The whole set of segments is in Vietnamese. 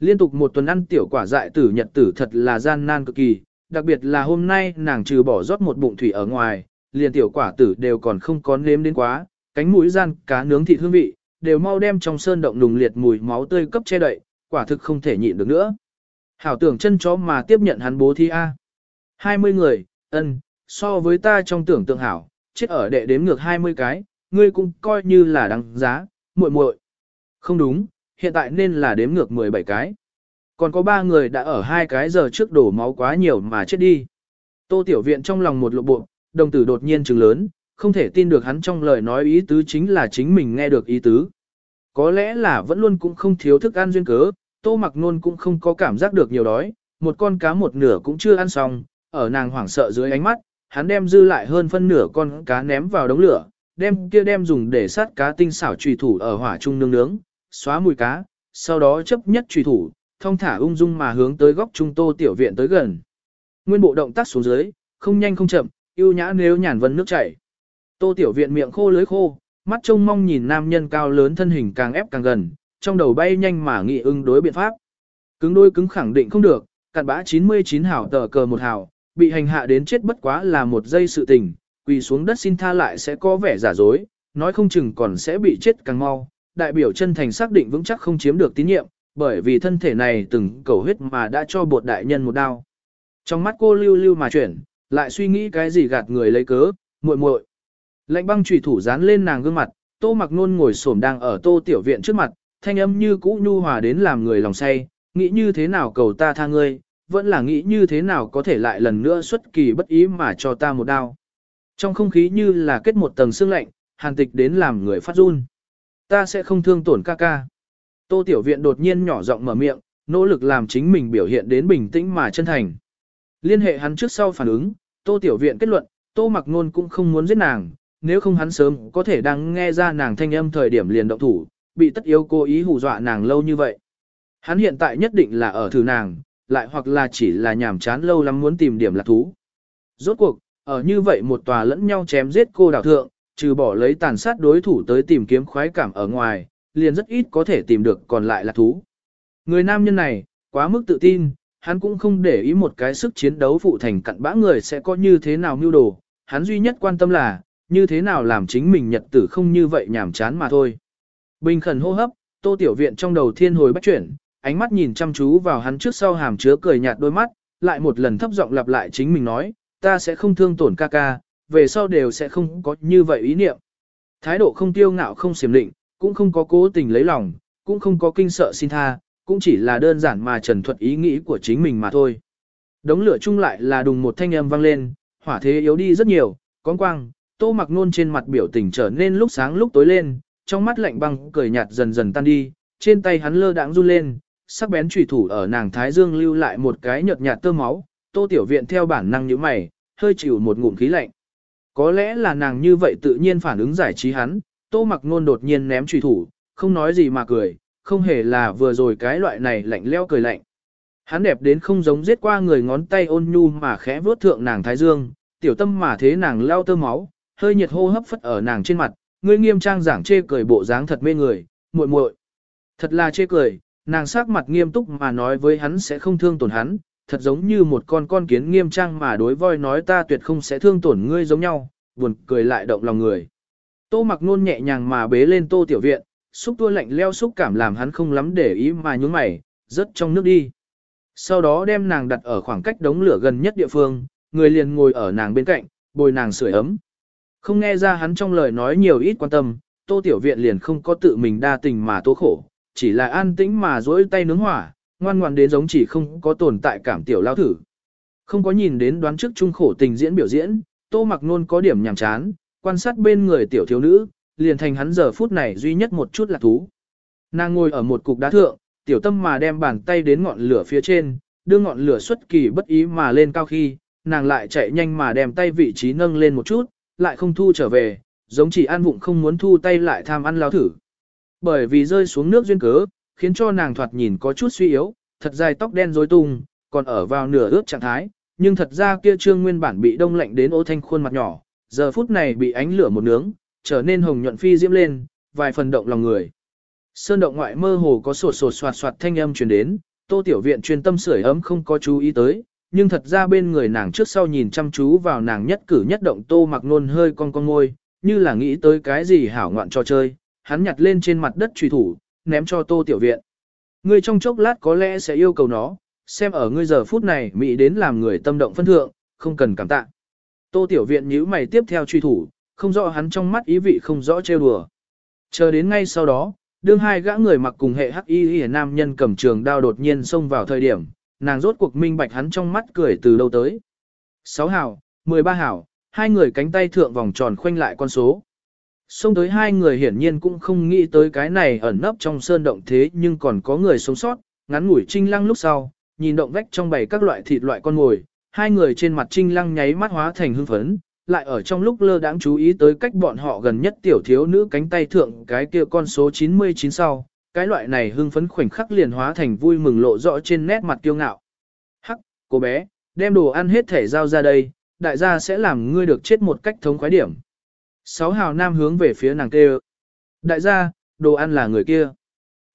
Liên tục một tuần ăn tiểu quả dại tử nhật tử thật là gian nan cực kỳ, đặc biệt là hôm nay nàng trừ bỏ rót một bụng thủy ở ngoài, liền tiểu quả tử đều còn không có nếm đến quá, cánh mũi gian cá nướng thịt hương vị, đều mau đem trong sơn động nùng liệt mùi máu tươi cấp che đậy, quả thực không thể nhịn được nữa. Hảo tưởng chân chó mà tiếp nhận hắn bố thi A. 20 người, ân, so với ta trong tưởng tượng hảo, chết ở đệ đếm ngược 20 cái, ngươi cũng coi như là đáng giá, muội muội. Không đúng, hiện tại nên là đếm ngược 17 cái. Còn có 3 người đã ở hai cái giờ trước đổ máu quá nhiều mà chết đi. Tô Tiểu Viện trong lòng một lộ bộ, đồng tử đột nhiên trừng lớn, không thể tin được hắn trong lời nói ý tứ chính là chính mình nghe được ý tứ. Có lẽ là vẫn luôn cũng không thiếu thức ăn duyên cớ, Tô Mặc Nôn cũng không có cảm giác được nhiều đói, một con cá một nửa cũng chưa ăn xong, ở nàng hoảng sợ dưới ánh mắt, hắn đem dư lại hơn phân nửa con cá ném vào đống lửa, đem kia đem dùng để sát cá tinh xảo trùy thủ ở hỏa trung nướng nướng, xóa mùi cá, sau đó chấp nhất trùy thủ, thông thả ung dung mà hướng tới góc trung tô tiểu viện tới gần. Nguyên bộ động tác xuống dưới, không nhanh không chậm, yêu nhã nếu nhàn vân nước chảy. Tô tiểu viện miệng khô lưới khô, mắt trông mong nhìn nam nhân cao lớn thân hình càng ép càng gần, trong đầu bay nhanh mà nghị ứng đối biện pháp. Cứng đôi cứng khẳng định không được, cặn bã 99 hảo tờ cờ một hảo, bị hành hạ đến chết bất quá là một giây sự tình, quỳ xuống đất xin tha lại sẽ có vẻ giả dối, nói không chừng còn sẽ bị chết càng mau. Đại biểu chân thành xác định vững chắc không chiếm được tín nhiệm, bởi vì thân thể này từng cầu huyết mà đã cho bột đại nhân một đao. Trong mắt cô lưu lưu mà chuyển, lại suy nghĩ cái gì gạt người lấy cớ, muội muội. Lạnh băng chủy thủ dán lên nàng gương mặt, Tô Mặc Nôn ngồi xổm đang ở Tô tiểu viện trước mặt, thanh âm như cũ nhu hòa đến làm người lòng say, nghĩ như thế nào cầu ta tha ngươi, vẫn là nghĩ như thế nào có thể lại lần nữa xuất kỳ bất ý mà cho ta một đao. Trong không khí như là kết một tầng sương lạnh, hàn tịch đến làm người phát run. Ta sẽ không thương tổn ca ca. Tô Tiểu Viện đột nhiên nhỏ giọng mở miệng, nỗ lực làm chính mình biểu hiện đến bình tĩnh mà chân thành. Liên hệ hắn trước sau phản ứng, Tô Tiểu Viện kết luận, Tô Mặc Nôn cũng không muốn giết nàng, nếu không hắn sớm có thể đang nghe ra nàng thanh âm thời điểm liền động thủ, bị tất yếu cố ý hù dọa nàng lâu như vậy. Hắn hiện tại nhất định là ở thử nàng, lại hoặc là chỉ là nhàm chán lâu lắm muốn tìm điểm lạc thú. Rốt cuộc, ở như vậy một tòa lẫn nhau chém giết cô đảo thượng, trừ bỏ lấy tàn sát đối thủ tới tìm kiếm khoái cảm ở ngoài, liền rất ít có thể tìm được còn lại là thú. Người nam nhân này, quá mức tự tin, hắn cũng không để ý một cái sức chiến đấu phụ thành cặn bã người sẽ có như thế nào mưu đồ, hắn duy nhất quan tâm là, như thế nào làm chính mình nhật tử không như vậy nhảm chán mà thôi. Bình khẩn hô hấp, tô tiểu viện trong đầu thiên hồi bắt chuyển, ánh mắt nhìn chăm chú vào hắn trước sau hàm chứa cười nhạt đôi mắt, lại một lần thấp giọng lặp lại chính mình nói, ta sẽ không thương tổn ca ca, về sau đều sẽ không có như vậy ý niệm. Thái độ không tiêu ngạo không xiểm định, cũng không có cố tình lấy lòng, cũng không có kinh sợ xin tha, cũng chỉ là đơn giản mà trần thuật ý nghĩ của chính mình mà thôi. Đống lửa chung lại là đùng một thanh âm vang lên, hỏa thế yếu đi rất nhiều, con quang, tô mặc nôn trên mặt biểu tình trở nên lúc sáng lúc tối lên, trong mắt lạnh băng cười nhạt dần dần tan đi, trên tay hắn lơ đãng run lên, sắc bén chủy thủ ở nàng thái dương lưu lại một cái nhợt nhạt tơ máu, tô tiểu viện theo bản năng như mày, hơi chịu một ngụm khí lạnh. Có lẽ là nàng như vậy tự nhiên phản ứng giải trí hắn, tô mặc nôn đột nhiên ném chủy thủ, không nói gì mà cười, không hề là vừa rồi cái loại này lạnh leo cười lạnh. Hắn đẹp đến không giống giết qua người ngón tay ôn nhu mà khẽ vuốt thượng nàng thái dương, tiểu tâm mà thế nàng leo tơ máu, hơi nhiệt hô hấp phất ở nàng trên mặt, ngươi nghiêm trang giảng chê cười bộ dáng thật mê người, muội muội. Thật là chê cười, nàng sắc mặt nghiêm túc mà nói với hắn sẽ không thương tổn hắn, thật giống như một con con kiến nghiêm trang mà đối voi nói ta tuyệt không sẽ thương tổn ngươi giống nhau, buồn cười lại động lòng người. Tô mặc nôn nhẹ nhàng mà bế lên tô tiểu viện, xúc tua lạnh leo xúc cảm làm hắn không lắm để ý mà nhún mày, rớt trong nước đi. Sau đó đem nàng đặt ở khoảng cách đống lửa gần nhất địa phương, người liền ngồi ở nàng bên cạnh, bồi nàng sưởi ấm. Không nghe ra hắn trong lời nói nhiều ít quan tâm, tô tiểu viện liền không có tự mình đa tình mà tố khổ, chỉ là an tĩnh mà dỗi tay nướng hỏa, ngoan ngoan đến giống chỉ không có tồn tại cảm tiểu lao thử. Không có nhìn đến đoán trước trung khổ tình diễn biểu diễn, tô mặc nôn có điểm nhàm chán, quan sát bên người tiểu thiếu nữ, liền thành hắn giờ phút này duy nhất một chút là thú. Nàng ngồi ở một cục đá thượng, tiểu tâm mà đem bàn tay đến ngọn lửa phía trên, đưa ngọn lửa xuất kỳ bất ý mà lên cao khi, nàng lại chạy nhanh mà đem tay vị trí nâng lên một chút, lại không thu trở về, giống chỉ ăn vụng không muốn thu tay lại tham ăn lao thử. Bởi vì rơi xuống nước duyên cớ, khiến cho nàng thoạt nhìn có chút suy yếu, thật dài tóc đen rối tung, còn ở vào nửa ướt trạng thái, nhưng thật ra kia trương nguyên bản bị đông lạnh đến ô thanh khuôn mặt nhỏ, giờ phút này bị ánh lửa một nướng, trở nên hồng nhuận phi diễm lên, vài phần động lòng người. Sơn động ngoại mơ hồ có sột sột soạt soạt thanh âm truyền đến, tô tiểu viện chuyên tâm sưởi ấm không có chú ý tới, nhưng thật ra bên người nàng trước sau nhìn chăm chú vào nàng nhất cử nhất động tô mặc nôn hơi con con môi, như là nghĩ tới cái gì hảo ngoạn cho chơi, hắn nhặt lên trên mặt đất truy thủ, ném cho tô tiểu viện. Ngươi trong chốc lát có lẽ sẽ yêu cầu nó, xem ở ngươi giờ phút này mỹ đến làm người tâm động phân thượng, không cần cảm tạ. Tô tiểu viện nhíu mày tiếp theo truy thủ, không rõ hắn trong mắt ý vị không rõ trêu đùa. Chờ đến ngay sau đó, đương hai gã người mặc cùng hệ hắc y y nam nhân cầm trường đao đột nhiên xông vào thời điểm, nàng rốt cuộc minh bạch hắn trong mắt cười từ lâu tới. 6 hảo, 13 hảo, hai người cánh tay thượng vòng tròn khoanh lại con số. Xông tới hai người hiển nhiên cũng không nghĩ tới cái này ẩn nấp trong sơn động thế nhưng còn có người sống sót, ngắn ngủi trinh lăng lúc sau, nhìn động vách trong bầy các loại thịt loại con ngồi, hai người trên mặt trinh lăng nháy mắt hóa thành hưng phấn, lại ở trong lúc lơ đãng chú ý tới cách bọn họ gần nhất tiểu thiếu nữ cánh tay thượng cái kia con số 99 sau, cái loại này hưng phấn khoảnh khắc liền hóa thành vui mừng lộ rõ trên nét mặt kiêu ngạo. Hắc, cô bé, đem đồ ăn hết thể giao ra đây, đại gia sẽ làm ngươi được chết một cách thống khoái điểm. Sáu hào nam hướng về phía nàng kêu. Đại gia, đồ ăn là người kia.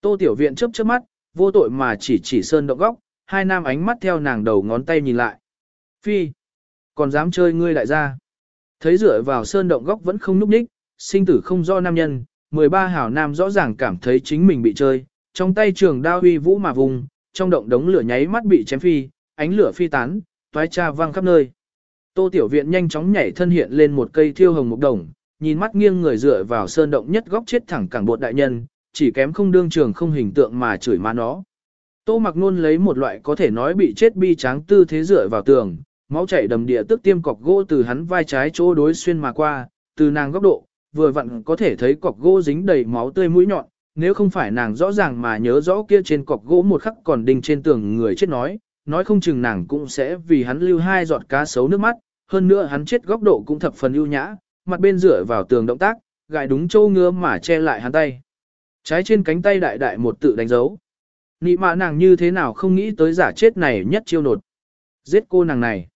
Tô tiểu viện chớp chớp mắt, vô tội mà chỉ chỉ sơn động góc, hai nam ánh mắt theo nàng đầu ngón tay nhìn lại. Phi, còn dám chơi ngươi đại gia. Thấy dựa vào sơn động góc vẫn không núp ních, sinh tử không do nam nhân, 13 hảo nam rõ ràng cảm thấy chính mình bị chơi, trong tay trường đao uy vũ mà vùng, trong động đống lửa nháy mắt bị chém phi, ánh lửa phi tán, toái cha văng khắp nơi. Tô tiểu viện nhanh chóng nhảy thân hiện lên một cây thiêu hồng mục đồng, nhìn mắt nghiêng người dựa vào sơn động nhất góc chết thẳng cẳng bột đại nhân, chỉ kém không đương trường không hình tượng mà chửi má nó. Tô mặc nôn lấy một loại có thể nói bị chết bi tráng tư thế dựa vào tường, máu chảy đầm địa tức tiêm cọc gỗ từ hắn vai trái chỗ đối xuyên mà qua, từ nàng góc độ, vừa vặn có thể thấy cọc gỗ dính đầy máu tươi mũi nhọn, nếu không phải nàng rõ ràng mà nhớ rõ kia trên cọc gỗ một khắc còn đinh trên tường người chết nói, nói không chừng nàng cũng sẽ vì hắn lưu hai giọt cá sấu nước mắt, hơn nữa hắn chết góc độ cũng thập phần ưu nhã, mặt bên dựa vào tường động tác, gại đúng châu ngứa mà che lại hắn tay. Trái trên cánh tay đại đại một tự đánh dấu. Nị mạ nàng như thế nào không nghĩ tới giả chết này nhất chiêu nột. Giết cô nàng này.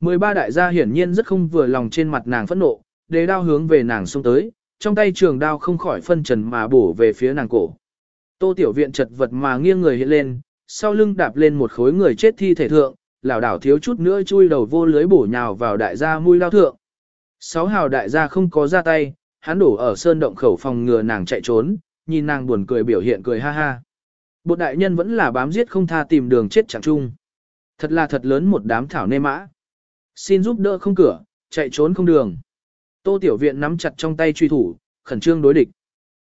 13 đại gia hiển nhiên rất không vừa lòng trên mặt nàng phẫn nộ, đề đao hướng về nàng xông tới, trong tay trường đao không khỏi phân trần mà bổ về phía nàng cổ. Tô tiểu viện chật vật mà nghiêng người hiện lên, sau lưng đạp lên một khối người chết thi thể thượng, lảo đảo thiếu chút nữa chui đầu vô lưới bổ nhào vào đại gia mũi lao thượng. Sáu hào đại gia không có ra tay, hắn đổ ở sơn động khẩu phòng ngừa nàng chạy trốn, nhìn nàng buồn cười biểu hiện cười ha ha. Bột đại nhân vẫn là bám giết không tha tìm đường chết chẳng chung. Thật là thật lớn một đám thảo nê mã. Xin giúp đỡ không cửa, chạy trốn không đường. Tô Tiểu Viện nắm chặt trong tay truy thủ, khẩn trương đối địch.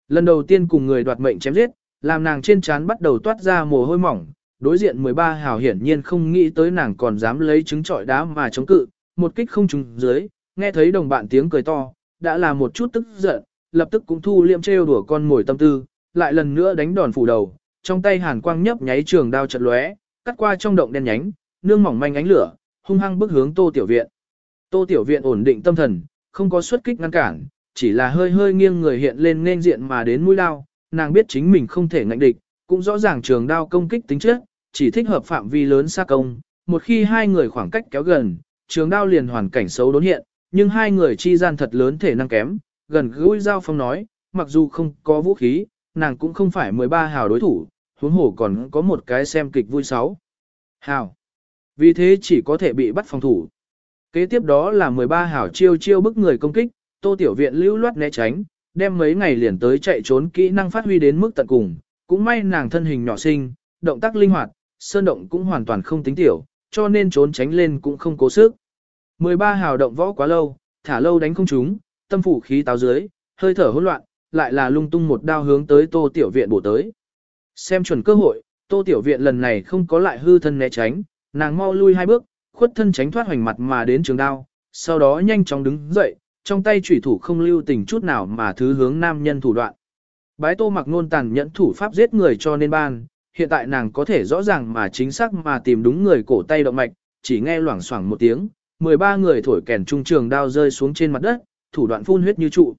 Lần đầu tiên cùng người đoạt mệnh chém giết, làm nàng trên trán bắt đầu toát ra mồ hôi mỏng, đối diện 13 hào hiển nhiên không nghĩ tới nàng còn dám lấy trứng trọi đá mà chống cự, một kích không trúng dưới, nghe thấy đồng bạn tiếng cười to, đã là một chút tức giận, lập tức cũng thu liêm trêu đùa con ngồi tâm tư, lại lần nữa đánh đòn phủ đầu, trong tay hàn quang nhấp nháy trường đao chật lóe, cắt qua trong động đen nhánh, nương mỏng manh ánh lửa, hung hăng bước hướng Tô Tiểu Viện. Tô Tiểu Viện ổn định tâm thần, không có xuất kích ngăn cản, chỉ là hơi hơi nghiêng người hiện lên nên diện mà đến mũi đao, nàng biết chính mình không thể ngạnh địch, cũng rõ ràng trường đao công kích tính chất, chỉ thích hợp phạm vi lớn xa công, một khi hai người khoảng cách kéo gần, trường đao liền hoàn cảnh xấu đốn hiện, nhưng hai người chi gian thật lớn thể năng kém, gần gũi giao phong nói, mặc dù không có vũ khí, nàng cũng không phải 13 hào đối thủ, huống hồ còn có một cái xem kịch vui sáu. Hào. Vì thế chỉ có thể bị bắt phòng thủ. Kế tiếp đó là 13 hảo chiêu chiêu bức người công kích, tô tiểu viện lưu loát né tránh, đem mấy ngày liền tới chạy trốn kỹ năng phát huy đến mức tận cùng, cũng may nàng thân hình nhỏ xinh, động tác linh hoạt, sơn động cũng hoàn toàn không tính tiểu, cho nên trốn tránh lên cũng không cố sức. 13 hào động võ quá lâu, thả lâu đánh không trúng, tâm phủ khí táo dưới, hơi thở hỗn loạn, lại là lung tung một đao hướng tới tô tiểu viện bổ tới. Xem chuẩn cơ hội, tô tiểu viện lần này không có lại hư thân né tránh, nàng mau lui hai bước, khuất thân tránh thoát hoành mặt mà đến trường đao, sau đó nhanh chóng đứng dậy, trong tay chủy thủ không lưu tình chút nào mà thứ hướng nam nhân thủ đoạn. Bái tô mặc nôn tàn nhẫn thủ pháp giết người cho nên ban, hiện tại nàng có thể rõ ràng mà chính xác mà tìm đúng người cổ tay động mạch, chỉ nghe loảng xoảng một tiếng, 13 người thổi kèn trung trường đao rơi xuống trên mặt đất, thủ đoạn phun huyết như trụ.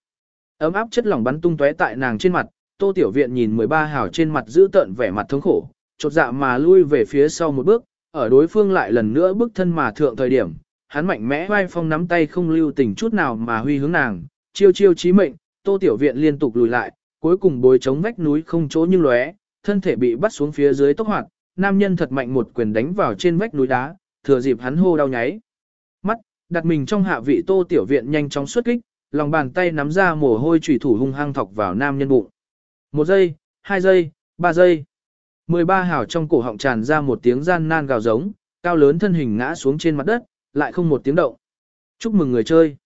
Ấm áp chất lỏng bắn tung tóe tại nàng trên mặt, Tô Tiểu Viện nhìn 13 hào trên mặt giữ tợn vẻ mặt thống khổ, chột dạ mà lui về phía sau một bước, ở đối phương lại lần nữa bước thân mà thượng thời điểm, hắn mạnh mẽ vai phong nắm tay không lưu tình chút nào mà huy hướng nàng, chiêu chiêu chí mệnh, Tô Tiểu Viện liên tục lùi lại, cuối cùng bối chống vách núi không chỗ nhưng lóe, thân thể bị bắt xuống phía dưới tốc hoạt, nam nhân thật mạnh một quyền đánh vào trên vách núi đá, thừa dịp hắn hô đau nháy. Đặt mình trong hạ vị tô tiểu viện nhanh chóng xuất kích, lòng bàn tay nắm ra mồ hôi chủy thủ hung hăng thọc vào nam nhân bụng. Một giây, hai giây, ba giây. 13 hào trong cổ họng tràn ra một tiếng gian nan gào giống, cao lớn thân hình ngã xuống trên mặt đất, lại không một tiếng động. Chúc mừng người chơi.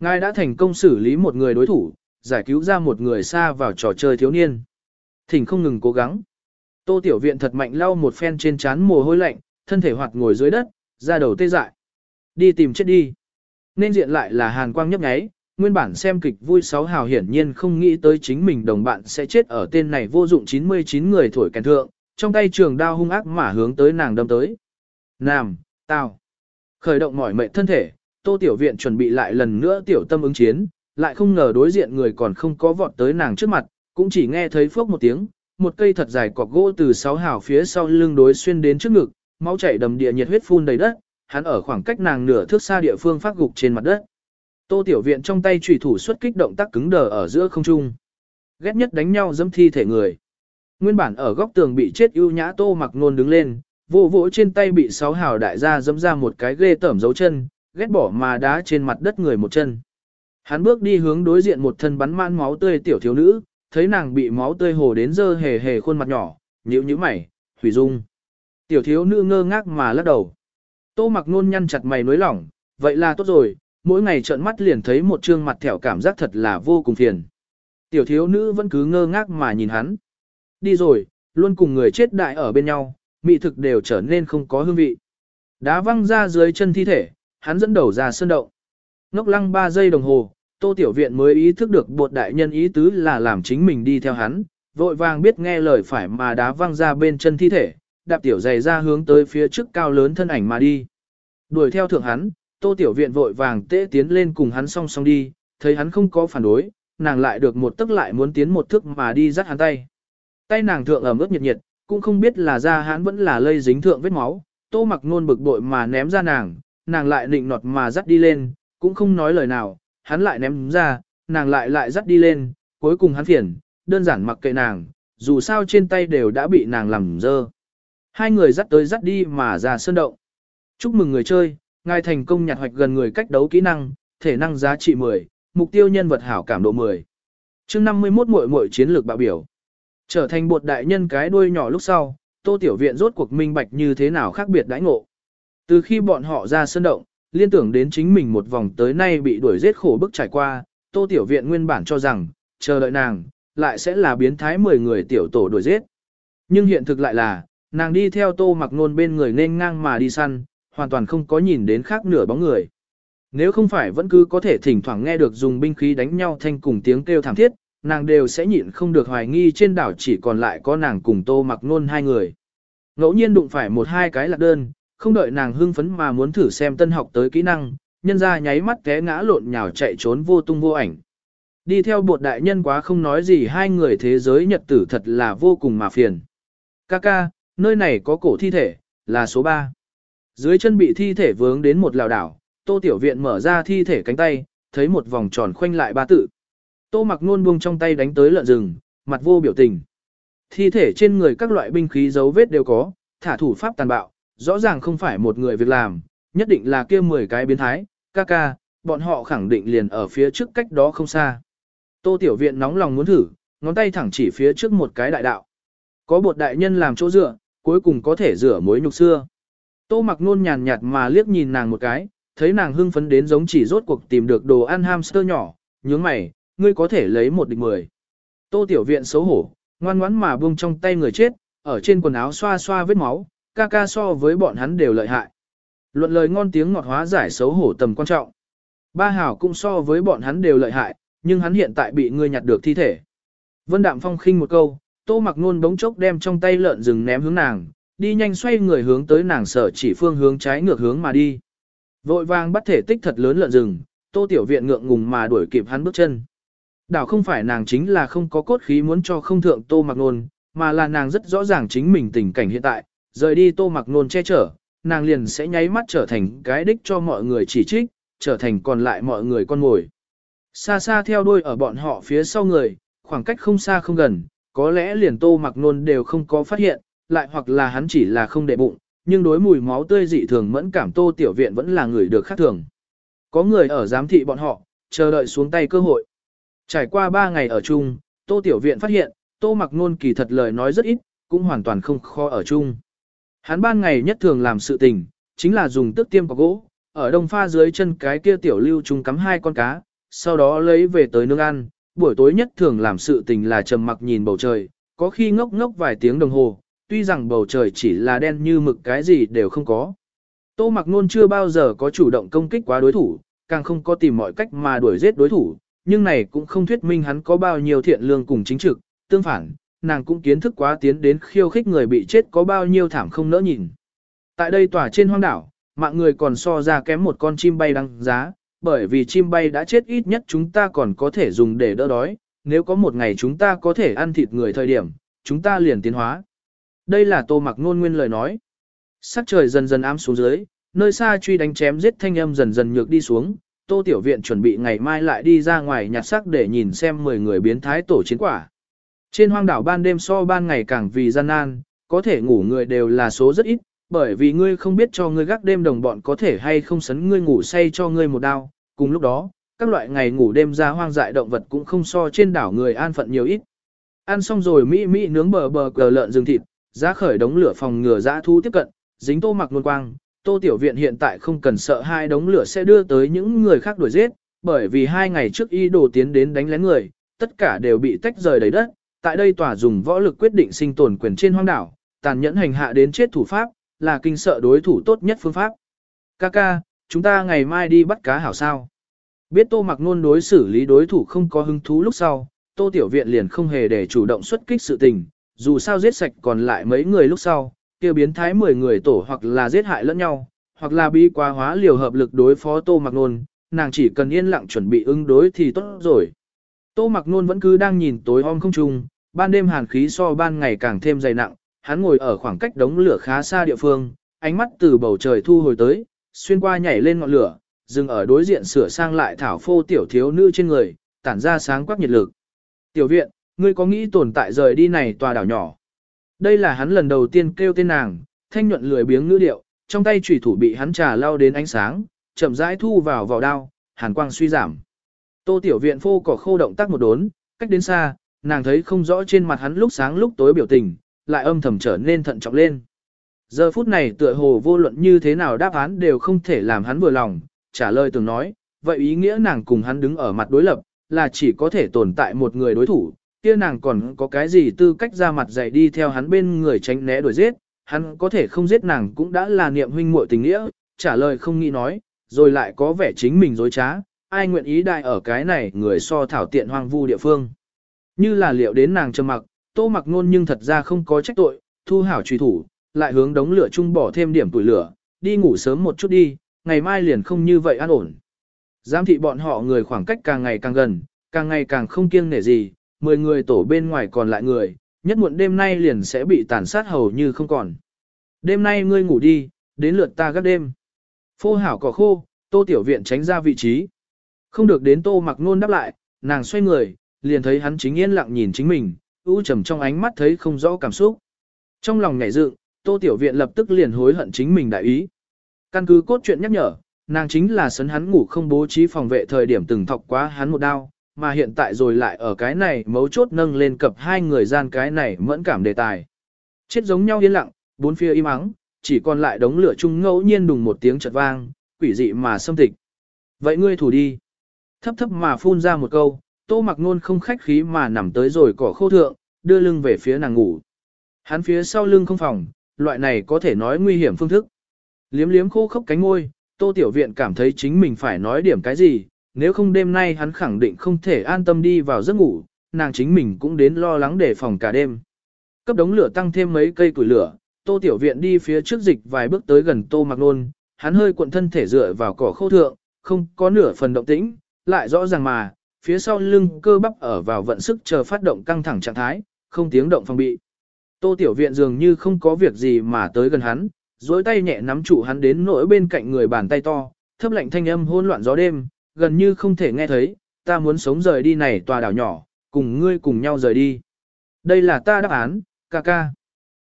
Ngài đã thành công xử lý một người đối thủ, giải cứu ra một người xa vào trò chơi thiếu niên. Thỉnh không ngừng cố gắng. Tô Tiểu Viện thật mạnh lau một phen trên trán mồ hôi lạnh, thân thể hoạt ngồi dưới đất, ra đầu tê dại. Đi tìm chết đi. Nên diện lại là hàn quang nhấp nháy, nguyên bản xem kịch vui sáu hào hiển nhiên không nghĩ tới chính mình đồng bạn sẽ chết ở tên này vô dụng 99 người thổi kèn thượng, trong tay trường đao hung ác mà hướng tới nàng đâm tới. Nam, tao. Khởi động mỏi mệt thân thể, tô tiểu viện chuẩn bị lại lần nữa tiểu tâm ứng chiến, lại không ngờ đối diện người còn không có vọt tới nàng trước mặt, cũng chỉ nghe thấy phước một tiếng, một cây thật dài cọc gỗ từ sáu hào phía sau lưng đối xuyên đến trước ngực, máu chảy đầm địa nhiệt huyết phun đầy đất, hắn ở khoảng cách nàng nửa thước xa địa phương phát gục trên mặt đất. Tô Tiểu Viện trong tay chủy thủ xuất kích động tác cứng đờ ở giữa không trung. Ghét nhất đánh nhau dẫm thi thể người. Nguyên bản ở góc tường bị chết ưu nhã Tô Mặc Nôn đứng lên, vô vỗ trên tay bị sáu hào đại gia dẫm ra một cái ghê tởm dấu chân, ghét bỏ mà đá trên mặt đất người một chân. Hắn bước đi hướng đối diện một thân bắn man máu tươi tiểu thiếu nữ, thấy nàng bị máu tươi hồ đến dơ hề hề khuôn mặt nhỏ, nhíu nhíu mày, hủy dung. Tiểu thiếu nữ ngơ ngác mà lắc đầu. Tô mặc nôn nhăn chặt mày nối lỏng, vậy là tốt rồi, mỗi ngày trợn mắt liền thấy một trương mặt thẻo cảm giác thật là vô cùng phiền. Tiểu thiếu nữ vẫn cứ ngơ ngác mà nhìn hắn. Đi rồi, luôn cùng người chết đại ở bên nhau, mị thực đều trở nên không có hương vị. Đá văng ra dưới chân thi thể, hắn dẫn đầu ra sơn động. Ngốc lăng 3 giây đồng hồ, tô tiểu viện mới ý thức được bột đại nhân ý tứ là làm chính mình đi theo hắn, vội vàng biết nghe lời phải mà đá văng ra bên chân thi thể, đạp tiểu giày ra hướng tới phía trước cao lớn thân ảnh mà đi. Đuổi theo thượng hắn, tô tiểu viện vội vàng tễ tiến lên cùng hắn song song đi, thấy hắn không có phản đối, nàng lại được một tức lại muốn tiến một thức mà đi dắt hắn tay. Tay nàng thượng ẩm ướt nhiệt nhiệt, cũng không biết là ra hắn vẫn là lây dính thượng vết máu, tô mặc nôn bực bội mà ném ra nàng, nàng lại nịnh nọt mà dắt đi lên, cũng không nói lời nào, hắn lại ném ra, nàng lại lại dắt đi lên, cuối cùng hắn phiền, đơn giản mặc kệ nàng, dù sao trên tay đều đã bị nàng làm dơ. Hai người dắt tới dắt đi mà ra sơn động. Chúc mừng người chơi, ngài thành công nhặt hoạch gần người cách đấu kỹ năng, thể năng giá trị 10, mục tiêu nhân vật hảo cảm độ 10. chương 51 muội muội chiến lược bạo biểu. Trở thành bột đại nhân cái đuôi nhỏ lúc sau, tô tiểu viện rốt cuộc minh bạch như thế nào khác biệt đãi ngộ. Từ khi bọn họ ra sơn động, liên tưởng đến chính mình một vòng tới nay bị đuổi giết khổ bức trải qua, tô tiểu viện nguyên bản cho rằng, chờ đợi nàng, lại sẽ là biến thái 10 người tiểu tổ đuổi giết. Nhưng hiện thực lại là, nàng đi theo tô mặc nôn bên người nên ngang mà đi săn, hoàn toàn không có nhìn đến khác nửa bóng người. Nếu không phải vẫn cứ có thể thỉnh thoảng nghe được dùng binh khí đánh nhau thanh cùng tiếng kêu thảm thiết, nàng đều sẽ nhịn không được hoài nghi trên đảo chỉ còn lại có nàng cùng tô mặc nôn hai người. Ngẫu nhiên đụng phải một hai cái lạc đơn, không đợi nàng hưng phấn mà muốn thử xem tân học tới kỹ năng, nhân ra nháy mắt té ngã lộn nhào chạy trốn vô tung vô ảnh. Đi theo bột đại nhân quá không nói gì hai người thế giới nhật tử thật là vô cùng mà phiền. Kaka, nơi này có cổ thi thể, là số 3. Dưới chân bị thi thể vướng đến một lào đảo, tô tiểu viện mở ra thi thể cánh tay, thấy một vòng tròn khoanh lại ba tự. Tô mặc nôn buông trong tay đánh tới lợn rừng, mặt vô biểu tình. Thi thể trên người các loại binh khí dấu vết đều có, thả thủ pháp tàn bạo, rõ ràng không phải một người việc làm, nhất định là kia 10 cái biến thái, ca ca, bọn họ khẳng định liền ở phía trước cách đó không xa. Tô Tiểu Viện nóng lòng muốn thử, ngón tay thẳng chỉ phía trước một cái đại đạo. Có bột đại nhân làm chỗ dựa, cuối cùng có thể rửa mối nhục xưa. Tô mặc nôn nhàn nhạt mà liếc nhìn nàng một cái, thấy nàng hưng phấn đến giống chỉ rốt cuộc tìm được đồ ăn hamster nhỏ, nhướng mày, ngươi có thể lấy một địch mười. Tô Tiểu Viện xấu hổ, ngoan ngoãn mà buông trong tay người chết, ở trên quần áo xoa xoa vết máu, ca ca so với bọn hắn đều lợi hại. Luận lời ngon tiếng ngọt hóa giải xấu hổ tầm quan trọng. Ba hảo cũng so với bọn hắn đều lợi hại, nhưng hắn hiện tại bị ngươi nhặt được thi thể. Vân Đạm Phong khinh một câu, Tô Mặc Nôn bỗng chốc đem trong tay lợn rừng ném hướng nàng, đi nhanh xoay người hướng tới nàng sở chỉ phương hướng trái ngược hướng mà đi. Vội vàng bắt thể tích thật lớn lợn rừng, Tô Tiểu Viện ngượng ngùng mà đuổi kịp hắn bước chân. Đảo không phải nàng chính là không có cốt khí muốn cho không thượng Tô Mặc Nôn, mà là nàng rất rõ ràng chính mình tình cảnh hiện tại, rời đi tô mặc nôn che chở, nàng liền sẽ nháy mắt trở thành cái đích cho mọi người chỉ trích, trở thành còn lại mọi người con mồi. Xa xa theo đuôi ở bọn họ phía sau người, khoảng cách không xa không gần, có lẽ liền tô mặc nôn đều không có phát hiện, lại hoặc là hắn chỉ là không để bụng, nhưng đối mùi máu tươi dị thường mẫn cảm tô tiểu viện vẫn là người được khác thường. Có người ở giám thị bọn họ, chờ đợi xuống tay cơ hội. Trải qua 3 ngày ở chung, tô tiểu viện phát hiện, tô mặc nôn kỳ thật lời nói rất ít, cũng hoàn toàn không khó ở chung. Hắn ban ngày nhất thường làm sự tình, chính là dùng tước tiêm có gỗ, ở đông pha dưới chân cái kia tiểu lưu chung cắm hai con cá, sau đó lấy về tới nương ăn, buổi tối nhất thường làm sự tình là trầm mặc nhìn bầu trời, có khi ngốc ngốc vài tiếng đồng hồ, tuy rằng bầu trời chỉ là đen như mực cái gì đều không có. Tô mặc nôn chưa bao giờ có chủ động công kích quá đối thủ, càng không có tìm mọi cách mà đuổi giết đối thủ, nhưng này cũng không thuyết minh hắn có bao nhiêu thiện lương cùng chính trực, tương phản, nàng cũng kiến thức quá tiến đến khiêu khích người bị chết có bao nhiêu thảm không nỡ nhìn. Tại đây tỏa trên hoang đảo, mạng người còn so ra kém một con chim bay đăng giá, bởi vì chim bay đã chết ít nhất chúng ta còn có thể dùng để đỡ đói, nếu có một ngày chúng ta có thể ăn thịt người thời điểm, chúng ta liền tiến hóa. Đây là tô mặc ngôn nguyên lời nói. Sắc trời dần dần ám xuống dưới, nơi xa truy đánh chém giết thanh âm dần dần nhược đi xuống, tô tiểu viện chuẩn bị ngày mai lại đi ra ngoài nhặt sắc để nhìn xem 10 người biến thái tổ chiến quả. Trên hoang đảo ban đêm so ban ngày càng vì gian nan, có thể ngủ người đều là số rất ít, bởi vì ngươi không biết cho ngươi gác đêm đồng bọn có thể hay không sấn ngươi ngủ say cho ngươi một đao. Cùng lúc đó, các loại ngày ngủ đêm ra hoang dại động vật cũng không so trên đảo người an phận nhiều ít. Ăn xong rồi Mỹ Mỹ nướng bờ bờ cờ lợn rừng thịt, giá khởi đống lửa phòng ngừa dã thu tiếp cận, dính tô mặc luôn quang. Tô Tiểu Viện hiện tại không cần sợ hai đống lửa sẽ đưa tới những người khác đuổi giết, bởi vì hai ngày trước y đồ tiến đến đánh lén người, tất cả đều bị tách rời đầy đất. Tại đây tòa dùng võ lực quyết định sinh tồn quyền trên hoang đảo, tàn nhẫn hành hạ đến chết thủ pháp, là kinh sợ đối thủ tốt nhất phương pháp. Kaka, chúng ta ngày mai đi bắt cá hảo sao. Biết tô mặc nôn đối xử lý đối thủ không có hứng thú lúc sau, tô tiểu viện liền không hề để chủ động xuất kích sự tình, dù sao giết sạch còn lại mấy người lúc sau, kia biến thái 10 người tổ hoặc là giết hại lẫn nhau, hoặc là bi quá hóa liều hợp lực đối phó tô mặc nôn, nàng chỉ cần yên lặng chuẩn bị ứng đối thì tốt rồi. Tô mặc nôn vẫn cứ đang nhìn tối om không trung, ban đêm hàn khí so ban ngày càng thêm dày nặng, hắn ngồi ở khoảng cách đống lửa khá xa địa phương, ánh mắt từ bầu trời thu hồi tới, xuyên qua nhảy lên ngọn lửa, dừng ở đối diện sửa sang lại thảo phô tiểu thiếu nữ trên người, tản ra sáng quắc nhiệt lực. Tiểu viện, ngươi có nghĩ tồn tại rời đi này tòa đảo nhỏ? Đây là hắn lần đầu tiên kêu tên nàng, thanh nhuận lười biếng ngữ điệu, trong tay chủy thủ bị hắn trà lao đến ánh sáng, chậm rãi thu vào vào đao, hàn quang suy giảm. Tô tiểu viện phô cỏ khô động tác một đốn, cách đến xa, nàng thấy không rõ trên mặt hắn lúc sáng lúc tối biểu tình, lại âm thầm trở nên thận trọng lên. Giờ phút này tựa hồ vô luận như thế nào đáp án đều không thể làm hắn vừa lòng, trả lời từng nói, vậy ý nghĩa nàng cùng hắn đứng ở mặt đối lập, là chỉ có thể tồn tại một người đối thủ, kia nàng còn có cái gì tư cách ra mặt dạy đi theo hắn bên người tránh né đuổi giết, hắn có thể không giết nàng cũng đã là niệm huynh muội tình nghĩa, trả lời không nghĩ nói, rồi lại có vẻ chính mình dối trá, ai nguyện ý đại ở cái này người so thảo tiện hoang vu địa phương. Như là liệu đến nàng trầm mặc, tô mặc Nôn nhưng thật ra không có trách tội, thu hảo truy thủ, lại hướng đống lửa chung bỏ thêm điểm tuổi lửa, đi ngủ sớm một chút đi, ngày mai liền không như vậy an ổn. Giám thị bọn họ người khoảng cách càng ngày càng gần, càng ngày càng không kiêng nể gì, 10 người tổ bên ngoài còn lại người, nhất muộn đêm nay liền sẽ bị tàn sát hầu như không còn. Đêm nay ngươi ngủ đi, đến lượt ta gác đêm. Phô hảo cỏ khô, tô tiểu viện tránh ra vị trí. Không được đến tô mặc nôn đáp lại, nàng xoay người, liền thấy hắn chính yên lặng nhìn chính mình, u trầm trong ánh mắt thấy không rõ cảm xúc. Trong lòng nhảy dựng, tô tiểu viện lập tức liền hối hận chính mình đại ý. Căn cứ cốt truyện nhắc nhở, nàng chính là sấn hắn ngủ không bố trí phòng vệ thời điểm từng thọc quá hắn một đao, mà hiện tại rồi lại ở cái này mấu chốt nâng lên cập hai người gian cái này mẫn cảm đề tài. Chết giống nhau yên lặng, bốn phía im ắng, chỉ còn lại đống lửa chung ngẫu nhiên đùng một tiếng chợt vang, quỷ dị mà xâm tịch. Vậy ngươi thủ đi. Thấp thấp mà phun ra một câu, tô mặc nôn không khách khí mà nằm tới rồi cỏ khô thượng, đưa lưng về phía nàng ngủ. Hắn phía sau lưng không phòng, loại này có thể nói nguy hiểm phương thức. Liếm liếm khô khốc cánh ngôi, tô tiểu viện cảm thấy chính mình phải nói điểm cái gì, nếu không đêm nay hắn khẳng định không thể an tâm đi vào giấc ngủ, nàng chính mình cũng đến lo lắng để phòng cả đêm. Cấp đống lửa tăng thêm mấy cây củi lửa, tô tiểu viện đi phía trước dịch vài bước tới gần tô mặc nôn, hắn hơi cuộn thân thể dựa vào cỏ khô thượng, không có nửa phần động tĩnh, lại rõ ràng mà, phía sau lưng cơ bắp ở vào vận sức chờ phát động căng thẳng trạng thái, không tiếng động phòng bị. Tô tiểu viện dường như không có việc gì mà tới gần hắn, duỗi tay nhẹ nắm trụ hắn đến nỗi bên cạnh người bàn tay to, thấp lạnh thanh âm hỗn loạn gió đêm, gần như không thể nghe thấy, ta muốn sống rời đi này tòa đảo nhỏ, cùng ngươi cùng nhau rời đi. Đây là ta đáp án, ca ca.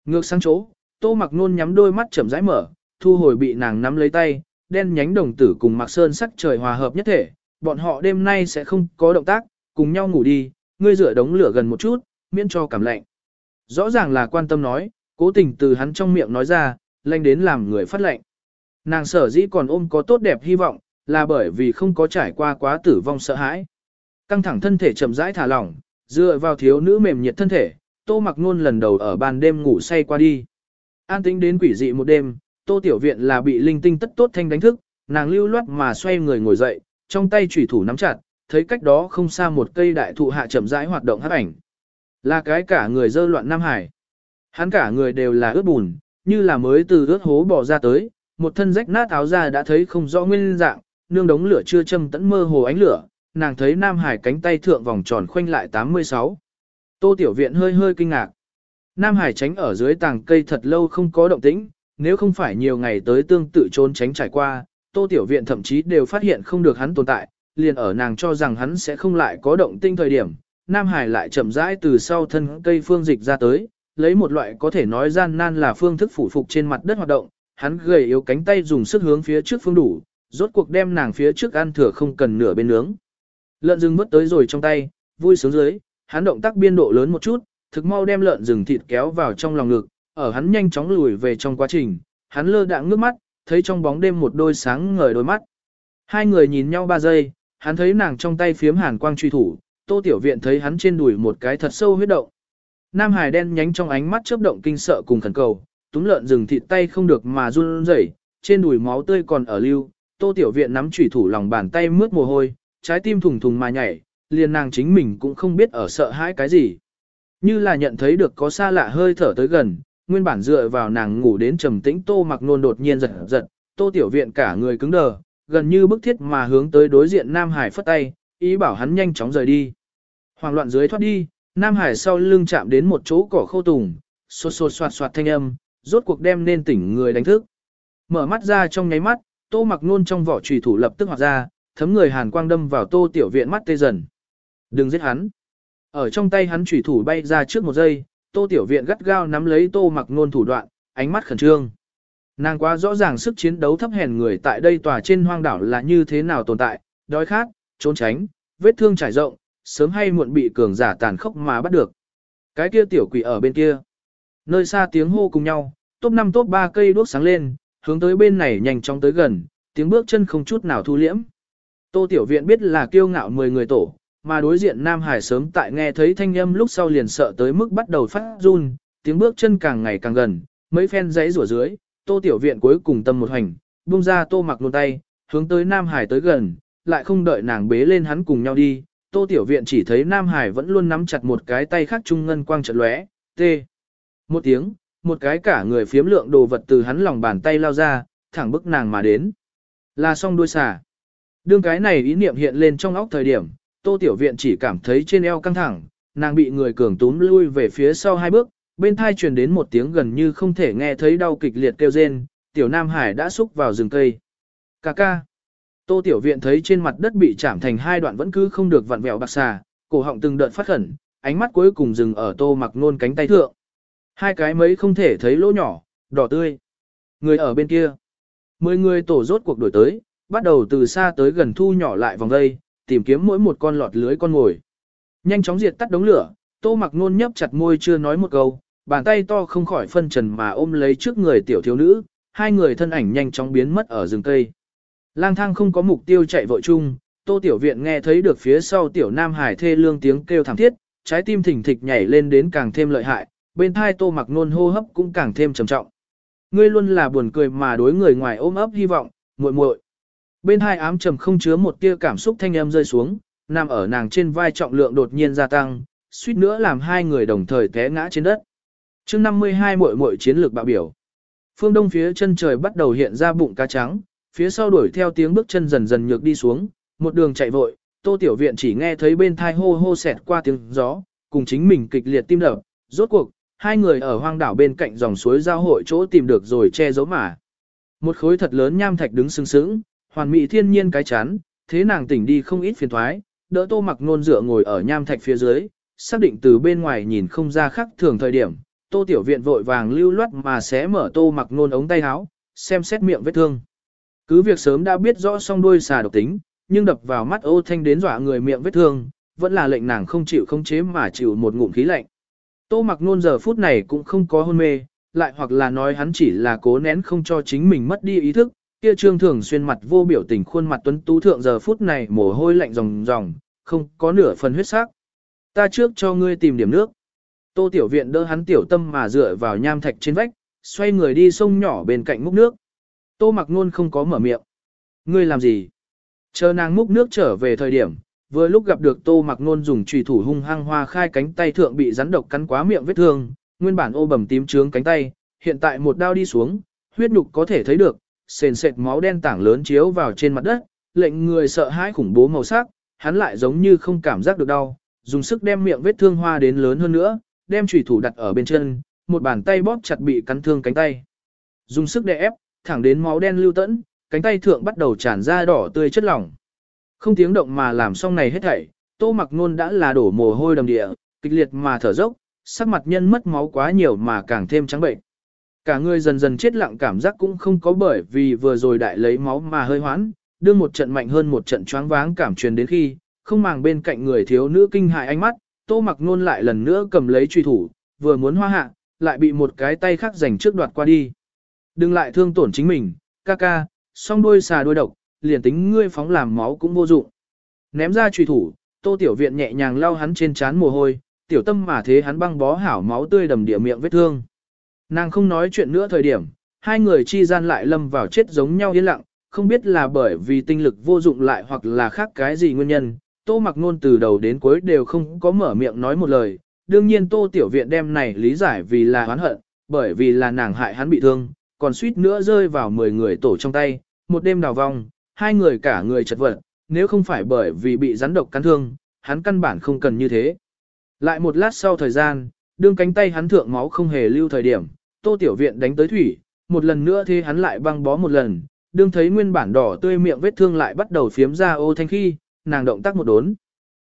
Ngược sang chỗ, tô mặc nôn nhắm đôi mắt chậm rãi mở, thu hồi bị nàng nắm lấy tay, đen nhánh đồng tử cùng Mạc sơn sắc trời hòa hợp nhất thể, bọn họ đêm nay sẽ không có động tác, cùng nhau ngủ đi, ngươi rửa đống lửa gần một chút, miễn cho cảm lạnh. Rõ ràng là quan tâm nói, cố tình từ hắn trong miệng nói ra, lanh đến làm người phát lạnh. Nàng sở dĩ còn ôm có tốt đẹp hy vọng, là bởi vì không có trải qua quá tử vong sợ hãi. Căng thẳng thân thể chậm rãi thả lỏng, dựa vào thiếu nữ mềm nhiệt thân thể, tô mặc nôn lần đầu ở ban đêm ngủ say qua đi. An tĩnh đến quỷ dị một đêm, tô tiểu viện là bị linh tinh tất tốt thanh đánh thức, nàng lưu loát mà xoay người ngồi dậy, trong tay chủy thủ nắm chặt, thấy cách đó không xa một cây đại thụ hạ chậm rãi hoạt động hấp ảnh. Là cái cả người dơ loạn Nam Hải. Hắn cả người đều là ướt bùn, như là mới từ ướt hố bò ra tới, một thân rách nát áo ra đã thấy không rõ nguyên dạng, nương đống lửa chưa châm tẫn mơ hồ ánh lửa, nàng thấy Nam Hải cánh tay thượng vòng tròn khoanh lại 86. Tô Tiểu Viện hơi hơi kinh ngạc. Nam Hải tránh ở dưới tàng cây thật lâu không có động tĩnh, nếu không phải nhiều ngày tới tương tự trốn tránh trải qua, Tô Tiểu Viện thậm chí đều phát hiện không được hắn tồn tại, liền ở nàng cho rằng hắn sẽ không lại có động tinh thời điểm. Nam Hải lại chậm rãi từ sau thân cây phương dịch ra tới, lấy một loại có thể nói gian nan là phương thức phủ phục trên mặt đất hoạt động, hắn gầy yếu cánh tay dùng sức hướng phía trước phương đủ, rốt cuộc đem nàng phía trước ăn thừa không cần nửa bên nướng. Lợn rừng mất tới rồi trong tay, vui sướng dưới, hắn động tác biên độ lớn một chút, thực mau đem lợn rừng thịt kéo vào trong lòng ngực, ở hắn nhanh chóng lùi về trong quá trình, hắn lơ đãng nước mắt, thấy trong bóng đêm một đôi sáng ngời đôi mắt. Hai người nhìn nhau ba giây, hắn thấy nàng trong tay phiếm hàn quang truy thủ, tô tiểu viện thấy hắn trên đùi một cái thật sâu huyết động. Nam Hải đen nhánh trong ánh mắt chớp động kinh sợ cùng khẩn cầu, túm lợn rừng thịt tay không được mà run rẩy, trên đùi máu tươi còn ở lưu, tô tiểu viện nắm chủy thủ lòng bàn tay mướt mồ hôi, trái tim thùng thùng mà nhảy, liền nàng chính mình cũng không biết ở sợ hãi cái gì. Như là nhận thấy được có xa lạ hơi thở tới gần, nguyên bản dựa vào nàng ngủ đến trầm tĩnh tô mặc nôn đột nhiên giật giật, tô tiểu viện cả người cứng đờ, gần như bức thiết mà hướng tới đối diện Nam Hải phất tay, ý bảo hắn nhanh chóng rời đi. Hoàng loạn dưới thoát đi, Nam Hải sau lưng chạm đến một chỗ cỏ khô tùng, xô xô soạt soạt thanh âm, rốt cuộc đem nên tỉnh người đánh thức. Mở mắt ra trong nháy mắt, tô mặc nôn trong vỏ trùy thủ lập tức hoạt ra, thấm người hàn quang đâm vào tô tiểu viện mắt tê dần. Đừng giết hắn. Ở trong tay hắn trùy thủ bay ra trước một giây, tô tiểu viện gắt gao nắm lấy tô mặc nôn thủ đoạn, ánh mắt khẩn trương. Nàng quá rõ ràng sức chiến đấu thấp hèn người tại đây tòa trên hoang đảo là như thế nào tồn tại, đói khát, trốn tránh, vết thương trải rộng, sớm hay muộn bị cường giả tàn khốc mà bắt được. Cái kia tiểu quỷ ở bên kia. Nơi xa tiếng hô cùng nhau, top 5 top 3 cây đuốc sáng lên, hướng tới bên này nhanh chóng tới gần, tiếng bước chân không chút nào thu liễm. Tô Tiểu Viện biết là kiêu ngạo 10 người tổ, mà đối diện Nam Hải sớm tại nghe thấy thanh âm lúc sau liền sợ tới mức bắt đầu phát run, tiếng bước chân càng ngày càng gần, mấy phen giấy rủa dưới, Tô Tiểu Viện cuối cùng tâm một hành, buông ra Tô mặc luôn tay, hướng tới Nam Hải tới gần, lại không đợi nàng bế lên hắn cùng nhau đi. Tô Tiểu Viện chỉ thấy Nam Hải vẫn luôn nắm chặt một cái tay khác trung ngân quang trận lóe, tê. Một tiếng, một cái cả người phiếm lượng đồ vật từ hắn lòng bàn tay lao ra, thẳng bức nàng mà đến. Là song đuôi xà. Đương cái này ý niệm hiện lên trong óc thời điểm, Tô Tiểu Viện chỉ cảm thấy trên eo căng thẳng, nàng bị người cường túm lui về phía sau hai bước, bên thai truyền đến một tiếng gần như không thể nghe thấy đau kịch liệt kêu rên, Tiểu Nam Hải đã xúc vào rừng cây. Cà ca. Tô Tiểu Viện thấy trên mặt đất bị chạm thành hai đoạn vẫn cứ không được vặn vẹo bạc xà, cổ họng từng đợt phát khẩn, ánh mắt cuối cùng dừng ở Tô mặc nôn cánh tay thượng. Hai cái mấy không thể thấy lỗ nhỏ, đỏ tươi. Người ở bên kia. Mười người tổ rốt cuộc đổi tới, bắt đầu từ xa tới gần thu nhỏ lại vòng dây, tìm kiếm mỗi một con lọt lưới con ngồi. Nhanh chóng diệt tắt đống lửa, tô mặc nôn nhấp chặt môi chưa nói một câu, bàn tay to không khỏi phân trần mà ôm lấy trước người tiểu thiếu nữ, hai người thân ảnh nhanh chóng biến mất ở rừng cây. Lang thang không có mục tiêu chạy vội chung, tô tiểu viện nghe thấy được phía sau tiểu nam hải thê lương tiếng kêu thảm thiết, trái tim thỉnh thịch nhảy lên đến càng thêm lợi hại, bên thai tô mặc nôn hô hấp cũng càng thêm trầm trọng. Ngươi luôn là buồn cười mà đối người ngoài ôm ấp hy vọng, muội muội. Bên hai ám trầm không chứa một tia cảm xúc thanh âm rơi xuống, nằm ở nàng trên vai trọng lượng đột nhiên gia tăng, suýt nữa làm hai người đồng thời té ngã trên đất. chương 52 muội muội chiến lược bạo biểu. Phương đông phía chân trời bắt đầu hiện ra bụng cá trắng, phía sau đuổi theo tiếng bước chân dần dần nhược đi xuống, một đường chạy vội, tô tiểu viện chỉ nghe thấy bên thai hô hô xẹt qua tiếng gió, cùng chính mình kịch liệt tim đập, rốt cuộc, hai người ở hoang đảo bên cạnh dòng suối giao hội chỗ tìm được rồi che giấu mà. Một khối thật lớn nham thạch đứng sừng sững, hoàn mỹ thiên nhiên cái chán, thế nàng tỉnh đi không ít phiền thoái, đỡ tô mặc nôn dựa ngồi ở nham thạch phía dưới, xác định từ bên ngoài nhìn không ra khác thường thời điểm, tô tiểu viện vội vàng lưu loát mà xé mở tô mặc nôn ống tay áo, xem xét miệng vết thương. Cứ việc sớm đã biết rõ song đuôi xà độc tính, nhưng đập vào mắt ô thanh đến dọa người miệng vết thương, vẫn là lệnh nàng không chịu không chế mà chịu một ngụm khí lạnh. Tô mặc nôn giờ phút này cũng không có hôn mê, lại hoặc là nói hắn chỉ là cố nén không cho chính mình mất đi ý thức, kia trương thường xuyên mặt vô biểu tình khuôn mặt tuấn tú thượng giờ phút này mồ hôi lạnh ròng ròng, không có nửa phần huyết sắc. Ta trước cho ngươi tìm điểm nước. Tô tiểu viện đỡ hắn tiểu tâm mà dựa vào nham thạch trên vách, xoay người đi sông nhỏ bên cạnh múc nước. Tô mặc nôn không có mở miệng. Ngươi làm gì? Chờ nàng múc nước trở về thời điểm, vừa lúc gặp được tô mặc nôn dùng trùy thủ hung hăng hoa khai cánh tay thượng bị rắn độc cắn quá miệng vết thương, nguyên bản ô bầm tím trướng cánh tay, hiện tại một đao đi xuống, huyết nhục có thể thấy được, sền sệt máu đen tảng lớn chiếu vào trên mặt đất, lệnh người sợ hãi khủng bố màu sắc, hắn lại giống như không cảm giác được đau, dùng sức đem miệng vết thương hoa đến lớn hơn nữa, đem chủy thủ đặt ở bên chân, một bàn tay bóp chặt bị cắn thương cánh tay. Dùng sức đè ép, thẳng đến máu đen lưu tẫn, cánh tay thượng bắt đầu tràn ra đỏ tươi chất lỏng. Không tiếng động mà làm xong này hết thảy, Tô Mặc Nôn đã là đổ mồ hôi đầm địa, kịch liệt mà thở dốc, sắc mặt nhân mất máu quá nhiều mà càng thêm trắng bệnh. Cả người dần dần chết lặng cảm giác cũng không có bởi vì vừa rồi đại lấy máu mà hơi hoãn, đưa một trận mạnh hơn một trận choáng váng cảm truyền đến khi, không màng bên cạnh người thiếu nữ kinh hại ánh mắt, Tô Mặc Nôn lại lần nữa cầm lấy truy thủ, vừa muốn hoa hạ, lại bị một cái tay khác giành trước đoạt qua đi. Đừng lại thương tổn chính mình, ca ca, song đôi xà đôi độc, liền tính ngươi phóng làm máu cũng vô dụng. Ném ra truy thủ, Tô Tiểu Viện nhẹ nhàng lau hắn trên trán mồ hôi, tiểu tâm mà thế hắn băng bó hảo máu tươi đầm địa miệng vết thương. Nàng không nói chuyện nữa thời điểm, hai người chi gian lại lâm vào chết giống nhau yên lặng, không biết là bởi vì tinh lực vô dụng lại hoặc là khác cái gì nguyên nhân, Tô Mặc Nôn từ đầu đến cuối đều không có mở miệng nói một lời. Đương nhiên Tô Tiểu Viện đem này lý giải vì là oán hận, bởi vì là nàng hại hắn bị thương, còn suýt nữa rơi vào 10 người tổ trong tay, một đêm đào vong, hai người cả người chật vật, nếu không phải bởi vì bị rắn độc cắn thương, hắn căn bản không cần như thế. Lại một lát sau thời gian, đương cánh tay hắn thượng máu không hề lưu thời điểm, Tô Tiểu Viện đánh tới thủy, một lần nữa thế hắn lại băng bó một lần, đương thấy nguyên bản đỏ tươi miệng vết thương lại bắt đầu phiếm ra ô thanh khi, nàng động tác một đốn.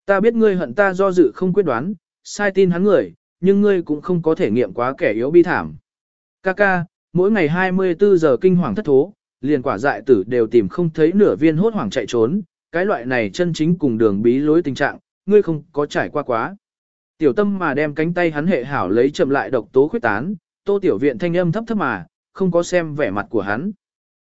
Ta biết ngươi hận ta do dự không quyết đoán, sai tin hắn người, nhưng ngươi cũng không có thể nghiệm quá kẻ yếu bi thảm. Kaka, mỗi ngày 24 giờ kinh hoàng thất thố, liền quả dại tử đều tìm không thấy nửa viên hốt hoảng chạy trốn, cái loại này chân chính cùng đường bí lối tình trạng, ngươi không có trải qua quá. Tiểu tâm mà đem cánh tay hắn hệ hảo lấy chậm lại độc tố khuyết tán, tô tiểu viện thanh âm thấp thấp mà, không có xem vẻ mặt của hắn.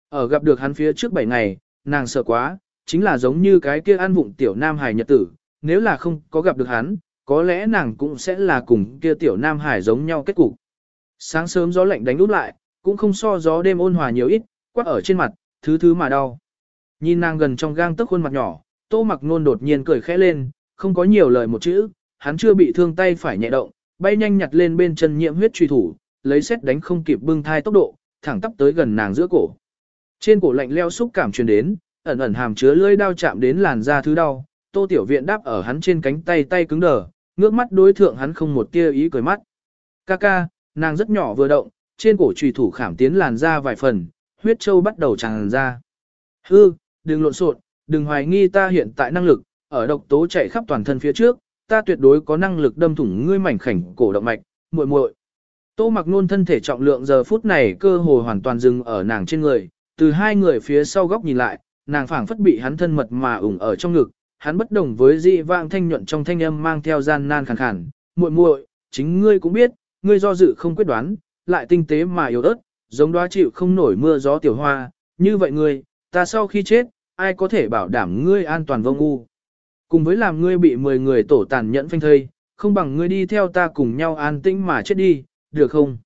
Ở gặp được hắn phía trước 7 ngày, nàng sợ quá, chính là giống như cái kia ăn vụng tiểu nam hải nhật tử, nếu là không có gặp được hắn, có lẽ nàng cũng sẽ là cùng kia tiểu nam hải giống nhau kết cục. Sáng sớm gió lạnh đánh út lại, cũng không so gió đêm ôn hòa nhiều ít, quát ở trên mặt, thứ thứ mà đau. Nhìn nàng gần trong gang tức khuôn mặt nhỏ, tô mặc nôn đột nhiên cười khẽ lên, không có nhiều lời một chữ, hắn chưa bị thương tay phải nhẹ động, bay nhanh nhặt lên bên chân nhiễm huyết truy thủ, lấy xét đánh không kịp bưng thai tốc độ, thẳng tắp tới gần nàng giữa cổ. Trên cổ lạnh leo xúc cảm truyền đến, ẩn ẩn hàm chứa lưỡi đao chạm đến làn da thứ đau, Tô Tiểu Viện đáp ở hắn trên cánh tay tay cứng đờ, ngước mắt đối thượng hắn không một tia ý cười mắt. Ca ca, nàng rất nhỏ vừa động, trên cổ trùy thủ khảm tiến làn da vài phần, huyết châu bắt đầu tràn ra. Hư, đừng lộn xộn, đừng hoài nghi ta hiện tại năng lực, ở độc tố chạy khắp toàn thân phía trước, ta tuyệt đối có năng lực đâm thủng ngươi mảnh khảnh cổ động mạch, muội muội. Tô Mặc Nôn thân thể trọng lượng giờ phút này cơ hồ hoàn toàn dừng ở nàng trên người, từ hai người phía sau góc nhìn lại, nàng phảng phất bị hắn thân mật mà ủng ở trong ngực, hắn bất đồng với dị vang thanh nhuận trong thanh âm mang theo gian nan khàn khàn, muội muội, chính ngươi cũng biết, ngươi do dự không quyết đoán, lại tinh tế mà yếu ớt, giống đóa chịu không nổi mưa gió tiểu hoa, như vậy ngươi, ta sau khi chết, ai có thể bảo đảm ngươi an toàn vô ngu. Cùng với làm ngươi bị 10 người tổ tàn nhẫn phanh thây, không bằng ngươi đi theo ta cùng nhau an tĩnh mà chết đi, được không?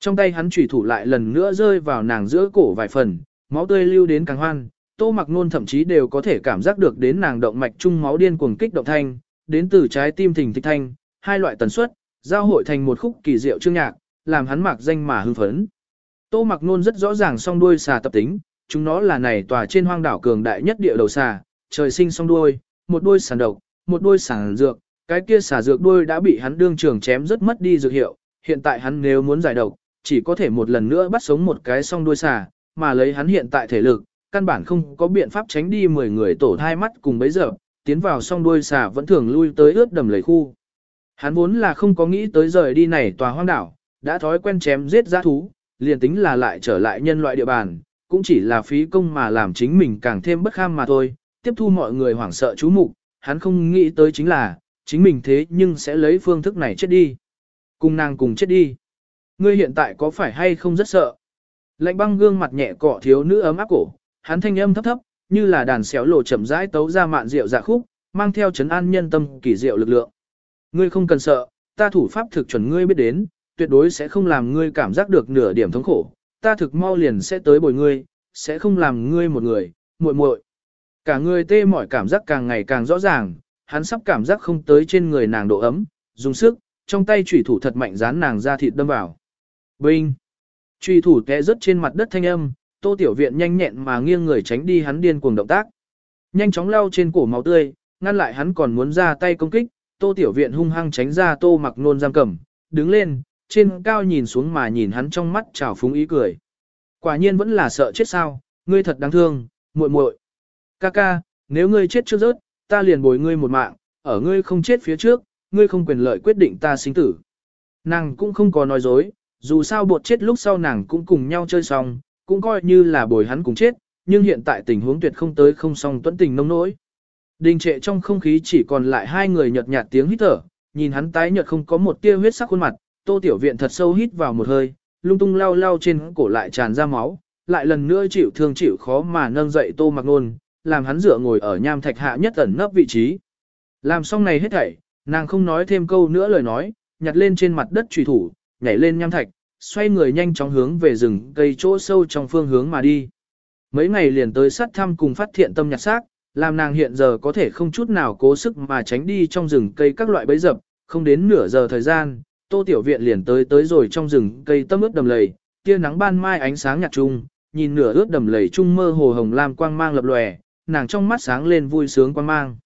Trong tay hắn chủy thủ lại lần nữa rơi vào nàng giữa cổ vài phần, máu tươi lưu đến càng hoan, tô mặc nôn thậm chí đều có thể cảm giác được đến nàng động mạch trung máu điên cuồng kích động thanh, đến từ trái tim thình thịch thanh, hai loại tần suất, giao hội thành một khúc kỳ diệu chương nhạc, làm hắn mặc danh mà hưng phấn. Tô mặc nôn rất rõ ràng song đuôi xà tập tính, chúng nó là này tòa trên hoang đảo cường đại nhất địa đầu xà, trời sinh song đuôi, một đôi sàn độc, một đôi sàn dược, cái kia xả dược đôi đã bị hắn đương trường chém rất mất đi dược hiệu, hiện tại hắn nếu muốn giải độc, chỉ có thể một lần nữa bắt sống một cái song đuôi xả, mà lấy hắn hiện tại thể lực, căn bản không có biện pháp tránh đi 10 người tổ thai mắt cùng bấy giờ, tiến vào song đuôi xả vẫn thường lui tới ướt đầm lầy khu. Hắn vốn là không có nghĩ tới rời đi này tòa hoang đảo, đã thói quen chém giết giã thú, liền tính là lại trở lại nhân loại địa bàn, cũng chỉ là phí công mà làm chính mình càng thêm bất kham mà thôi, tiếp thu mọi người hoảng sợ chú mục, hắn không nghĩ tới chính là, chính mình thế nhưng sẽ lấy phương thức này chết đi. Cùng nàng cùng chết đi. Ngươi hiện tại có phải hay không rất sợ? Lạnh băng gương mặt nhẹ cọ thiếu nữ ấm áp cổ, hắn thanh âm thấp thấp, như là đàn xéo lộ chậm rãi tấu ra mạn rượu dạ khúc, mang theo chấn an nhân tâm kỳ diệu lực lượng. Ngươi không cần sợ, ta thủ pháp thực chuẩn ngươi biết đến, tuyệt đối sẽ không làm ngươi cảm giác được nửa điểm thống khổ, ta thực mau liền sẽ tới bồi ngươi, sẽ không làm ngươi một người, muội muội. Cả người tê mỏi cảm giác càng ngày càng rõ ràng, hắn sắp cảm giác không tới trên người nàng độ ấm, dùng sức, trong tay chủy thủ thật mạnh dán nàng ra thịt đâm vào. Binh! Chủy thủ té rớt trên mặt đất thanh âm, tô tiểu viện nhanh nhẹn mà nghiêng người tránh đi hắn điên cuồng động tác. Nhanh chóng lau trên cổ máu tươi, ngăn lại hắn còn muốn ra tay công kích, tô tiểu viện hung hăng tránh ra tô mặc nôn giam cầm, đứng lên, trên cao nhìn xuống mà nhìn hắn trong mắt trào phúng ý cười. Quả nhiên vẫn là sợ chết sao, ngươi thật đáng thương, muội muội. Ca ca, nếu ngươi chết trước rớt, ta liền bồi ngươi một mạng, ở ngươi không chết phía trước, ngươi không quyền lợi quyết định ta sinh tử. Nàng cũng không có nói dối, dù sao bột chết lúc sau nàng cũng cùng nhau chơi xong, cũng coi như là bồi hắn cùng chết, nhưng hiện tại tình huống tuyệt không tới không xong tuẫn tình nông nỗi. Đình trệ trong không khí chỉ còn lại hai người nhợt nhạt tiếng hít thở, nhìn hắn tái nhợt không có một tia huyết sắc khuôn mặt, tô tiểu viện thật sâu hít vào một hơi, lung tung lao lao trên cổ lại tràn ra máu, lại lần nữa chịu thương chịu khó mà nâng dậy tô mặc nôn, làm hắn dựa ngồi ở nham thạch hạ nhất ẩn nấp vị trí. Làm xong này hết thảy, nàng không nói thêm câu nữa lời nói, nhặt lên trên mặt đất trùy thủ, nhảy lên nham thạch, xoay người nhanh chóng hướng về rừng cây chỗ sâu trong phương hướng mà đi. Mấy ngày liền tới sát thăm cùng phát thiện tâm nhặt xác, làm nàng hiện giờ có thể không chút nào cố sức mà tránh đi trong rừng cây các loại bẫy dập, không đến nửa giờ thời gian, Tô Tiểu Viện liền tới tới rồi trong rừng cây tâm ướt đầm lầy, tia nắng ban mai ánh sáng nhạt chung, nhìn nửa ướt đầm lầy chung mơ hồ hồng lam quang mang lập lòe, nàng trong mắt sáng lên vui sướng quan mang.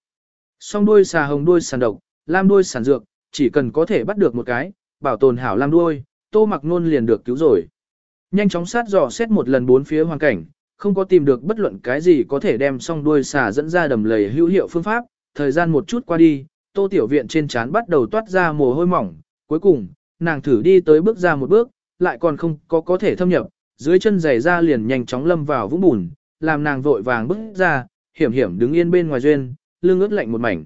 Song đuôi xà hồng đuôi sàn độc, lam đuôi sản dược, chỉ cần có thể bắt được một cái, bảo tồn hảo lam đuôi, Tô Mặc Nôn liền được cứu rồi. Nhanh chóng sát dò xét một lần bốn phía hoàn cảnh, không có tìm được bất luận cái gì có thể đem song đuôi xà dẫn ra đầm lầy hữu hiệu phương pháp, thời gian một chút qua đi, Tô Tiểu Viện trên trán bắt đầu toát ra mồ hôi mỏng, Cuối cùng, nàng thử đi tới bước ra một bước, lại còn không có có thể thâm nhập, dưới chân giày ra liền nhanh chóng lâm vào vũng bùn, làm nàng vội vàng bước ra, hiểm hiểm đứng yên bên ngoài duyên, lưng ướt lạnh một mảnh.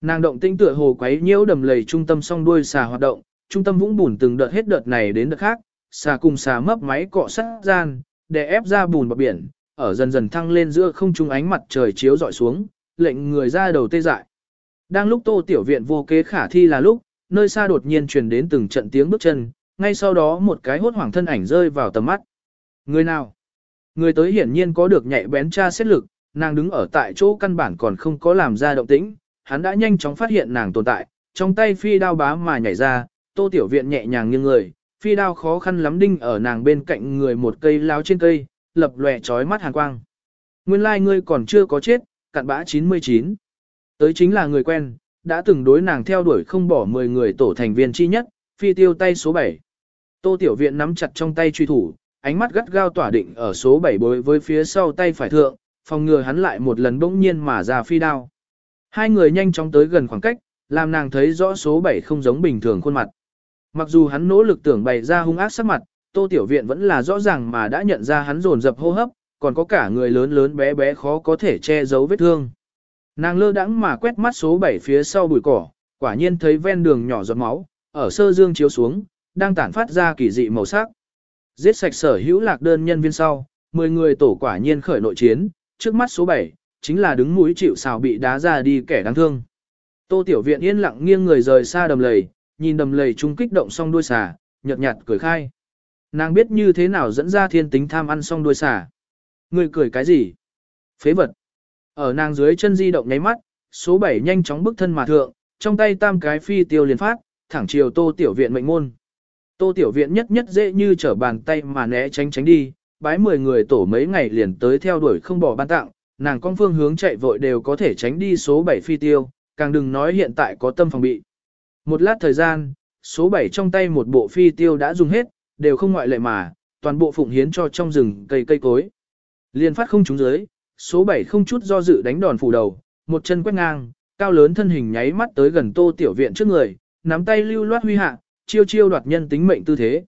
Nàng động tinh tựa hồ quấy nhiễu đầm lầy trung tâm song đuôi xà hoạt động, trung tâm vũng bùn từng đợt hết đợt này đến đợt khác, xà cùng xà mấp máy cọ sát gian, để ép ra bùn bọt biển, ở dần dần thăng lên giữa không trung ánh mặt trời chiếu dọi xuống, lệnh người ra đầu tê dại. Đang lúc Tô Tiểu Viện vô kế khả thi là lúc, nơi xa đột nhiên truyền đến từng trận tiếng bước chân, ngay sau đó một cái hốt hoảng thân ảnh rơi vào tầm mắt. Người nào? Người tới hiển nhiên có được nhạy bén tra xét lực, nàng đứng ở tại chỗ căn bản còn không có làm ra động tĩnh, hắn đã nhanh chóng phát hiện nàng tồn tại, trong tay phi đao bá mà nhảy ra, tô tiểu viện nhẹ nhàng nghiêng người, phi đao khó khăn lắm đinh ở nàng bên cạnh người một cây lao trên cây, lập lòe trói mắt hàn quang. Nguyên lai like ngươi còn chưa có chết, cặn bã 99. Tới chính là người quen, đã từng đối nàng theo đuổi không bỏ 10 người tổ thành viên chi nhất, phi tiêu tay số 7. Tô Tiểu Viện nắm chặt trong tay truy thủ, ánh mắt gắt gao tỏa định ở số 7 bối với phía sau tay phải thượng, phòng ngừa hắn lại một lần bỗng nhiên mà ra phi đao. Hai người nhanh chóng tới gần khoảng cách, làm nàng thấy rõ số 7 không giống bình thường khuôn mặt. Mặc dù hắn nỗ lực tưởng bày ra hung ác sắc mặt, Tô Tiểu Viện vẫn là rõ ràng mà đã nhận ra hắn dồn dập hô hấp, còn có cả người lớn lớn bé bé khó có thể che giấu vết thương. Nàng lơ đãng mà quét mắt số 7 phía sau bụi cỏ, quả nhiên thấy ven đường nhỏ giọt máu, ở sơ dương chiếu xuống, đang tản phát ra kỳ dị màu sắc. Giết sạch sở hữu lạc đơn nhân viên sau, 10 người tổ quả nhiên khởi nội chiến, trước mắt số 7, chính là đứng mũi chịu xào bị đá ra đi kẻ đáng thương. Tô Tiểu Viện yên lặng nghiêng người rời xa đầm lầy, nhìn đầm lầy trung kích động song đuôi xà, nhợt nhạt cười khai. Nàng biết như thế nào dẫn ra thiên tính tham ăn song đuôi xà. Người cười cái gì? Phế vật. Ở nàng dưới chân di động nháy mắt, số 7 nhanh chóng bước thân mà thượng, trong tay tam cái phi tiêu liền phát, thẳng chiều tô tiểu viện mệnh môn. Tô tiểu viện nhất nhất dễ như trở bàn tay mà né tránh tránh đi, bái 10 người tổ mấy ngày liền tới theo đuổi không bỏ ban tặng, nàng con phương hướng chạy vội đều có thể tránh đi số 7 phi tiêu, càng đừng nói hiện tại có tâm phòng bị. Một lát thời gian, số 7 trong tay một bộ phi tiêu đã dùng hết, đều không ngoại lệ mà, toàn bộ phụng hiến cho trong rừng cây cây cối. Liên phát không trúng dưới, số 7 không chút do dự đánh đòn phủ đầu, một chân quét ngang, cao lớn thân hình nháy mắt tới gần tô tiểu viện trước người, nắm tay lưu loát huy hạ, chiêu chiêu đoạt nhân tính mệnh tư thế.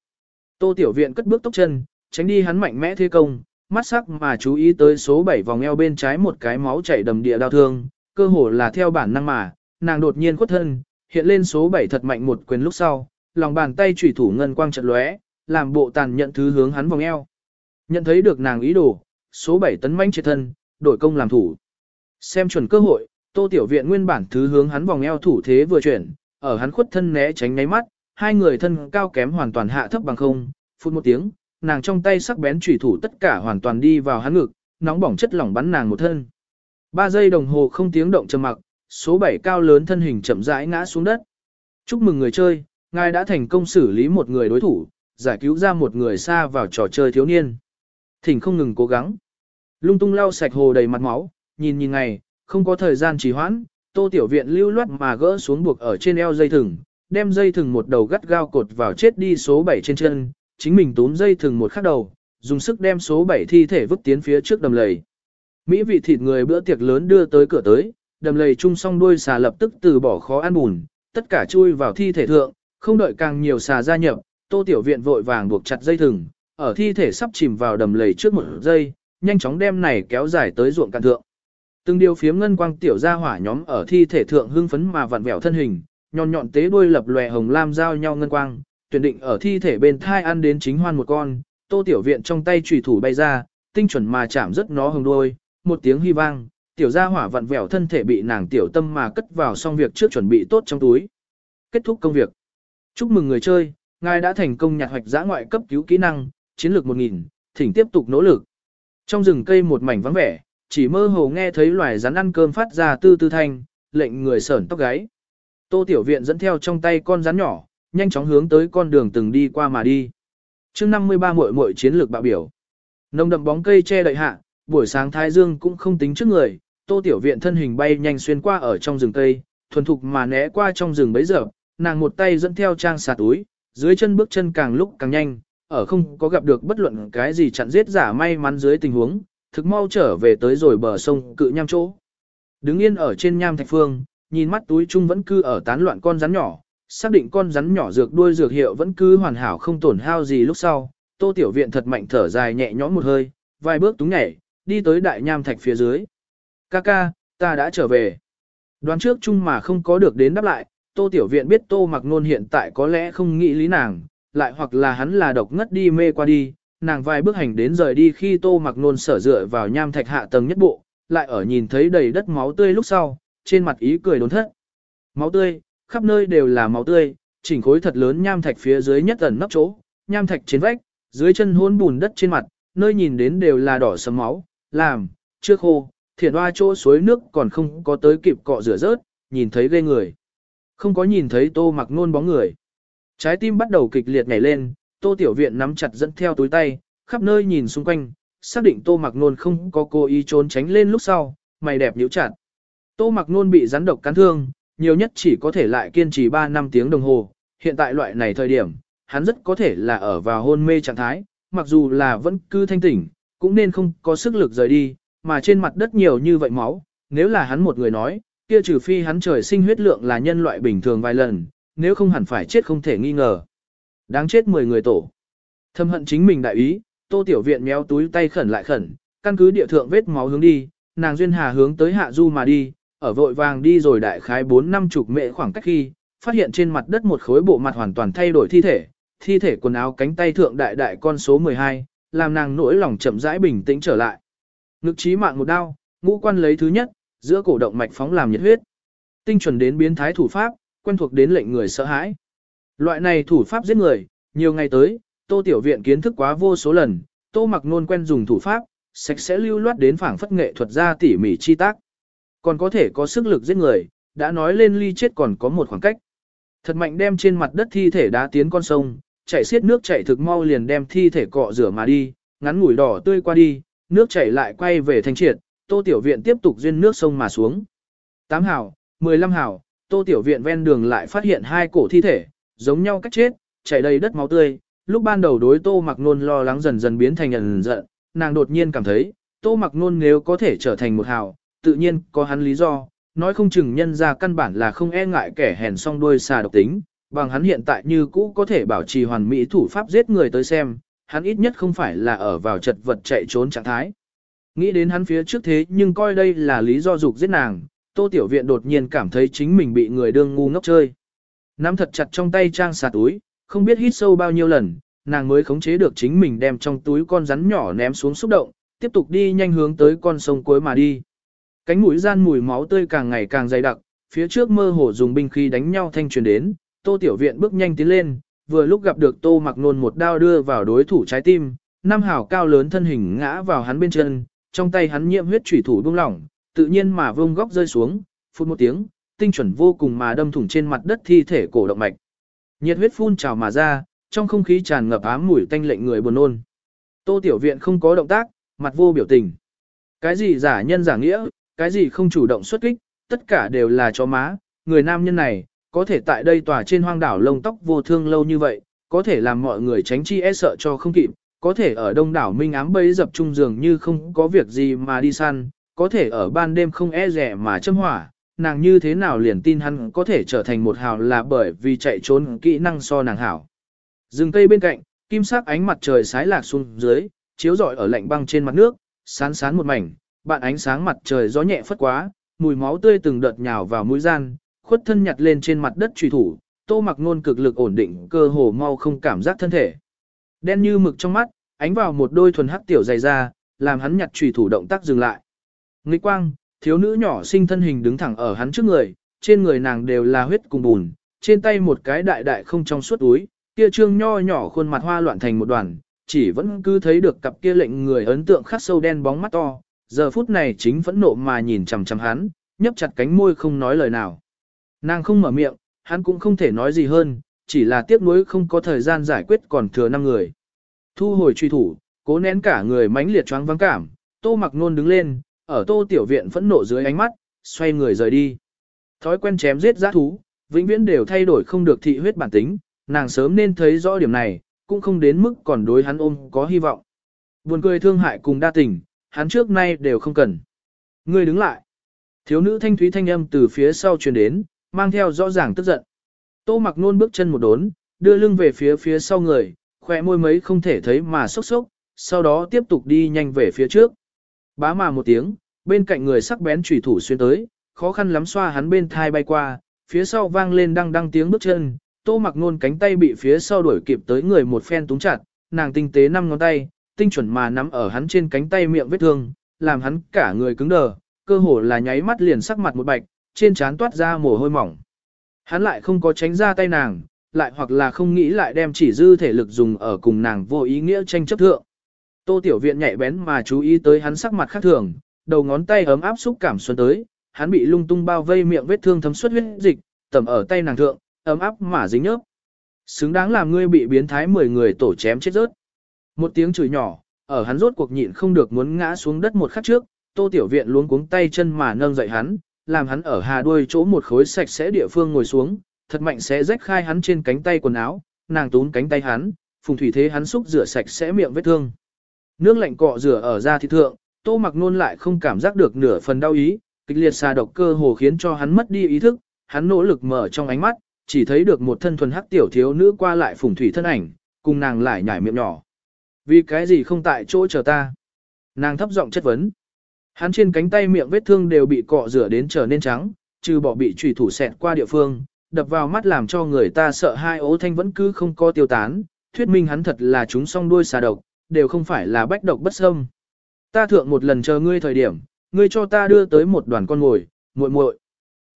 Tô Tiểu Viện cất bước tốc chân, tránh đi hắn mạnh mẽ thế công, mắt sắc mà chú ý tới số 7 vòng eo bên trái một cái máu chảy đầm địa đau thương, cơ hồ là theo bản năng mà, nàng đột nhiên khuất thân, hiện lên số 7 thật mạnh một quyền lúc sau, lòng bàn tay chủy thủ ngân quang chợt lóe, làm bộ tàn nhận thứ hướng hắn vòng eo. Nhận thấy được nàng ý đồ, số 7 tấn manh triệt thân, đổi công làm thủ. Xem chuẩn cơ hội, Tô Tiểu Viện nguyên bản thứ hướng hắn vòng eo thủ thế vừa chuyển, ở hắn khuất thân né tránh nháy mắt, hai người thân cao kém hoàn toàn hạ thấp bằng không, phút một tiếng, nàng trong tay sắc bén chủy thủ tất cả hoàn toàn đi vào hắn ngực, nóng bỏng chất lỏng bắn nàng một thân. Ba giây đồng hồ không tiếng động trầm mặc, số 7 cao lớn thân hình chậm rãi ngã xuống đất. Chúc mừng người chơi, ngài đã thành công xử lý một người đối thủ, giải cứu ra một người xa vào trò chơi thiếu niên. Thỉnh không ngừng cố gắng. Lung tung lau sạch hồ đầy mặt máu, nhìn nhìn ngày, không có thời gian trì hoãn, tô tiểu viện lưu loát mà gỡ xuống buộc ở trên eo dây thừng, đem dây thừng một đầu gắt gao cột vào chết đi số 7 trên chân, chính mình túm dây thừng một khắc đầu, dùng sức đem số 7 thi thể vứt tiến phía trước đầm lầy. Mỹ vị thịt người bữa tiệc lớn đưa tới cửa tới, đầm lầy chung song đuôi xà lập tức từ bỏ khó ăn bùn, tất cả chui vào thi thể thượng, không đợi càng nhiều xà gia nhập, tô tiểu viện vội vàng buộc chặt dây thừng, ở thi thể sắp chìm vào đầm lầy trước một giây, nhanh chóng đem này kéo dài tới ruộng cạn thượng. Từng điều phiếm ngân quang tiểu ra hỏa nhóm ở thi thể thượng hưng phấn mà vặn vẹo thân hình, nhọn nhọn tế đuôi lập lòe hồng lam giao nhau ngân quang, tuyển định ở thi thể bên thai ăn đến chính hoan một con, tô tiểu viện trong tay chủy thủ bay ra, tinh chuẩn mà chạm rất nó hồng đuôi, một tiếng hy vang, tiểu gia hỏa vặn vẹo thân thể bị nàng tiểu tâm mà cất vào xong việc trước chuẩn bị tốt trong túi. Kết thúc công việc. Chúc mừng người chơi, ngài đã thành công nhặt hoạch giã ngoại cấp cứu kỹ năng, chiến lược 1000, thỉnh tiếp tục nỗ lực. Trong rừng cây một mảnh vắng vẻ, chỉ mơ hồ nghe thấy loài rắn ăn cơm phát ra tư tư thanh, lệnh người sởn tóc gáy. Tô Tiểu Viện dẫn theo trong tay con rắn nhỏ, nhanh chóng hướng tới con đường từng đi qua mà đi. chương 53 muội muội chiến lược bạo biểu. Nông đậm bóng cây che đậy hạ, buổi sáng thái dương cũng không tính trước người, Tô Tiểu Viện thân hình bay nhanh xuyên qua ở trong rừng cây, thuần thục mà né qua trong rừng bấy giờ, nàng một tay dẫn theo trang xà túi, dưới chân bước chân càng lúc càng nhanh, ở không có gặp được bất luận cái gì chặn giết giả may mắn dưới tình huống, thực mau trở về tới rồi bờ sông cự nham chỗ. Đứng yên ở trên nham thạch phương, nhìn mắt túi chung vẫn cư ở tán loạn con rắn nhỏ, xác định con rắn nhỏ dược đuôi dược hiệu vẫn cứ hoàn hảo không tổn hao gì lúc sau, Tô Tiểu Viện thật mạnh thở dài nhẹ nhõm một hơi, vài bước túng nhảy, đi tới đại nham thạch phía dưới. Kaka, ta đã trở về. Đoán trước chung mà không có được đến đáp lại, Tô Tiểu Viện biết Tô Mặc Nôn hiện tại có lẽ không nghĩ lý nàng, lại hoặc là hắn là độc ngất đi mê qua đi, nàng vài bước hành đến rời đi khi Tô Mặc Nôn sở dựa vào nham thạch hạ tầng nhất bộ, lại ở nhìn thấy đầy đất máu tươi lúc sau, trên mặt ý cười đốn thất. Máu tươi, khắp nơi đều là máu tươi, chỉnh khối thật lớn nham thạch phía dưới nhất ẩn nấp chỗ, nham thạch trên vách, dưới chân hôn bùn đất trên mặt, nơi nhìn đến đều là đỏ sẫm máu, làm, chưa khô, thiệt hoa chỗ suối nước còn không có tới kịp cọ rửa rớt, nhìn thấy ghê người. Không có nhìn thấy tô mặc nôn bóng người. Trái tim bắt đầu kịch liệt nhảy lên, tô tiểu viện nắm chặt dẫn theo túi tay, khắp nơi nhìn xung quanh, xác định tô mặc nôn không có cố ý trốn tránh lên lúc sau, mày đẹp nhíu chặt. Tô mặc nôn bị rắn độc cắn thương, nhiều nhất chỉ có thể lại kiên trì 3 năm tiếng đồng hồ, hiện tại loại này thời điểm, hắn rất có thể là ở vào hôn mê trạng thái, mặc dù là vẫn cư thanh tỉnh, cũng nên không có sức lực rời đi, mà trên mặt đất nhiều như vậy máu, nếu là hắn một người nói, kia trừ phi hắn trời sinh huyết lượng là nhân loại bình thường vài lần, nếu không hẳn phải chết không thể nghi ngờ. Đáng chết 10 người tổ. Thâm hận chính mình đại ý, tô tiểu viện méo túi tay khẩn lại khẩn, căn cứ địa thượng vết máu hướng đi, nàng duyên hà hướng tới hạ du mà đi, ở vội vàng đi rồi đại khái 4 năm chục mệ khoảng cách khi, phát hiện trên mặt đất một khối bộ mặt hoàn toàn thay đổi thi thể, thi thể quần áo cánh tay thượng đại đại con số 12, làm nàng nỗi lòng chậm rãi bình tĩnh trở lại. Ngực trí mạng một đao, ngũ quan lấy thứ nhất, giữa cổ động mạch phóng làm nhiệt huyết. Tinh chuẩn đến biến thái thủ pháp, quen thuộc đến lệnh người sợ hãi. Loại này thủ pháp giết người, nhiều ngày tới, Tô Tiểu Viện kiến thức quá vô số lần, Tô Mặc Nôn quen dùng thủ pháp, sạch sẽ lưu loát đến phảng phất nghệ thuật ra tỉ mỉ chi tác. Còn có thể có sức lực giết người, đã nói lên ly chết còn có một khoảng cách. Thật mạnh đem trên mặt đất thi thể đá tiến con sông, chảy xiết nước chảy thực mau liền đem thi thể cọ rửa mà đi, ngắn ngủi đỏ tươi qua đi, nước chảy lại quay về thanh triệt, Tô Tiểu Viện tiếp tục duyên nước sông mà xuống. tám hào, 15 hào, Tô Tiểu Viện ven đường lại phát hiện hai cổ thi thể, giống nhau cách chết, chảy đầy đất máu tươi. Lúc ban đầu đối Tô Mặc Nôn lo lắng dần dần biến thành ẩn giận, nàng đột nhiên cảm thấy, Tô Mặc Nôn nếu có thể trở thành một hào, tự nhiên có hắn lý do, nói không chừng nhân ra căn bản là không e ngại kẻ hèn song đuôi xà độc tính, bằng hắn hiện tại như cũ có thể bảo trì hoàn mỹ thủ pháp giết người tới xem, hắn ít nhất không phải là ở vào chật vật chạy trốn trạng thái. Nghĩ đến hắn phía trước thế nhưng coi đây là lý do dục giết nàng, Tô Tiểu Viện đột nhiên cảm thấy chính mình bị người đương ngu ngốc chơi. Nắm thật chặt trong tay trang xà túi, không biết hít sâu bao nhiêu lần, nàng mới khống chế được chính mình đem trong túi con rắn nhỏ ném xuống xúc động, tiếp tục đi nhanh hướng tới con sông cuối mà đi. Cánh mũi gian mùi máu tươi càng ngày càng dày đặc, phía trước mơ hồ dùng binh khí đánh nhau thanh truyền đến, Tô Tiểu Viện bước nhanh tiến lên, vừa lúc gặp được Tô Mặc Nôn một đao đưa vào đối thủ trái tim, năm hảo cao lớn thân hình ngã vào hắn bên chân, trong tay hắn nhiễm huyết chủy thủ buông lỏng, tự nhiên mà vông góc rơi xuống, phút một tiếng, tinh chuẩn vô cùng mà đâm thủng trên mặt đất thi thể cổ động mạch. Nhiệt huyết phun trào mà ra, trong không khí tràn ngập ám mùi tanh lệnh người buồn nôn. Tô Tiểu Viện không có động tác, mặt vô biểu tình. Cái gì giả nhân giả nghĩa, cái gì không chủ động xuất kích, tất cả đều là chó má, người nam nhân này, có thể tại đây tòa trên hoang đảo lông tóc vô thương lâu như vậy, có thể làm mọi người tránh chi e sợ cho không kịp, có thể ở đông đảo minh ám bấy dập trung dường như không có việc gì mà đi săn, có thể ở ban đêm không e rẻ mà châm hỏa, nàng như thế nào liền tin hắn có thể trở thành một hào là bởi vì chạy trốn kỹ năng so nàng hảo. Rừng cây bên cạnh, kim sắc ánh mặt trời sái lạc xuống dưới, chiếu rọi ở lạnh băng trên mặt nước, sán sán một mảnh, bạn ánh sáng mặt trời gió nhẹ phất quá, mùi máu tươi từng đợt nhào vào mũi gian, khuất thân nhặt lên trên mặt đất truy thủ, tô mặc nôn cực lực ổn định cơ hồ mau không cảm giác thân thể. Đen như mực trong mắt, ánh vào một đôi thuần hắc tiểu dày ra, làm hắn nhặt truy thủ động tác dừng lại. Nghịch quang, thiếu nữ nhỏ sinh thân hình đứng thẳng ở hắn trước người, trên người nàng đều là huyết cùng bùn, trên tay một cái đại đại không trong suốt túi, kia trương nho nhỏ khuôn mặt hoa loạn thành một đoàn, chỉ vẫn cứ thấy được cặp kia lệnh người ấn tượng khắc sâu đen bóng mắt to, giờ phút này chính phẫn nộ mà nhìn chằm chằm hắn, nhấp chặt cánh môi không nói lời nào. Nàng không mở miệng, hắn cũng không thể nói gì hơn, chỉ là tiếc nuối không có thời gian giải quyết còn thừa năm người. Thu hồi truy thủ, cố nén cả người mãnh liệt choáng vắng cảm, tô mặc nôn đứng lên, ở tô tiểu viện phẫn nộ dưới ánh mắt, xoay người rời đi. Thói quen chém giết giã thú, vĩnh viễn đều thay đổi không được thị huyết bản tính, nàng sớm nên thấy rõ điểm này, cũng không đến mức còn đối hắn ôm có hy vọng. Buồn cười thương hại cùng đa tình, hắn trước nay đều không cần. Ngươi đứng lại. Thiếu nữ thanh thúy thanh âm từ phía sau truyền đến, mang theo rõ ràng tức giận. Tô mặc nôn bước chân một đốn, đưa lưng về phía phía sau người, khỏe môi mấy không thể thấy mà sốc sốc, sau đó tiếp tục đi nhanh về phía trước. Bá mà một tiếng, bên cạnh người sắc bén chủy thủ xuyên tới, khó khăn lắm xoa hắn bên thai bay qua, phía sau vang lên đăng đăng tiếng bước chân, tô mặc nôn cánh tay bị phía sau đuổi kịp tới người một phen túng chặt, nàng tinh tế năm ngón tay, tinh chuẩn mà nắm ở hắn trên cánh tay miệng vết thương, làm hắn cả người cứng đờ, cơ hồ là nháy mắt liền sắc mặt một bạch, trên trán toát ra mồ hôi mỏng. Hắn lại không có tránh ra tay nàng, lại hoặc là không nghĩ lại đem chỉ dư thể lực dùng ở cùng nàng vô ý nghĩa tranh chấp thượng. Tô Tiểu Viện nhạy bén mà chú ý tới hắn sắc mặt khác thường, đầu ngón tay ấm áp xúc cảm xuân tới, hắn bị lung tung bao vây miệng vết thương thấm xuất huyết dịch, tẩm ở tay nàng thượng, ấm áp mà dính nhớp. Xứng đáng làm ngươi bị biến thái 10 người tổ chém chết rớt. Một tiếng chửi nhỏ, ở hắn rốt cuộc nhịn không được muốn ngã xuống đất một khắc trước, Tô Tiểu Viện luống cuống tay chân mà nâng dậy hắn, làm hắn ở hà đuôi chỗ một khối sạch sẽ địa phương ngồi xuống, thật mạnh sẽ rách khai hắn trên cánh tay quần áo, nàng tún cánh tay hắn, phùng thủy thế hắn xúc rửa sạch sẽ miệng vết thương. Nước lạnh cọ rửa ở da thịt thượng, Tô Mặc Nôn lại không cảm giác được nửa phần đau ý, kịch liệt xà độc cơ hồ khiến cho hắn mất đi ý thức, hắn nỗ lực mở trong ánh mắt, chỉ thấy được một thân thuần hắc tiểu thiếu nữ qua lại phùng thủy thân ảnh, cùng nàng lại nhảy miệng nhỏ. Vì cái gì không tại chỗ chờ ta? Nàng thấp giọng chất vấn. Hắn trên cánh tay miệng vết thương đều bị cọ rửa đến trở nên trắng, trừ bỏ bị chủy thủ xẹt qua địa phương, đập vào mắt làm cho người ta sợ hai ố thanh vẫn cứ không có tiêu tán, thuyết minh hắn thật là chúng song đuôi xà độc, đều không phải là bách độc bất xâm. Ta thượng một lần chờ ngươi thời điểm, ngươi cho ta đưa tới một đoàn con ngồi, muội muội.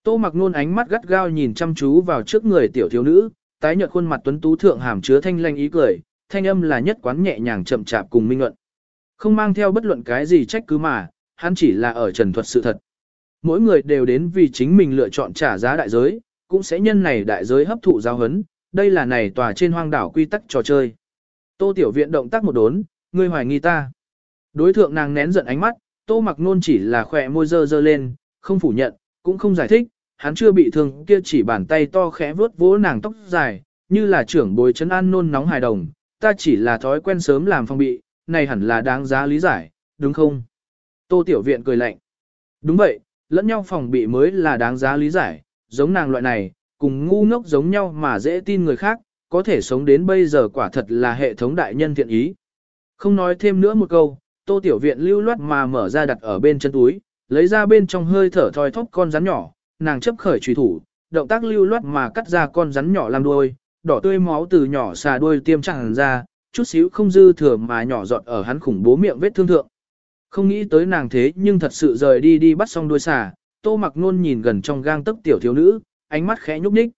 Tô mặc nôn ánh mắt gắt gao nhìn chăm chú vào trước người tiểu thiếu nữ, tái nhợt khuôn mặt tuấn tú thượng hàm chứa thanh lanh ý cười, thanh âm là nhất quán nhẹ nhàng chậm chạp cùng minh luận. Không mang theo bất luận cái gì trách cứ mà, hắn chỉ là ở trần thuật sự thật. Mỗi người đều đến vì chính mình lựa chọn trả giá đại giới, cũng sẽ nhân này đại giới hấp thụ giáo hấn, đây là này tòa trên hoang đảo quy tắc trò chơi. Tô Tiểu Viện động tác một đốn, ngươi hoài nghi ta. Đối thượng nàng nén giận ánh mắt, Tô Mặc Nôn chỉ là khỏe môi dơ dơ lên, không phủ nhận, cũng không giải thích, hắn chưa bị thương kia chỉ bàn tay to khẽ vuốt vỗ nàng tóc dài, như là trưởng bối chân an nôn nóng hài đồng, ta chỉ là thói quen sớm làm phong bị, này hẳn là đáng giá lý giải, đúng không? Tô Tiểu Viện cười lạnh. Đúng vậy, lẫn nhau phòng bị mới là đáng giá lý giải, giống nàng loại này, cùng ngu ngốc giống nhau mà dễ tin người khác, có thể sống đến bây giờ quả thật là hệ thống đại nhân thiện ý. Không nói thêm nữa một câu, tô tiểu viện lưu loát mà mở ra đặt ở bên chân túi, lấy ra bên trong hơi thở thoi thóp con rắn nhỏ, nàng chấp khởi trùy thủ, động tác lưu loát mà cắt ra con rắn nhỏ làm đuôi, đỏ tươi máu từ nhỏ xà đuôi tiêm chẳng ra, chút xíu không dư thừa mà nhỏ giọt ở hắn khủng bố miệng vết thương thượng. Không nghĩ tới nàng thế nhưng thật sự rời đi đi bắt xong đuôi xà, tô mặc nôn nhìn gần trong gang tấc tiểu thiếu nữ, ánh mắt khẽ nhúc nhích.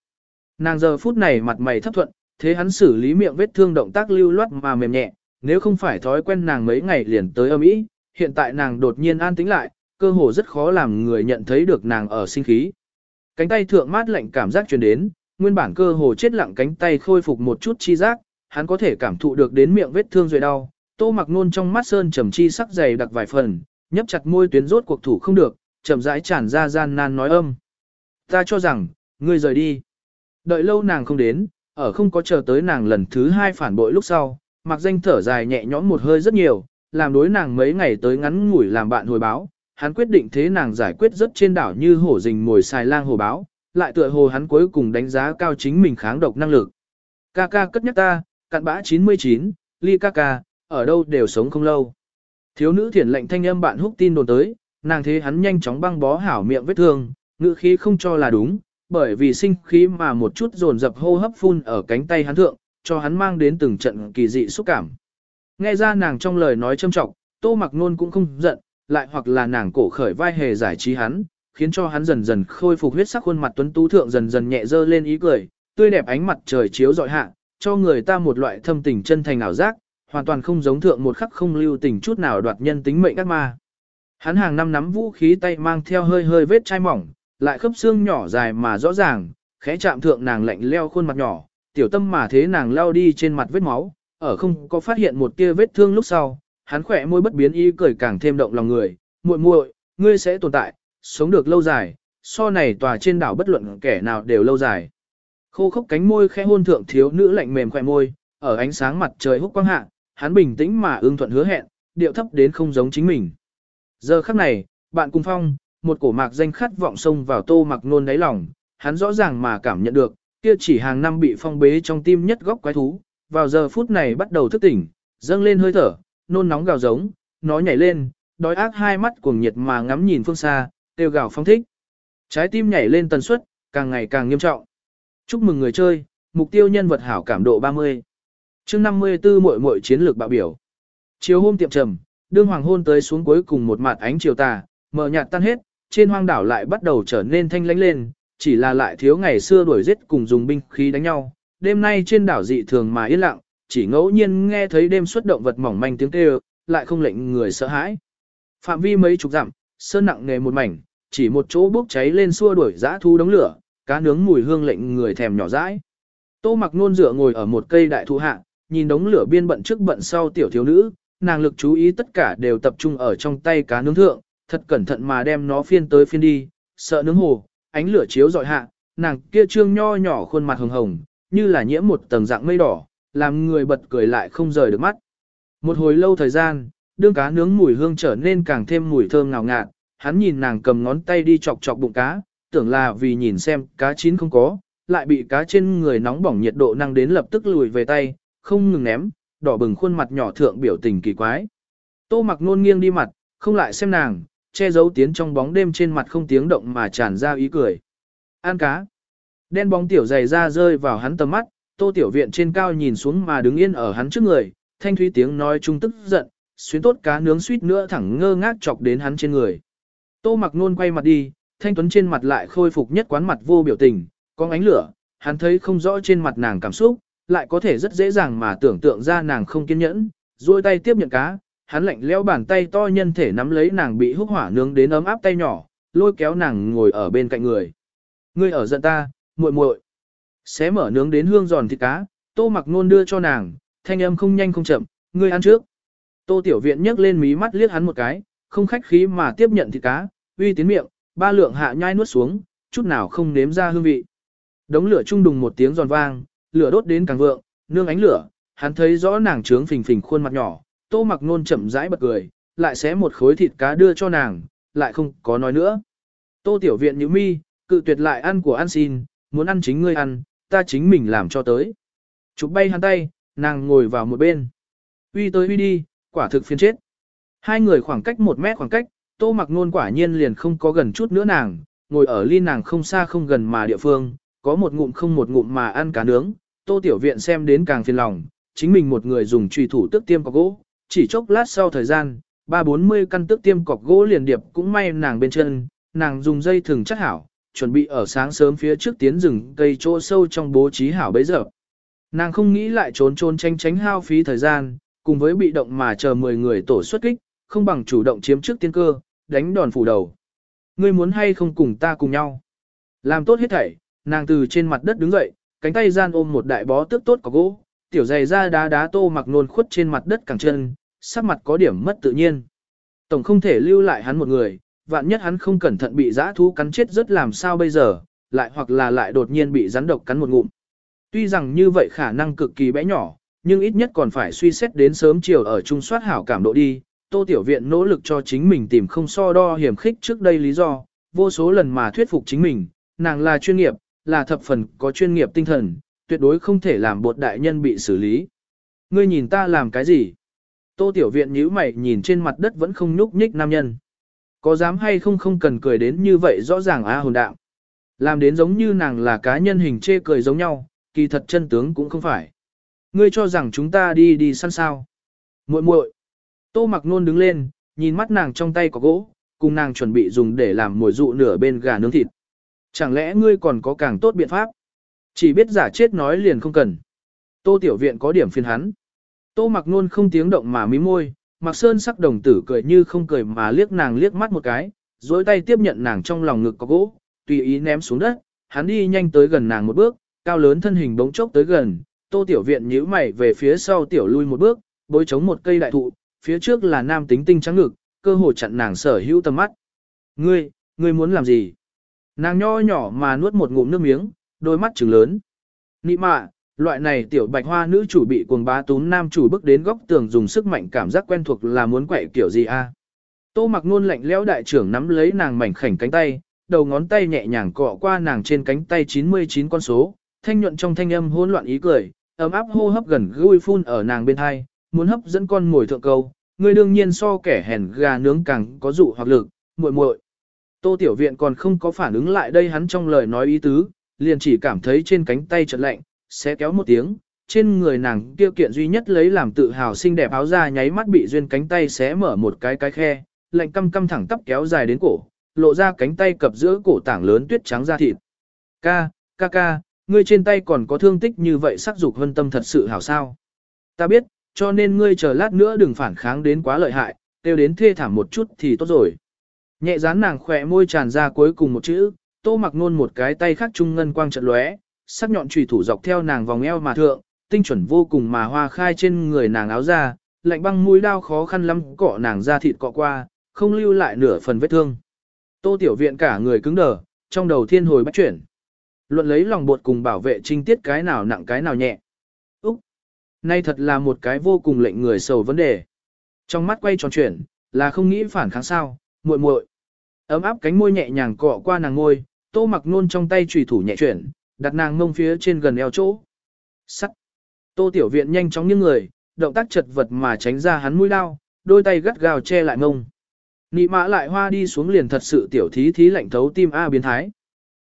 Nàng giờ phút này mặt mày thấp thuận, thế hắn xử lý miệng vết thương động tác lưu loát mà mềm nhẹ, nếu không phải thói quen nàng mấy ngày liền tới âm ý, hiện tại nàng đột nhiên an tĩnh lại, cơ hồ rất khó làm người nhận thấy được nàng ở sinh khí. Cánh tay thượng mát lạnh cảm giác truyền đến, nguyên bản cơ hồ chết lặng cánh tay khôi phục một chút chi giác, hắn có thể cảm thụ được đến miệng vết thương rồi đau. Tô mặc nôn trong mắt sơn trầm chi sắc dày đặc vài phần, nhấp chặt môi tuyến rốt cuộc thủ không được, chậm rãi tràn ra gian nan nói âm. Ta cho rằng, ngươi rời đi. Đợi lâu nàng không đến, ở không có chờ tới nàng lần thứ hai phản bội lúc sau, mặc danh thở dài nhẹ nhõm một hơi rất nhiều, làm đối nàng mấy ngày tới ngắn ngủi làm bạn hồi báo, hắn quyết định thế nàng giải quyết rất trên đảo như hổ rình mồi xài lang hồ báo, lại tựa hồ hắn cuối cùng đánh giá cao chính mình kháng độc năng lực. Ca ca cất nhắc ta, cặn bã 99, ly ca ca, ở đâu đều sống không lâu. Thiếu nữ thiển lệnh thanh âm bạn húc tin đồn tới, nàng thế hắn nhanh chóng băng bó hảo miệng vết thương, ngữ khí không cho là đúng, bởi vì sinh khí mà một chút dồn dập hô hấp phun ở cánh tay hắn thượng, cho hắn mang đến từng trận kỳ dị xúc cảm. Nghe ra nàng trong lời nói châm trọng, tô mặc nôn cũng không giận, lại hoặc là nàng cổ khởi vai hề giải trí hắn, khiến cho hắn dần dần khôi phục huyết sắc khuôn mặt tuấn tú thượng dần dần nhẹ dơ lên ý cười, tươi đẹp ánh mặt trời chiếu dọi hạ, cho người ta một loại thâm tình chân thành ảo giác, hoàn toàn không giống thượng một khắc không lưu tình chút nào đoạt nhân tính mệnh các ma. Hắn hàng năm nắm vũ khí tay mang theo hơi hơi vết chai mỏng, lại khớp xương nhỏ dài mà rõ ràng, khẽ chạm thượng nàng lạnh leo khuôn mặt nhỏ, tiểu tâm mà thế nàng lao đi trên mặt vết máu, ở không có phát hiện một tia vết thương lúc sau, hắn khỏe môi bất biến y cười càng thêm động lòng người, muội muội, ngươi sẽ tồn tại, sống được lâu dài, so này tòa trên đảo bất luận kẻ nào đều lâu dài. Khô khốc cánh môi khẽ hôn thượng thiếu nữ lạnh mềm khỏe môi, ở ánh sáng mặt trời húc quang hạ, hắn bình tĩnh mà ương thuận hứa hẹn, điệu thấp đến không giống chính mình. Giờ khắc này, bạn cùng phong, một cổ mạc danh khát vọng sông vào tô mặc nôn đáy lòng, hắn rõ ràng mà cảm nhận được, kia chỉ hàng năm bị phong bế trong tim nhất góc quái thú, vào giờ phút này bắt đầu thức tỉnh, dâng lên hơi thở, nôn nóng gào giống, nó nhảy lên, đói ác hai mắt cuồng nhiệt mà ngắm nhìn phương xa, tiêu gào phong thích. Trái tim nhảy lên tần suất, càng ngày càng nghiêm trọng. Chúc mừng người chơi, mục tiêu nhân vật hảo cảm độ 30. chương 54 muội muội chiến lược bạo biểu. Chiều hôm tiệm trầm, đương hoàng hôn tới xuống cuối cùng một mặt ánh chiều tà, mờ nhạt tan hết, trên hoang đảo lại bắt đầu trở nên thanh lãnh lên, chỉ là lại thiếu ngày xưa đuổi giết cùng dùng binh khí đánh nhau. Đêm nay trên đảo dị thường mà yên lặng, chỉ ngẫu nhiên nghe thấy đêm xuất động vật mỏng manh tiếng kêu, lại không lệnh người sợ hãi. Phạm vi mấy chục dặm, sơn nặng nề một mảnh, chỉ một chỗ bốc cháy lên xua đuổi dã thu đống lửa, cá nướng mùi hương lệnh người thèm nhỏ dãi. Tô mặc nôn dựa ngồi ở một cây đại thụ hạ, nhìn đống lửa biên bận trước bận sau tiểu thiếu nữ, nàng lực chú ý tất cả đều tập trung ở trong tay cá nướng thượng, thật cẩn thận mà đem nó phiên tới phiên đi, sợ nướng hồ, ánh lửa chiếu dọi hạ, nàng kia trương nho nhỏ khuôn mặt hồng hồng, như là nhiễm một tầng dạng mây đỏ, làm người bật cười lại không rời được mắt. Một hồi lâu thời gian, đương cá nướng mùi hương trở nên càng thêm mùi thơm ngào ngạt, hắn nhìn nàng cầm ngón tay đi chọc chọc bụng cá, tưởng là vì nhìn xem cá chín không có, lại bị cá trên người nóng bỏng nhiệt độ năng đến lập tức lùi về tay, không ngừng ném, đỏ bừng khuôn mặt nhỏ thượng biểu tình kỳ quái. Tô mặc nôn nghiêng đi mặt, không lại xem nàng, che giấu tiến trong bóng đêm trên mặt không tiếng động mà tràn ra ý cười. Ăn cá. Đen bóng tiểu dày ra rơi vào hắn tầm mắt, tô tiểu viện trên cao nhìn xuống mà đứng yên ở hắn trước người, thanh thúy tiếng nói trung tức giận, xuyến tốt cá nướng suýt nữa thẳng ngơ ngác chọc đến hắn trên người. Tô mặc nôn quay mặt đi, thanh tuấn trên mặt lại khôi phục nhất quán mặt vô biểu tình, có ánh lửa, hắn thấy không rõ trên mặt nàng cảm xúc, lại có thể rất dễ dàng mà tưởng tượng ra nàng không kiên nhẫn, duỗi tay tiếp nhận cá, hắn lạnh lẽo bàn tay to nhân thể nắm lấy nàng bị húc hỏa nướng đến ấm áp tay nhỏ, lôi kéo nàng ngồi ở bên cạnh người. Ngươi ở giận ta, muội muội. Xé mở nướng đến hương giòn thịt cá, Tô Mặc Nôn đưa cho nàng, thanh âm không nhanh không chậm, ngươi ăn trước. Tô Tiểu Viện nhấc lên mí mắt liếc hắn một cái, không khách khí mà tiếp nhận thịt cá, uy tiến miệng, ba lượng hạ nhai nuốt xuống, chút nào không nếm ra hương vị. Đống lửa trung đùng một tiếng giòn vang, lửa đốt đến càng vượng, nương ánh lửa, hắn thấy rõ nàng trướng phình phình khuôn mặt nhỏ, Tô Mặc Nôn chậm rãi bật cười, lại xé một khối thịt cá đưa cho nàng, lại không có nói nữa. Tô Tiểu Viện nhíu mi, cự tuyệt lại ăn của ăn xin, muốn ăn chính ngươi ăn, ta chính mình làm cho tới. Chụp bay hắn tay, nàng ngồi vào một bên. Uy tới uy đi, quả thực phiền chết. Hai người khoảng cách một mét khoảng cách, tô mặc nôn quả nhiên liền không có gần chút nữa nàng, ngồi ở ly nàng không xa không gần mà địa phương, có một ngụm không một ngụm mà ăn cá nướng, tô tiểu viện xem đến càng phiền lòng, chính mình một người dùng trùy thủ tức tiêm cọc gỗ, chỉ chốc lát sau thời gian, ba bốn mươi căn tức tiêm cọc gỗ liền điệp cũng may nàng bên chân, nàng dùng dây thừng chắc hảo, chuẩn bị ở sáng sớm phía trước tiến rừng cây chỗ sâu trong bố trí hảo bấy giờ. Nàng không nghĩ lại trốn trốn tránh tránh hao phí thời gian, cùng với bị động mà chờ 10 người tổ xuất kích, không bằng chủ động chiếm trước tiên cơ, đánh đòn phủ đầu. Ngươi muốn hay không cùng ta cùng nhau? Làm tốt hết thảy, nàng từ trên mặt đất đứng dậy, cánh tay gian ôm một đại bó tước tốt có gỗ, tiểu giày ra đá đá tô mặc nôn khuất trên mặt đất cẳng chân, sắc mặt có điểm mất tự nhiên. Tổng không thể lưu lại hắn một người, vạn nhất hắn không cẩn thận bị dã thú cắn chết rất làm sao bây giờ, lại hoặc là lại đột nhiên bị rắn độc cắn một ngụm. Tuy rằng như vậy khả năng cực kỳ bé nhỏ, nhưng ít nhất còn phải suy xét đến sớm chiều ở trung soát hảo cảm độ đi. Tô Tiểu Viện nỗ lực cho chính mình tìm không so đo hiểm khích trước đây lý do, vô số lần mà thuyết phục chính mình, nàng là chuyên nghiệp, là thập phần có chuyên nghiệp tinh thần, tuyệt đối không thể làm bột đại nhân bị xử lý. Ngươi nhìn ta làm cái gì? Tô Tiểu Viện nhíu mày nhìn trên mặt đất vẫn không nhúc nhích nam nhân. Có dám hay không không cần cười đến như vậy rõ ràng a hồn đạo. Làm đến giống như nàng là cá nhân hình chê cười giống nhau, kỳ thật chân tướng cũng không phải. Ngươi cho rằng chúng ta đi đi săn sao. muội muội Tô mặc nôn đứng lên, nhìn mắt nàng trong tay có gỗ, cùng nàng chuẩn bị dùng để làm mồi dụ nửa bên gà nướng thịt. Chẳng lẽ ngươi còn có càng tốt biện pháp? Chỉ biết giả chết nói liền không cần. Tô tiểu viện có điểm phiền hắn. Tô mặc nôn không tiếng động mà mí môi, mặc sơn sắc đồng tử cười như không cười mà liếc nàng liếc mắt một cái, dối tay tiếp nhận nàng trong lòng ngực có gỗ, tùy ý ném xuống đất, hắn đi nhanh tới gần nàng một bước, cao lớn thân hình bỗng chốc tới gần, tô tiểu viện nhíu mày về phía sau tiểu lui một bước, bối chống một cây đại thụ, phía trước là nam tính tinh trắng ngực, cơ hồ chặn nàng sở hữu tầm mắt. Ngươi, ngươi muốn làm gì? Nàng nho nhỏ mà nuốt một ngụm nước miếng, đôi mắt trừng lớn. Nị mạ, loại này tiểu bạch hoa nữ chủ bị cuồng bá tún nam chủ bước đến góc tường dùng sức mạnh cảm giác quen thuộc là muốn quậy kiểu gì a? Tô mặc nôn lạnh lẽo đại trưởng nắm lấy nàng mảnh khảnh cánh tay, đầu ngón tay nhẹ nhàng cọ qua nàng trên cánh tay 99 con số, thanh nhuận trong thanh âm hỗn loạn ý cười, ấm áp hô hấp gần gũi phun ở nàng bên hai, muốn hấp dẫn con mồi thượng câu, người đương nhiên so kẻ hèn gà nướng càng có dụ hoặc lực, muội muội. Tô Tiểu Viện còn không có phản ứng lại đây hắn trong lời nói ý tứ, liền chỉ cảm thấy trên cánh tay chợt lạnh, sẽ kéo một tiếng, trên người nàng kia kiện duy nhất lấy làm tự hào xinh đẹp áo da nháy mắt bị duyên cánh tay xé mở một cái cái khe, lạnh căm căm thẳng tắp kéo dài đến cổ, lộ ra cánh tay cập giữa cổ tảng lớn tuyết trắng da thịt. Ca, ca ca, ngươi trên tay còn có thương tích như vậy sắc dục hân tâm thật sự hảo sao. Ta biết, cho nên ngươi chờ lát nữa đừng phản kháng đến quá lợi hại, tiêu đến thê thảm một chút thì tốt rồi. Nhẹ dán nàng khỏe môi tràn ra cuối cùng một chữ, tô mặc nôn một cái tay khác trung ngân quang trận lóe, sắc nhọn trùy thủ dọc theo nàng vòng eo mà thượng, tinh chuẩn vô cùng mà hoa khai trên người nàng áo ra, lạnh băng mũi đao khó khăn lắm cọ nàng ra thịt cọ qua, không lưu lại nửa phần vết thương. Tô tiểu viện cả người cứng đờ, trong đầu thiên hồi bắt chuyển. Luận lấy lòng bột cùng bảo vệ trinh tiết cái nào nặng cái nào nhẹ. Úc! Nay thật là một cái vô cùng lệnh người sầu vấn đề. Trong mắt quay tròn chuyển, là không nghĩ phản kháng sao, muội muội. Ấm áp cánh môi nhẹ nhàng cọ qua nàng ngôi, tô mặc nôn trong tay trùy thủ nhẹ chuyển, đặt nàng ngông phía trên gần eo chỗ. Sắt. Tô tiểu viện nhanh chóng những người, động tác chật vật mà tránh ra hắn mũi đao, đôi tay gắt gào che lại ngông. Nị mã lại hoa đi xuống liền thật sự tiểu thí thí lạnh thấu tim A biến thái.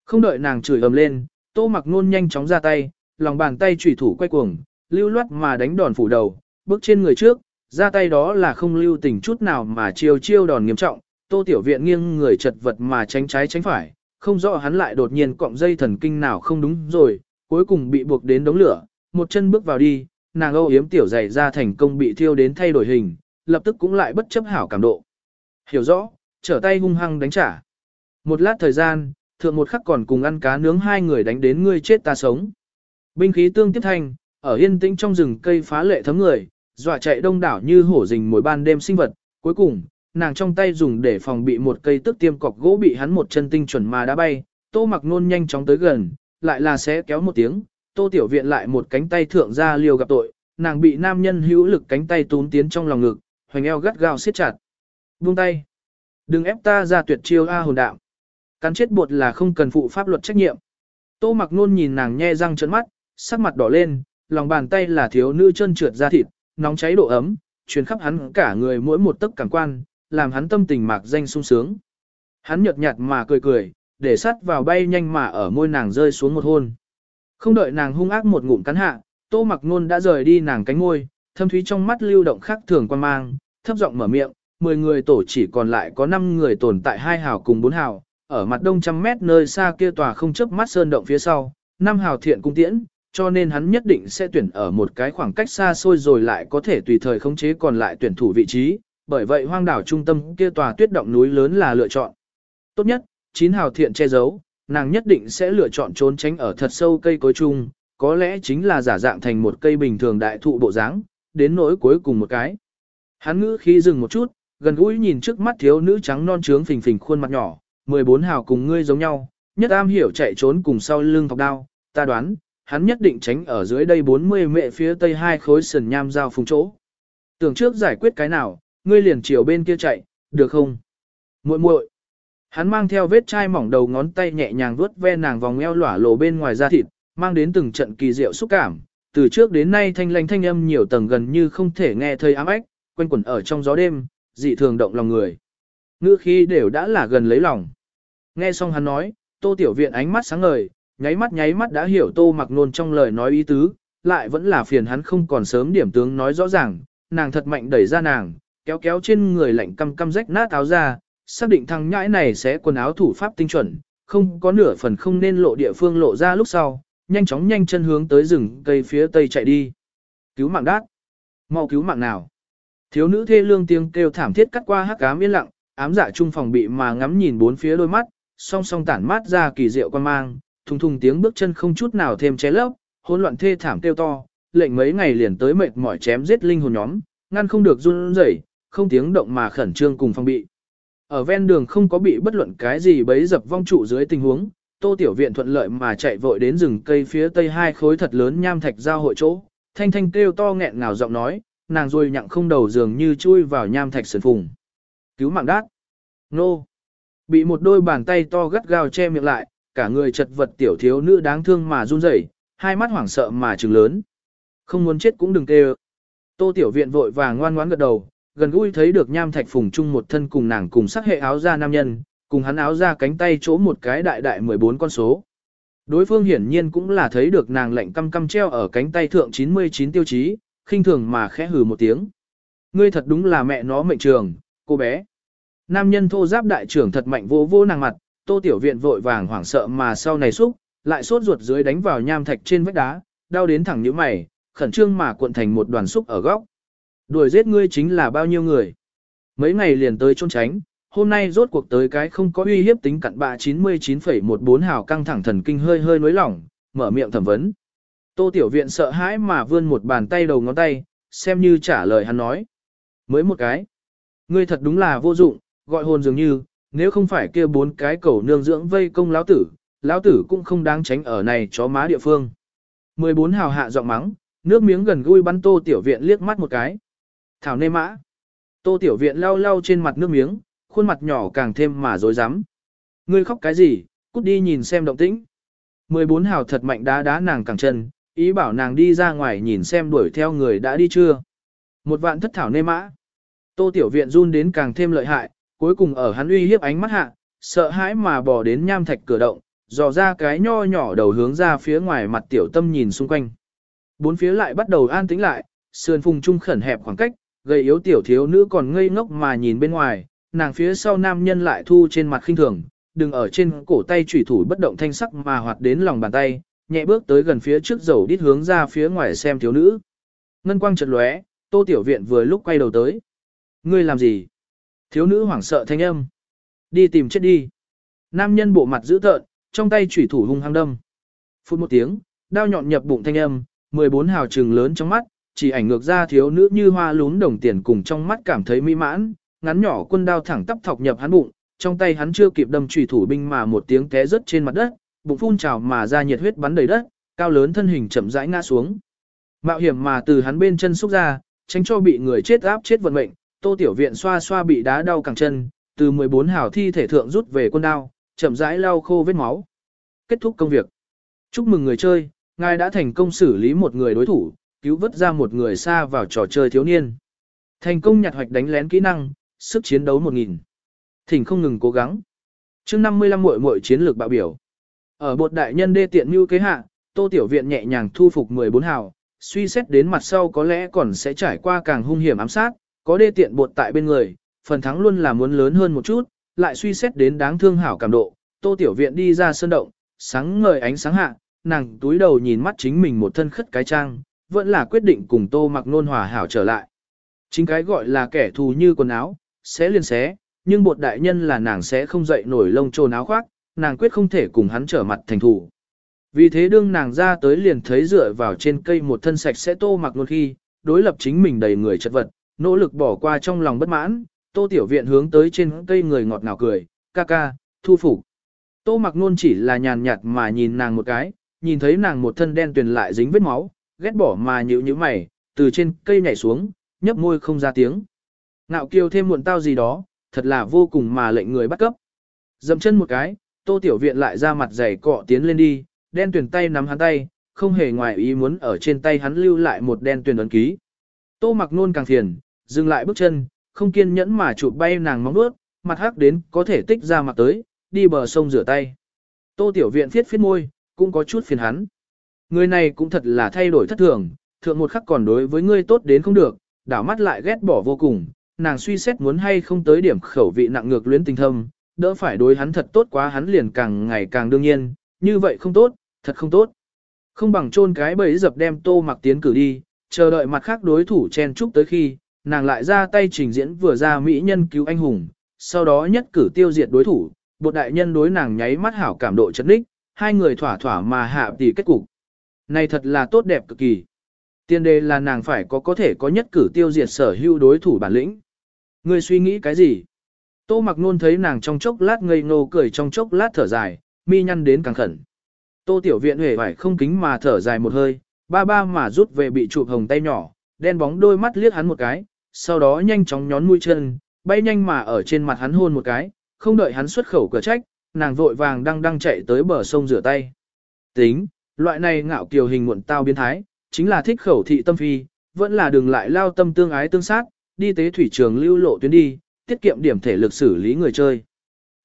Không đợi nàng chửi ầm lên, tô mặc nôn nhanh chóng ra tay, lòng bàn tay chủy thủ quay cuồng, lưu loát mà đánh đòn phủ đầu, bước trên người trước, ra tay đó là không lưu tình chút nào mà chiêu chiêu đòn nghiêm trọng, tô tiểu viện nghiêng người chật vật mà tránh trái tránh phải, không rõ hắn lại đột nhiên cọng dây thần kinh nào không đúng rồi, cuối cùng bị buộc đến đống lửa, một chân bước vào đi, nàng âu yếm tiểu dày ra thành công bị thiêu đến thay đổi hình, lập tức cũng lại bất chấp hảo cảm độ. Hiểu rõ, trở tay hung hăng đánh trả. Một lát thời gian, thượng một khắc còn cùng ăn cá nướng hai người đánh đến ngươi chết ta sống. Binh khí tương tiếp thanh, ở yên tĩnh trong rừng cây phá lệ thấm người, dọa chạy đông đảo như hổ rình mỗi ban đêm sinh vật, cuối cùng, nàng trong tay dùng để phòng bị một cây tức tiêm cọc gỗ bị hắn một chân tinh chuẩn mà đã bay, tô mặc nôn nhanh chóng tới gần, lại là sẽ kéo một tiếng, tô tiểu viện lại một cánh tay thượng ra liều gặp tội, nàng bị nam nhân hữu lực cánh tay tún tiến trong lòng ngực, hoành eo gắt gao siết chặt. Buông tay. Đừng ép ta ra tuyệt chiêu A hồn đạo. Cắn chết bột là không cần phụ pháp luật trách nhiệm. Tô mặc nôn nhìn nàng nhe răng trợn mắt, sắc mặt đỏ lên, lòng bàn tay là thiếu nữ chân trượt ra thịt, nóng cháy độ ấm, truyền khắp hắn cả người mỗi một tấc cảm quan, làm hắn tâm tình mạc danh sung sướng. Hắn nhợt nhạt mà cười cười, để sắt vào bay nhanh mà ở môi nàng rơi xuống một hôn. Không đợi nàng hung ác một ngụm cắn hạ, tô mặc nôn đã rời đi nàng cánh môi, thâm thúy trong mắt lưu động khác thường quan mang, thấp giọng mở miệng, 10 người tổ chỉ còn lại có 5 người tồn tại hai hào cùng bốn hào, ở mặt đông trăm mét nơi xa kia tòa không chớp mắt sơn động phía sau, năm hào thiện cung tiễn, cho nên hắn nhất định sẽ tuyển ở một cái khoảng cách xa xôi rồi lại có thể tùy thời khống chế còn lại tuyển thủ vị trí, bởi vậy hoang đảo trung tâm kia tòa tuyết động núi lớn là lựa chọn. Tốt nhất, chín hào thiện che giấu, nàng nhất định sẽ lựa chọn trốn tránh ở thật sâu cây cối chung, có lẽ chính là giả dạng thành một cây bình thường đại thụ bộ dáng, đến nỗi cuối cùng một cái. Hắn ngữ khí dừng một chút, gần gũi nhìn trước mắt thiếu nữ trắng non trướng phình phình khuôn mặt nhỏ, 14 hào cùng ngươi giống nhau, nhất am hiểu chạy trốn cùng sau lưng thọc đao, ta đoán, hắn nhất định tránh ở dưới đây 40 mệ phía tây hai khối sườn nham giao phùng chỗ. Tưởng trước giải quyết cái nào, ngươi liền chiều bên kia chạy, được không? muội muội. Hắn mang theo vết chai mỏng đầu ngón tay nhẹ nhàng vuốt ve nàng vòng eo lỏa lộ bên ngoài da thịt, mang đến từng trận kỳ diệu xúc cảm. Từ trước đến nay thanh lanh thanh âm nhiều tầng gần như không thể nghe thấy ám ách, quanh quẩn ở trong gió đêm, dị thường động lòng người. Ngữ khi đều đã là gần lấy lòng. Nghe xong hắn nói, tô tiểu viện ánh mắt sáng ngời, nháy mắt nháy mắt đã hiểu tô mặc nôn trong lời nói ý tứ, lại vẫn là phiền hắn không còn sớm điểm tướng nói rõ ràng, nàng thật mạnh đẩy ra nàng, kéo kéo trên người lạnh căm căm rách nát áo ra, xác định thằng nhãi này sẽ quần áo thủ pháp tinh chuẩn, không có nửa phần không nên lộ địa phương lộ ra lúc sau, nhanh chóng nhanh chân hướng tới rừng cây phía tây chạy đi. Cứu mạng đát. Mau cứu mạng nào. Thiếu nữ thê lương tiếng kêu thảm thiết cắt qua hắc ám yên lặng, ám dạ trung phòng bị mà ngắm nhìn bốn phía đôi mắt, song song tản mát ra kỳ diệu quan mang, thùng thùng tiếng bước chân không chút nào thêm ché lấp, hỗn loạn thê thảm kêu to, lệnh mấy ngày liền tới mệt mỏi chém giết linh hồn nhóm, ngăn không được run rẩy, không tiếng động mà khẩn trương cùng phong bị. Ở ven đường không có bị bất luận cái gì bấy dập vong trụ dưới tình huống, Tô Tiểu Viện thuận lợi mà chạy vội đến rừng cây phía tây hai khối thật lớn nham thạch giao hội chỗ, thanh thanh kêu to nghẹn ngào giọng nói, nàng rồi nhặng không đầu dường như chui vào nham thạch sườn phùng. Cứu mạng đát. Nô. Bị một đôi bàn tay to gắt gao che miệng lại, cả người chật vật tiểu thiếu nữ đáng thương mà run rẩy, hai mắt hoảng sợ mà trừng lớn. Không muốn chết cũng đừng kêu. Tô Tiểu Viện vội vàng ngoan ngoãn gật đầu, gần gũi thấy được nham thạch phùng chung một thân cùng nàng cùng sắc hệ áo da nam nhân, cùng hắn áo da cánh tay chỗ một cái đại đại 14 con số. Đối phương hiển nhiên cũng là thấy được nàng lệnh căm căm treo ở cánh tay thượng 99 tiêu chí, khinh thường mà khẽ hừ một tiếng. Ngươi thật đúng là mẹ nó mệnh trường, cô bé. Nam nhân thô giáp đại trưởng thật mạnh vô vô nàng mặt, tô tiểu viện vội vàng hoảng sợ mà sau này xúc, lại sốt ruột dưới đánh vào nham thạch trên vách đá, đau đến thẳng như mày, khẩn trương mà cuộn thành một đoàn xúc ở góc. Đuổi giết ngươi chính là bao nhiêu người. Mấy ngày liền tới trốn tránh, hôm nay rốt cuộc tới cái không có uy hiếp tính cặn bạ 99,14 hào căng thẳng thần kinh hơi hơi nối lỏng, mở miệng thẩm vấn. Tô Tiểu Viện sợ hãi mà vươn một bàn tay đầu ngón tay, xem như trả lời hắn nói. Mới một cái. Ngươi thật đúng là vô dụng, gọi hồn dường như, nếu không phải kia bốn cái cầu nương dưỡng vây công lão tử, lão tử cũng không đáng tránh ở này chó má địa phương. 14 hào hạ giọng mắng, nước miếng gần gũi bắn Tô Tiểu Viện liếc mắt một cái. Thảo nê mã. Tô Tiểu Viện lau lau trên mặt nước miếng, khuôn mặt nhỏ càng thêm mà dối rắm Ngươi khóc cái gì, cút đi nhìn xem động tĩnh. 14 hào thật mạnh đá đá nàng càng chân, ý bảo nàng đi ra ngoài nhìn xem đuổi theo người đã đi chưa. Một vạn thất thảo nê mã. Tô Tiểu Viện run đến càng thêm lợi hại, cuối cùng ở hắn uy hiếp ánh mắt hạ, sợ hãi mà bỏ đến nham thạch cửa động, dò ra cái nho nhỏ đầu hướng ra phía ngoài mặt Tiểu Tâm nhìn xung quanh. Bốn phía lại bắt đầu an tĩnh lại, sườn phùng trung khẩn hẹp khoảng cách, gầy yếu tiểu thiếu nữ còn ngây ngốc mà nhìn bên ngoài, nàng phía sau nam nhân lại thu trên mặt khinh thường, đừng ở trên cổ tay chủy thủ bất động thanh sắc mà hoạt đến lòng bàn tay, nhẹ bước tới gần phía trước dầu đít hướng ra phía ngoài xem thiếu nữ. Ngân quang chợt lóe, Tô Tiểu Viện vừa lúc quay đầu tới. Ngươi làm gì? Thiếu nữ hoảng sợ thanh âm. Đi tìm chết đi. Nam nhân bộ mặt dữ tợn, trong tay chủy thủ hung hăng đâm. Phút một tiếng, đao nhọn nhập bụng thanh âm, 14 hào trừng lớn trong mắt, chỉ ảnh ngược ra thiếu nữ như hoa lún đồng tiền cùng trong mắt cảm thấy mỹ mãn, ngắn nhỏ quân đao thẳng tắp thọc nhập hắn bụng, trong tay hắn chưa kịp đâm chủy thủ binh mà một tiếng té rớt trên mặt đất, bụng phun trào mà ra nhiệt huyết bắn đầy đất, cao lớn thân hình chậm rãi ngã xuống. Mạo hiểm mà từ hắn bên chân xúc ra, tránh cho bị người chết áp chết vận mệnh, Tô Tiểu Viện xoa xoa bị đá đau cẳng chân, từ 14 hào thi thể thượng rút về quân đao, chậm rãi lau khô vết máu. Kết thúc công việc. Chúc mừng người chơi, ngài đã thành công xử lý một người đối thủ, cứu vớt ra một người xa vào trò chơi thiếu niên. Thành công nhặt hoạch đánh lén kỹ năng, sức chiến đấu 1000. Thỉnh không ngừng cố gắng. Chương 55 muội muội chiến lược bạo biểu. Ở bột đại nhân đê tiện như kế hạ, Tô Tiểu Viện nhẹ nhàng thu phục 14 hào, suy xét đến mặt sau có lẽ còn sẽ trải qua càng hung hiểm ám sát, có đê tiện bột tại bên người, phần thắng luôn là muốn lớn hơn một chút, lại suy xét đến đáng thương hảo cảm độ, Tô Tiểu Viện đi ra sơn động, sáng ngời ánh sáng hạ, nàng túi đầu nhìn mắt chính mình một thân khất cái trang, vẫn là quyết định cùng Tô Mặc Nôn hòa hảo trở lại. Chính cái gọi là kẻ thù như quần áo, sẽ liên xé, nhưng bột đại nhân là nàng sẽ không dậy nổi lông trồn áo khoác, nàng quyết không thể cùng hắn trở mặt thành thù. Vì thế đương nàng ra tới liền thấy dựa vào trên cây một thân sạch sẽ tô mặc luôn khi, đối lập chính mình đầy người chất vật, nỗ lực bỏ qua trong lòng bất mãn, tô tiểu viện hướng tới trên cây người ngọt ngào cười, ca ca, thu phục. Tô mặc nôn chỉ là nhàn nhạt mà nhìn nàng một cái, nhìn thấy nàng một thân đen tuyền lại dính vết máu, ghét bỏ mà nhíu nhíu mày, từ trên cây nhảy xuống, nhấp môi không ra tiếng. Ngạo kiêu thêm muộn tao gì đó, thật là vô cùng mà lệnh người bắt cấp. Dậm chân một cái, tô tiểu viện lại ra mặt dày cọ tiến lên đi, đen tuyền tay nắm hắn tay, không hề ngoài ý muốn ở trên tay hắn lưu lại một đen tuyền ấn ký. Tô mặc nôn càng phiền, dừng lại bước chân, không kiên nhẫn mà chụp bay nàng móng nuốt, mặt hắc đến có thể tích ra mặt tới, đi bờ sông rửa tay. Tô tiểu viện phiết phiết môi, cũng có chút phiền hắn. Người này cũng thật là thay đổi thất thường, thượng một khắc còn đối với ngươi tốt đến không được, đảo mắt lại ghét bỏ vô cùng, nàng suy xét muốn hay không tới điểm khẩu vị nặng ngược luyến tình thâm, đỡ phải đối hắn thật tốt quá hắn liền càng ngày càng đương nhiên, như vậy không tốt, thật không tốt. Không bằng chôn cái bẫy dập đem tô mặc tiến cử đi, chờ đợi mặt khác đối thủ chen chúc tới khi, nàng lại ra tay trình diễn vừa ra mỹ nhân cứu anh hùng, sau đó nhất cử tiêu diệt đối thủ, bột đại nhân đối nàng nháy mắt hảo cảm độ chấn đích, hai người thỏa thỏa mà hạ tỷ kết cục. Này thật là tốt đẹp cực kỳ. Tiên đề là nàng phải có có thể có nhất cử tiêu diệt sở hữu đối thủ bản lĩnh. Ngươi suy nghĩ cái gì? Tô mặc nôn thấy nàng trong chốc lát ngây ngô cười trong chốc lát thở dài, mi nhăn đến càng khẩn. Tô tiểu viện hề phải không kính mà thở dài một hơi, ba ba mà rút về bị chụp hồng tay nhỏ, đen bóng đôi mắt liếc hắn một cái, sau đó nhanh chóng nhón mũi chân, bay nhanh mà ở trên mặt hắn hôn một cái, không đợi hắn xuất khẩu cửa trách, nàng vội vàng đang đang chạy tới bờ sông rửa tay. Tính, loại này ngạo kiều hình muộn tao biến thái, chính là thích khẩu thị tâm phi, vẫn là đừng lại lao tâm tương ái tương sát, đi tế thủy trường lưu lộ tuyến đi, tiết kiệm điểm thể lực xử lý người chơi.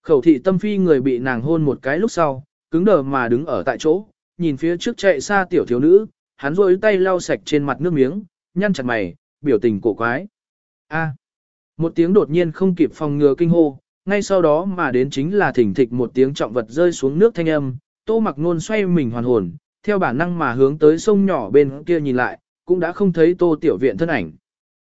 Khẩu thị tâm phi người bị nàng hôn một cái lúc sau, cứng đờ mà đứng ở tại chỗ, nhìn phía trước chạy xa tiểu thiếu nữ, hắn rôi tay lau sạch trên mặt nước miếng, nhăn chặt mày, biểu tình cổ quái. A. một tiếng đột nhiên không kịp phòng ngừa kinh hô, ngay sau đó mà đến chính là thỉnh thịch một tiếng trọng vật rơi xuống nước thanh âm, tô mặc nôn xoay mình hoàn hồn, theo bản năng mà hướng tới sông nhỏ bên kia nhìn lại, cũng đã không thấy tô tiểu viện thân ảnh.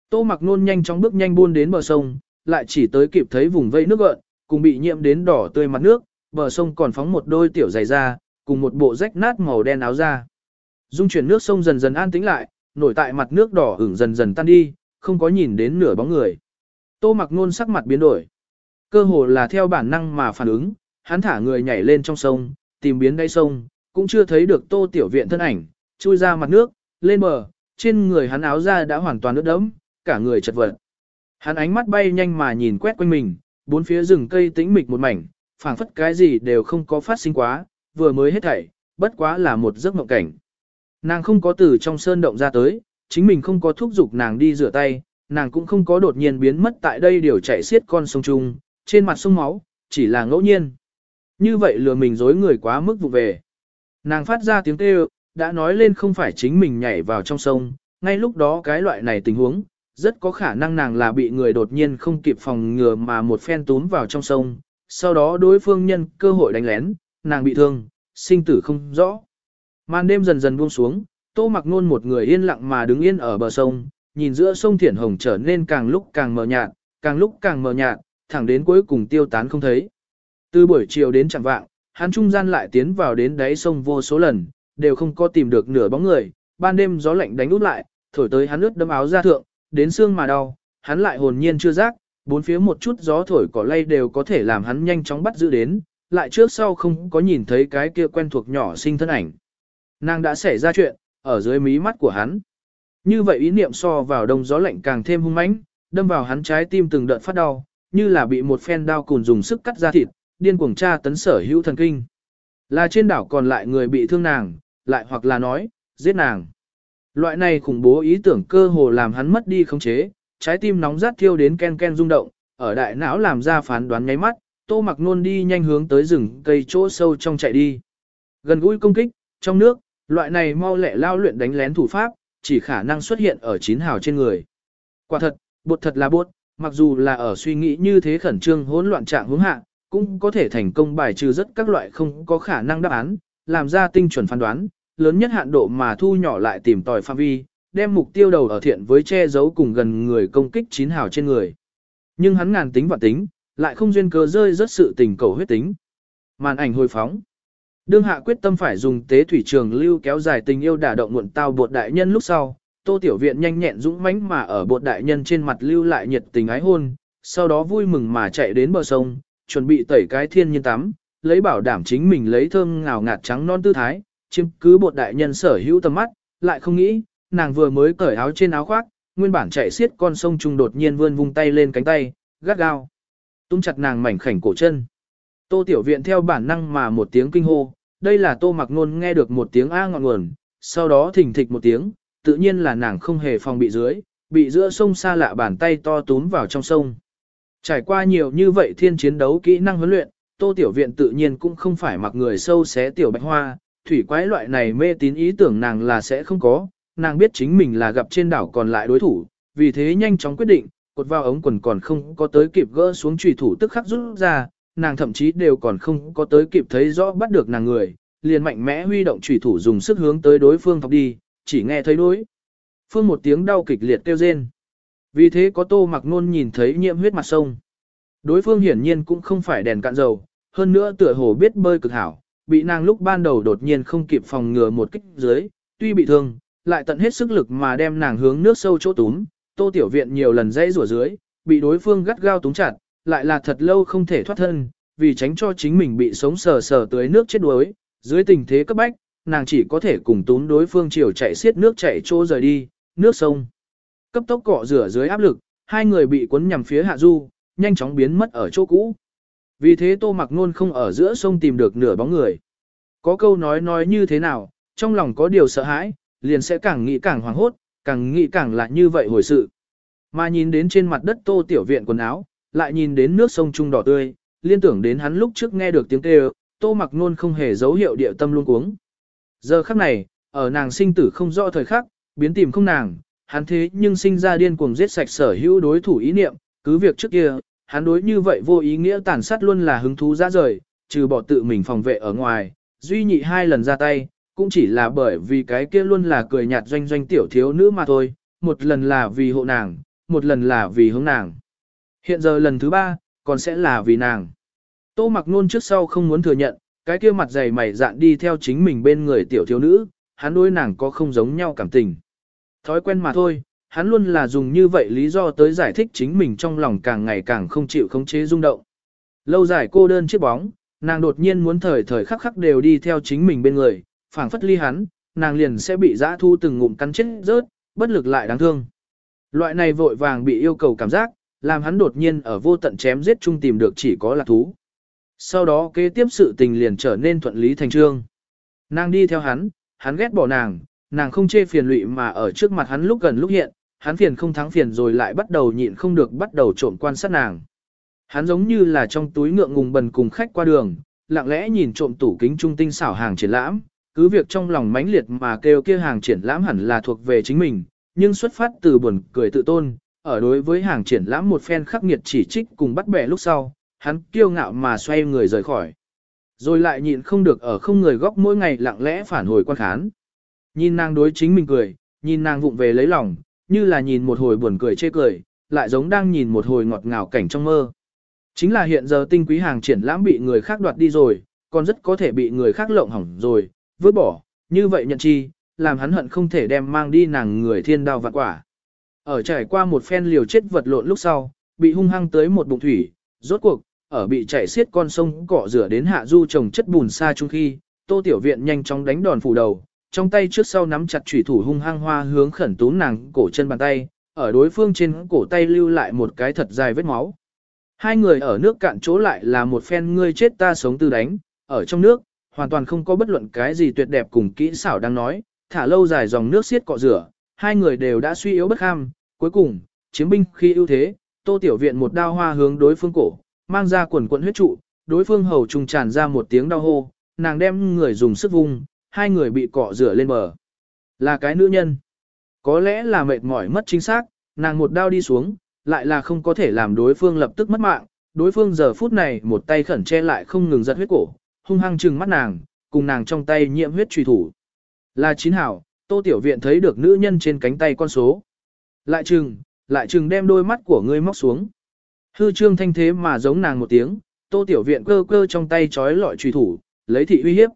Tô mặc nôn nhanh chóng bước nhanh buôn đến bờ sông, lại chỉ tới kịp thấy vùng vây nước gợn, cùng bị nhiễm đến đỏ tươi mặt nước, bờ sông còn phóng một đôi tiểu giày ra, cùng một bộ rách nát màu đen áo ra. Dung chuyển nước sông dần dần an tĩnh lại, nổi tại mặt nước đỏ ửng dần dần tan đi, không có nhìn đến nửa bóng người. Tô mặc nôn sắc mặt biến đổi. Cơ hồ là theo bản năng mà phản ứng, hắn thả người nhảy lên trong sông, tìm biến đáy sông, cũng chưa thấy được tô tiểu viện thân ảnh, chui ra mặt nước, lên bờ, trên người hắn áo da đã hoàn toàn ướt đẫm, cả người chật vật. Hắn ánh mắt bay nhanh mà nhìn quét quanh mình, bốn phía rừng cây tĩnh mịch một mảnh, phảng phất cái gì đều không có phát sinh quá, vừa mới hết thảy, bất quá là một giấc mộng cảnh. Nàng không có từ trong sơn động ra tới, chính mình không có thúc giục nàng đi rửa tay, nàng cũng không có đột nhiên biến mất tại đây điều chạy xiết con sông Trung, trên mặt sông máu, chỉ là ngẫu nhiên. Như vậy lừa mình dối người quá mức vụ về. Nàng phát ra tiếng kêu, đã nói lên không phải chính mình nhảy vào trong sông, ngay lúc đó cái loại này tình huống, rất có khả năng nàng là bị người đột nhiên không kịp phòng ngừa mà một phen túm vào trong sông, sau đó đối phương nhân cơ hội đánh lén, nàng bị thương, sinh tử không rõ. Màn đêm dần dần buông xuống, tô mặc nôn một người yên lặng mà đứng yên ở bờ sông, nhìn giữa sông Thiển Hồng trở nên càng lúc càng mờ nhạt, càng lúc càng mờ nhạt, thẳng đến cuối cùng tiêu tán không thấy. Từ buổi chiều đến chẳng vạng, hắn trung gian lại tiến vào đến đáy sông vô số lần, đều không có tìm được nửa bóng người, ban đêm gió lạnh đánh út lại, thổi tới hắn ướt đâm áo ra thượng, đến xương mà đau, hắn lại hồn nhiên chưa giác, bốn phía một chút gió thổi cỏ lay đều có thể làm hắn nhanh chóng bắt giữ đến, lại trước sau không có nhìn thấy cái kia quen thuộc nhỏ sinh thân ảnh. Nàng đã xảy ra chuyện, ở dưới mí mắt của hắn. Như vậy ý niệm so vào đông gió lạnh càng thêm hung mãnh, đâm vào hắn trái tim từng đợt phát đau, như là bị một phen đao cùn dùng sức cắt ra thịt, điên cuồng tra tấn sở hữu thần kinh. Là trên đảo còn lại người bị thương nàng, lại hoặc là nói, giết nàng. Loại này khủng bố ý tưởng cơ hồ làm hắn mất đi khống chế, trái tim nóng rát thiêu đến ken ken rung động, ở đại não làm ra phán đoán nháy mắt, tô mặc nôn đi nhanh hướng tới rừng cây chỗ sâu trong chạy đi. Gần gũi công kích, trong nước, loại này mau lẹ lao luyện đánh lén thủ pháp, chỉ khả năng xuất hiện ở chín hào trên người. Quả thật, bột thật là bột, mặc dù là ở suy nghĩ như thế khẩn trương hỗn loạn trạng hướng hạ, cũng có thể thành công bài trừ rất các loại không có khả năng đáp án, làm ra tinh chuẩn phán đoán, lớn nhất hạn độ mà thu nhỏ lại tìm tòi phạm vi, đem mục tiêu đầu ở thiện với che giấu cùng gần người công kích chín hào trên người. Nhưng hắn ngàn tính và tính, lại không duyên cớ rơi rất sự tình cầu huyết tính. Màn ảnh hồi phóng. Đương hạ quyết tâm phải dùng tế thủy trường lưu kéo dài tình yêu đả động muộn tao bột đại nhân lúc sau, tô tiểu viện nhanh nhẹn dũng mãnh mà ở bột đại nhân trên mặt lưu lại nhiệt tình ái hôn, sau đó vui mừng mà chạy đến bờ sông, chuẩn bị tẩy cái thiên nhiên tắm, lấy bảo đảm chính mình lấy thơm ngào ngạt trắng non tư thái, chiếm cứ bột đại nhân sở hữu tầm mắt, lại không nghĩ, nàng vừa mới cởi áo trên áo khoác, nguyên bản chạy xiết con sông trung đột nhiên vươn vung tay lên cánh tay, gắt gao, tung chặt nàng mảnh khảnh cổ chân. Tô tiểu viện theo bản năng mà một tiếng kinh hô, đây là tô mặc nôn nghe được một tiếng a ngọn nguồn, sau đó thình thịch một tiếng, tự nhiên là nàng không hề phòng bị dưới, bị giữa sông xa lạ bàn tay to túm vào trong sông. Trải qua nhiều như vậy thiên chiến đấu kỹ năng huấn luyện, tô tiểu viện tự nhiên cũng không phải mặc người sâu xé tiểu bạch hoa, thủy quái loại này mê tín ý tưởng nàng là sẽ không có, nàng biết chính mình là gặp trên đảo còn lại đối thủ, vì thế nhanh chóng quyết định, cột vào ống quần còn không có tới kịp gỡ xuống trùy thủ tức khắc rút ra, nàng thậm chí đều còn không có tới kịp thấy rõ bắt được nàng người, liền mạnh mẽ huy động chủy thủ dùng sức hướng tới đối phương thọc đi, chỉ nghe thấy đối. Phương một tiếng đau kịch liệt kêu rên. Vì thế có tô mặc nôn nhìn thấy nhiễm huyết mặt sông. Đối phương hiển nhiên cũng không phải đèn cạn dầu, hơn nữa tựa hồ biết bơi cực hảo, bị nàng lúc ban đầu đột nhiên không kịp phòng ngừa một kích dưới, tuy bị thương, lại tận hết sức lực mà đem nàng hướng nước sâu chỗ túm, tô tiểu viện nhiều lần dãy rủa dưới, bị đối phương gắt gao túm chặt, lại là thật lâu không thể thoát thân, vì tránh cho chính mình bị sống sờ sờ tới nước chết đuối, dưới tình thế cấp bách, nàng chỉ có thể cùng tún đối phương chiều chạy xiết nước chạy chỗ rời đi, nước sông. Cấp tốc cọ rửa dưới áp lực, hai người bị cuốn nhằm phía hạ du, nhanh chóng biến mất ở chỗ cũ. Vì thế Tô Mặc Nôn không ở giữa sông tìm được nửa bóng người. Có câu nói nói như thế nào, trong lòng có điều sợ hãi, liền sẽ càng nghĩ càng hoảng hốt, càng nghĩ càng là như vậy hồi sự. Mà nhìn đến trên mặt đất Tô Tiểu Viện quần áo, lại nhìn đến nước sông trung đỏ tươi, liên tưởng đến hắn lúc trước nghe được tiếng kêu, Tô Mặc Nôn không hề dấu hiệu địa tâm luôn cuống. Giờ khắc này, ở nàng sinh tử không rõ thời khắc, biến tìm không nàng, hắn thế nhưng sinh ra điên cuồng giết sạch sở hữu đối thủ ý niệm, cứ việc trước kia, hắn đối như vậy vô ý nghĩa tàn sát luôn là hứng thú ra rời, trừ bỏ tự mình phòng vệ ở ngoài, duy nhị hai lần ra tay, cũng chỉ là bởi vì cái kia luôn là cười nhạt doanh doanh tiểu thiếu nữ mà thôi, một lần là vì hộ nàng, một lần là vì hướng nàng. Hiện giờ lần thứ ba, còn sẽ là vì nàng. Tô mặc nôn trước sau không muốn thừa nhận, cái kia mặt dày mày dạn đi theo chính mình bên người tiểu thiếu nữ, hắn đối nàng có không giống nhau cảm tình. Thói quen mà thôi, hắn luôn là dùng như vậy lý do tới giải thích chính mình trong lòng càng ngày càng không chịu khống chế rung động. Lâu dài cô đơn chiếc bóng, nàng đột nhiên muốn thời thời khắc khắc đều đi theo chính mình bên người, phảng phất ly hắn, nàng liền sẽ bị dã thu từng ngụm cắn chết rớt, bất lực lại đáng thương. Loại này vội vàng bị yêu cầu cảm giác, làm hắn đột nhiên ở vô tận chém giết chung tìm được chỉ có là thú. Sau đó kế tiếp sự tình liền trở nên thuận lý thành trương. Nàng đi theo hắn, hắn ghét bỏ nàng, nàng không chê phiền lụy mà ở trước mặt hắn lúc gần lúc hiện, hắn phiền không thắng phiền rồi lại bắt đầu nhịn không được bắt đầu trộm quan sát nàng. Hắn giống như là trong túi ngượng ngùng bần cùng khách qua đường, lặng lẽ nhìn trộm tủ kính trung tinh xảo hàng triển lãm, cứ việc trong lòng mãnh liệt mà kêu kia hàng triển lãm hẳn là thuộc về chính mình, nhưng xuất phát từ buồn cười tự tôn, ở đối với hàng triển lãm một phen khắc nghiệt chỉ trích cùng bắt bẻ lúc sau, hắn kiêu ngạo mà xoay người rời khỏi. Rồi lại nhịn không được ở không người góc mỗi ngày lặng lẽ phản hồi quan khán. Nhìn nàng đối chính mình cười, nhìn nàng vụng về lấy lòng, như là nhìn một hồi buồn cười chê cười, lại giống đang nhìn một hồi ngọt ngào cảnh trong mơ. Chính là hiện giờ tinh quý hàng triển lãm bị người khác đoạt đi rồi, còn rất có thể bị người khác lộng hỏng rồi, vứt bỏ, như vậy nhận chi, làm hắn hận không thể đem mang đi nàng người thiên đao vạn quả. Ở trải qua một phen liều chết vật lộn lúc sau, bị hung hăng tới một bụng thủy, rốt cuộc, ở bị chảy xiết con sông cọ rửa đến hạ du trồng chất bùn xa chung khi, tô tiểu viện nhanh chóng đánh đòn phủ đầu, trong tay trước sau nắm chặt chủy thủ hung hăng hoa hướng khẩn tú nàng cổ chân bàn tay, ở đối phương trên cổ tay lưu lại một cái thật dài vết máu. Hai người ở nước cạn chỗ lại là một phen ngươi chết ta sống từ đánh, ở trong nước, hoàn toàn không có bất luận cái gì tuyệt đẹp cùng kỹ xảo đang nói, thả lâu dài dòng nước xiết cọ rửa, hai người đều đã suy yếu bất kham, cuối cùng, chiếm binh khi ưu thế, Tô Tiểu Viện một đao hoa hướng đối phương cổ, mang ra quần quận huyết trụ, đối phương hầu trùng tràn ra một tiếng đau hô, nàng đem người dùng sức vung, hai người bị cọ rửa lên bờ. Là cái nữ nhân. Có lẽ là mệt mỏi mất chính xác, nàng một đao đi xuống, lại là không có thể làm đối phương lập tức mất mạng. Đối phương giờ phút này một tay khẩn che lại không ngừng giật huyết cổ, hung hăng trừng mắt nàng, cùng nàng trong tay nhiễm huyết truy thủ. Là chín hảo, tô tiểu viện thấy được nữ nhân trên cánh tay con số. Lại chừng, lại chừng đem đôi mắt của ngươi móc xuống. Hư trương thanh thế mà giống nàng một tiếng, tô tiểu viện cơ cơ trong tay trói lọi truy thủ, lấy thị uy hiếp.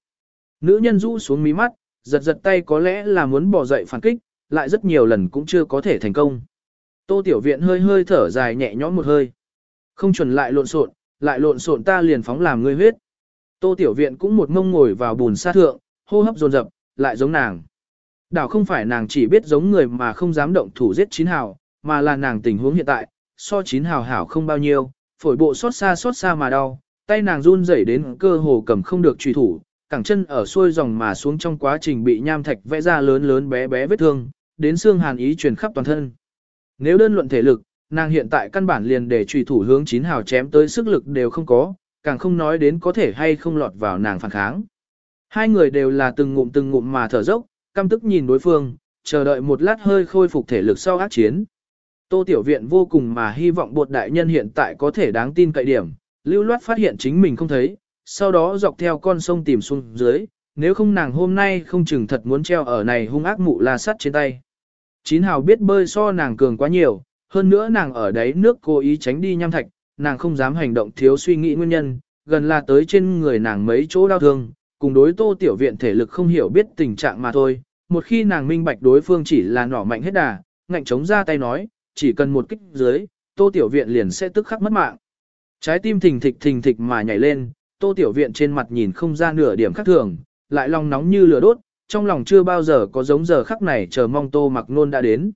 Nữ nhân rũ xuống mí mắt, giật giật tay có lẽ là muốn bỏ dậy phản kích, lại rất nhiều lần cũng chưa có thể thành công. Tô tiểu viện hơi hơi thở dài nhẹ nhõm một hơi. Không chuẩn lại lộn xộn, lại lộn xộn ta liền phóng làm ngươi huyết. Tô tiểu viện cũng một mông ngồi vào bùn sa thượng, hô hấp dồn dập, lại giống nàng. Đảo không phải nàng chỉ biết giống người mà không dám động thủ giết chín hào, mà là nàng tình huống hiện tại, so chín hào hảo không bao nhiêu, phổi bộ xót xa xót xa mà đau, tay nàng run rẩy đến cơ hồ cầm không được truy thủ, cẳng chân ở xuôi dòng mà xuống trong quá trình bị nham thạch vẽ ra lớn lớn bé bé vết thương, đến xương hàn ý truyền khắp toàn thân. Nếu đơn luận thể lực, nàng hiện tại căn bản liền để truy thủ hướng chín hào chém tới sức lực đều không có, càng không nói đến có thể hay không lọt vào nàng phản kháng. Hai người đều là từng ngụm từng ngụm mà thở dốc, căm tức nhìn đối phương, chờ đợi một lát hơi khôi phục thể lực sau ác chiến. Tô Tiểu Viện vô cùng mà hy vọng bột đại nhân hiện tại có thể đáng tin cậy điểm, lưu loát phát hiện chính mình không thấy, sau đó dọc theo con sông tìm xuống dưới, nếu không nàng hôm nay không chừng thật muốn treo ở này hung ác mụ la sắt trên tay. Chín hào biết bơi so nàng cường quá nhiều, hơn nữa nàng ở đấy nước cố ý tránh đi nham thạch, nàng không dám hành động thiếu suy nghĩ nguyên nhân, gần là tới trên người nàng mấy chỗ đau thương, cùng đối tô tiểu viện thể lực không hiểu biết tình trạng mà thôi. Một khi nàng minh bạch đối phương chỉ là nỏ mạnh hết đà, ngạnh chống ra tay nói, chỉ cần một kích dưới, tô tiểu viện liền sẽ tức khắc mất mạng. Trái tim thình thịch thình thịch mà nhảy lên, tô tiểu viện trên mặt nhìn không ra nửa điểm khác thường, lại lòng nóng như lửa đốt, trong lòng chưa bao giờ có giống giờ khắc này chờ mong tô mặc nôn đã đến.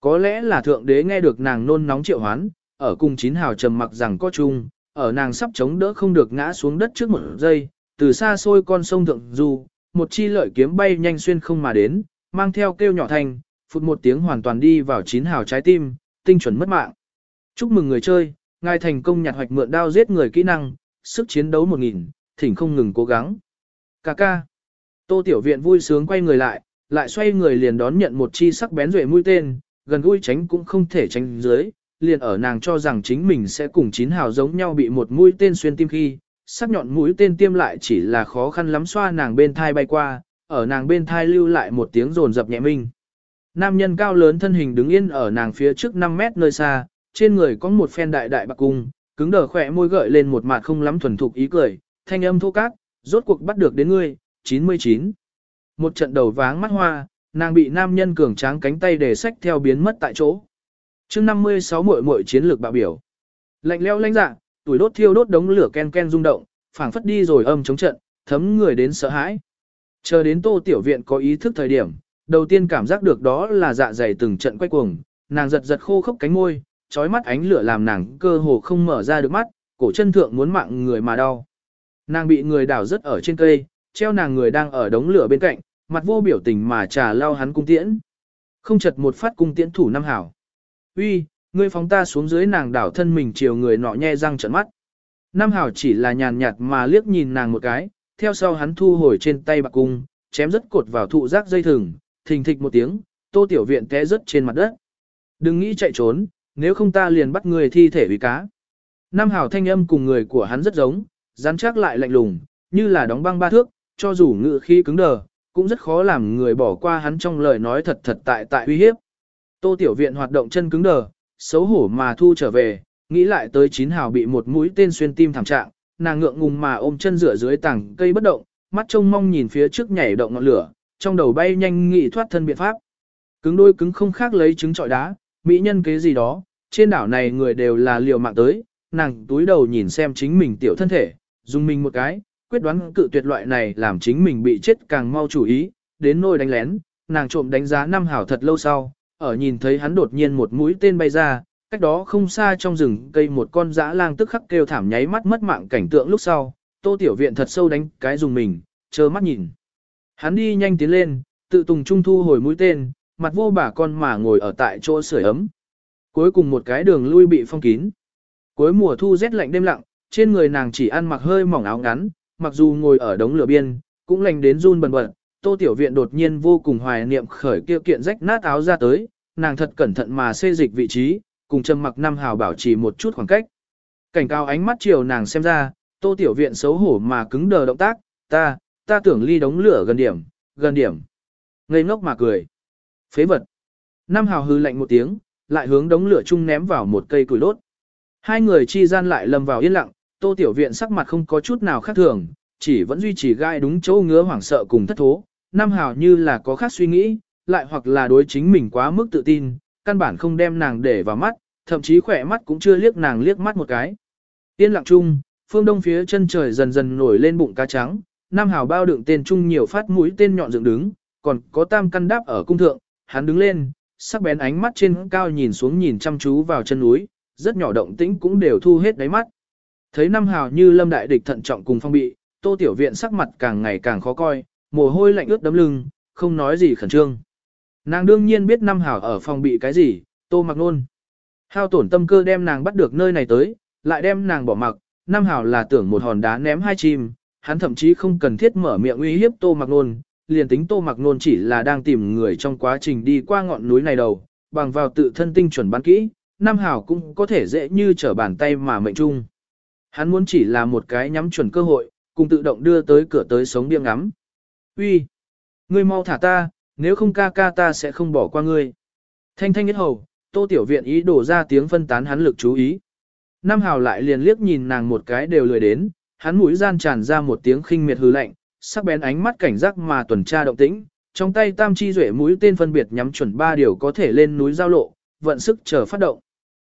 Có lẽ là thượng đế nghe được nàng nôn nóng triệu hoán, ở cùng chín hào trầm mặc rằng có chung, ở nàng sắp chống đỡ không được ngã xuống đất trước một giây, từ xa xôi con sông thượng du, một chi lợi kiếm bay nhanh xuyên không mà đến, mang theo kêu nhỏ thành, phụt một tiếng hoàn toàn đi vào chín hào trái tim, tinh chuẩn mất mạng. Chúc mừng người chơi, ngài thành công nhặt hoạch mượn đao giết người kỹ năng, sức chiến đấu 1000, thỉnh không ngừng cố gắng. Cà ca. Tô Tiểu Viện vui sướng quay người lại, lại xoay người liền đón nhận một chi sắc bén rễ mũi tên, gần gũi tránh cũng không thể tránh dưới, liền ở nàng cho rằng chính mình sẽ cùng chín hào giống nhau bị một mũi tên xuyên tim khi, sắc nhọn mũi tên tiêm lại chỉ là khó khăn lắm xoa nàng bên thai bay qua, ở nàng bên thai lưu lại một tiếng rồn dập nhẹ minh. Nam nhân cao lớn thân hình đứng yên ở nàng phía trước 5 mét nơi xa, trên người có một phen đại đại bạc cung, cứng đờ khỏe môi gợi lên một mặt không lắm thuần thục ý cười, thanh âm thô cát, rốt cuộc bắt được đến ngươi, 99. Một trận đầu váng mắt hoa, nàng bị nam nhân cường tráng cánh tay để sách theo biến mất tại chỗ. chương 56 muội muội chiến lược bạo biểu. Lạnh leo lanh dạ, tuổi đốt thiêu đốt đống lửa ken ken rung động, phảng phất đi rồi âm chống trận, thấm người đến sợ hãi. Chờ đến tô tiểu viện có ý thức thời điểm, đầu tiên cảm giác được đó là dạ dày từng trận quay cuồng, nàng giật giật khô khốc cánh môi, trói mắt ánh lửa làm nàng cơ hồ không mở ra được mắt, cổ chân thượng muốn mạng người mà đau. Nàng bị người đảo rất ở trên cây, treo nàng người đang ở đống lửa bên cạnh, mặt vô biểu tình mà trà lao hắn cung tiễn. Không chật một phát cung tiễn thủ năm hảo. Uy, ngươi phóng ta xuống dưới nàng đảo thân mình chiều người nọ nhe răng trợn mắt. Nam hảo chỉ là nhàn nhạt mà liếc nhìn nàng một cái, theo sau hắn thu hồi trên tay bạc cung, chém rất cột vào thụ giác dây thừng, thình thịch một tiếng, tô tiểu viện té rớt trên mặt đất. Đừng nghĩ chạy trốn, nếu không ta liền bắt người thi thể vì cá. Nam hảo thanh âm cùng người của hắn rất giống, rắn chắc lại lạnh lùng, như là đóng băng ba thước, cho dù ngự khi cứng đờ, cũng rất khó làm người bỏ qua hắn trong lời nói thật thật tại tại uy hiếp. Tô Tiểu Viện hoạt động chân cứng đờ, xấu hổ mà thu trở về, nghĩ lại tới chín hào bị một mũi tên xuyên tim thảm trạng, nàng ngượng ngùng mà ôm chân rửa dưới tảng cây bất động, mắt trông mong nhìn phía trước nhảy động ngọn lửa, trong đầu bay nhanh nghị thoát thân biện pháp. Cứng đôi cứng không khác lấy trứng trọi đá, mỹ nhân kế gì đó, trên đảo này người đều là liều mạng tới, nàng túi đầu nhìn xem chính mình tiểu thân thể, dùng mình một cái, quyết đoán cự tuyệt loại này làm chính mình bị chết càng mau chủ ý, đến nôi đánh lén, nàng trộm đánh giá năm hảo thật lâu sau, ở nhìn thấy hắn đột nhiên một mũi tên bay ra, cách đó không xa trong rừng cây một con dã lang tức khắc kêu thảm nháy mắt mất mạng cảnh tượng lúc sau, tô tiểu viện thật sâu đánh cái dùng mình, chờ mắt nhìn. Hắn đi nhanh tiến lên, tự tùng trung thu hồi mũi tên, mặt vô bà con mà ngồi ở tại chỗ sưởi ấm. Cuối cùng một cái đường lui bị phong kín. Cuối mùa thu rét lạnh đêm lặng, trên người nàng chỉ ăn mặc hơi mỏng áo ngắn, mặc dù ngồi ở đống lửa biên, cũng lành đến run bần bật. Tô Tiểu Viện đột nhiên vô cùng hoài niệm khởi kia kiện rách nát áo ra tới, nàng thật cẩn thận mà xê dịch vị trí, cùng Trầm Mặc Nam Hào bảo trì một chút khoảng cách. Cảnh cao ánh mắt chiều nàng xem ra, Tô Tiểu Viện xấu hổ mà cứng đờ động tác, ta, ta tưởng ly đống lửa gần điểm, gần điểm. Ngây ngốc mà cười. Phế vật. Nam Hào hư lạnh một tiếng, lại hướng đống lửa chung ném vào một cây củi đốt. Hai người chi gian lại lầm vào yên lặng, Tô Tiểu Viện sắc mặt không có chút nào khác thường, chỉ vẫn duy trì gai đúng chỗ ngứa hoảng sợ cùng thất thố. Nam Hào như là có khác suy nghĩ, lại hoặc là đối chính mình quá mức tự tin, căn bản không đem nàng để vào mắt, thậm chí khỏe mắt cũng chưa liếc nàng liếc mắt một cái. Yên lặng chung, phương đông phía chân trời dần dần nổi lên bụng cá trắng, Nam Hào bao đựng tên trung nhiều phát mũi tên nhọn dựng đứng, còn có tam căn đáp ở cung thượng, hắn đứng lên, sắc bén ánh mắt trên cao nhìn xuống nhìn chăm chú vào chân núi, rất nhỏ động tĩnh cũng đều thu hết đáy mắt. Thấy Nam Hào như lâm đại địch thận trọng cùng phong bị, tô tiểu viện sắc mặt càng ngày càng khó coi, mồ hôi lạnh ướt đấm lưng, không nói gì khẩn trương. Nàng đương nhiên biết Nam Hảo ở phòng bị cái gì, tô mặc nôn. Hao tổn tâm cơ đem nàng bắt được nơi này tới, lại đem nàng bỏ mặc, Nam Hảo là tưởng một hòn đá ném hai chim, hắn thậm chí không cần thiết mở miệng uy hiếp tô mặc nôn, liền tính tô mặc nôn chỉ là đang tìm người trong quá trình đi qua ngọn núi này đầu, bằng vào tự thân tinh chuẩn bán kỹ, Nam Hảo cũng có thể dễ như trở bàn tay mà mệnh chung. Hắn muốn chỉ là một cái nhắm chuẩn cơ hội, cùng tự động đưa tới cửa tới sống điên ngắm. Uy, Ngươi mau thả ta, nếu không ca ca ta sẽ không bỏ qua ngươi. Thanh thanh nhất hầu, tô tiểu viện ý đổ ra tiếng phân tán hắn lực chú ý. Nam Hào lại liền liếc nhìn nàng một cái đều lười đến, hắn mũi gian tràn ra một tiếng khinh miệt hư lạnh, sắc bén ánh mắt cảnh giác mà tuần tra động tĩnh, trong tay tam chi duệ mũi tên phân biệt nhắm chuẩn ba điều có thể lên núi giao lộ, vận sức chờ phát động.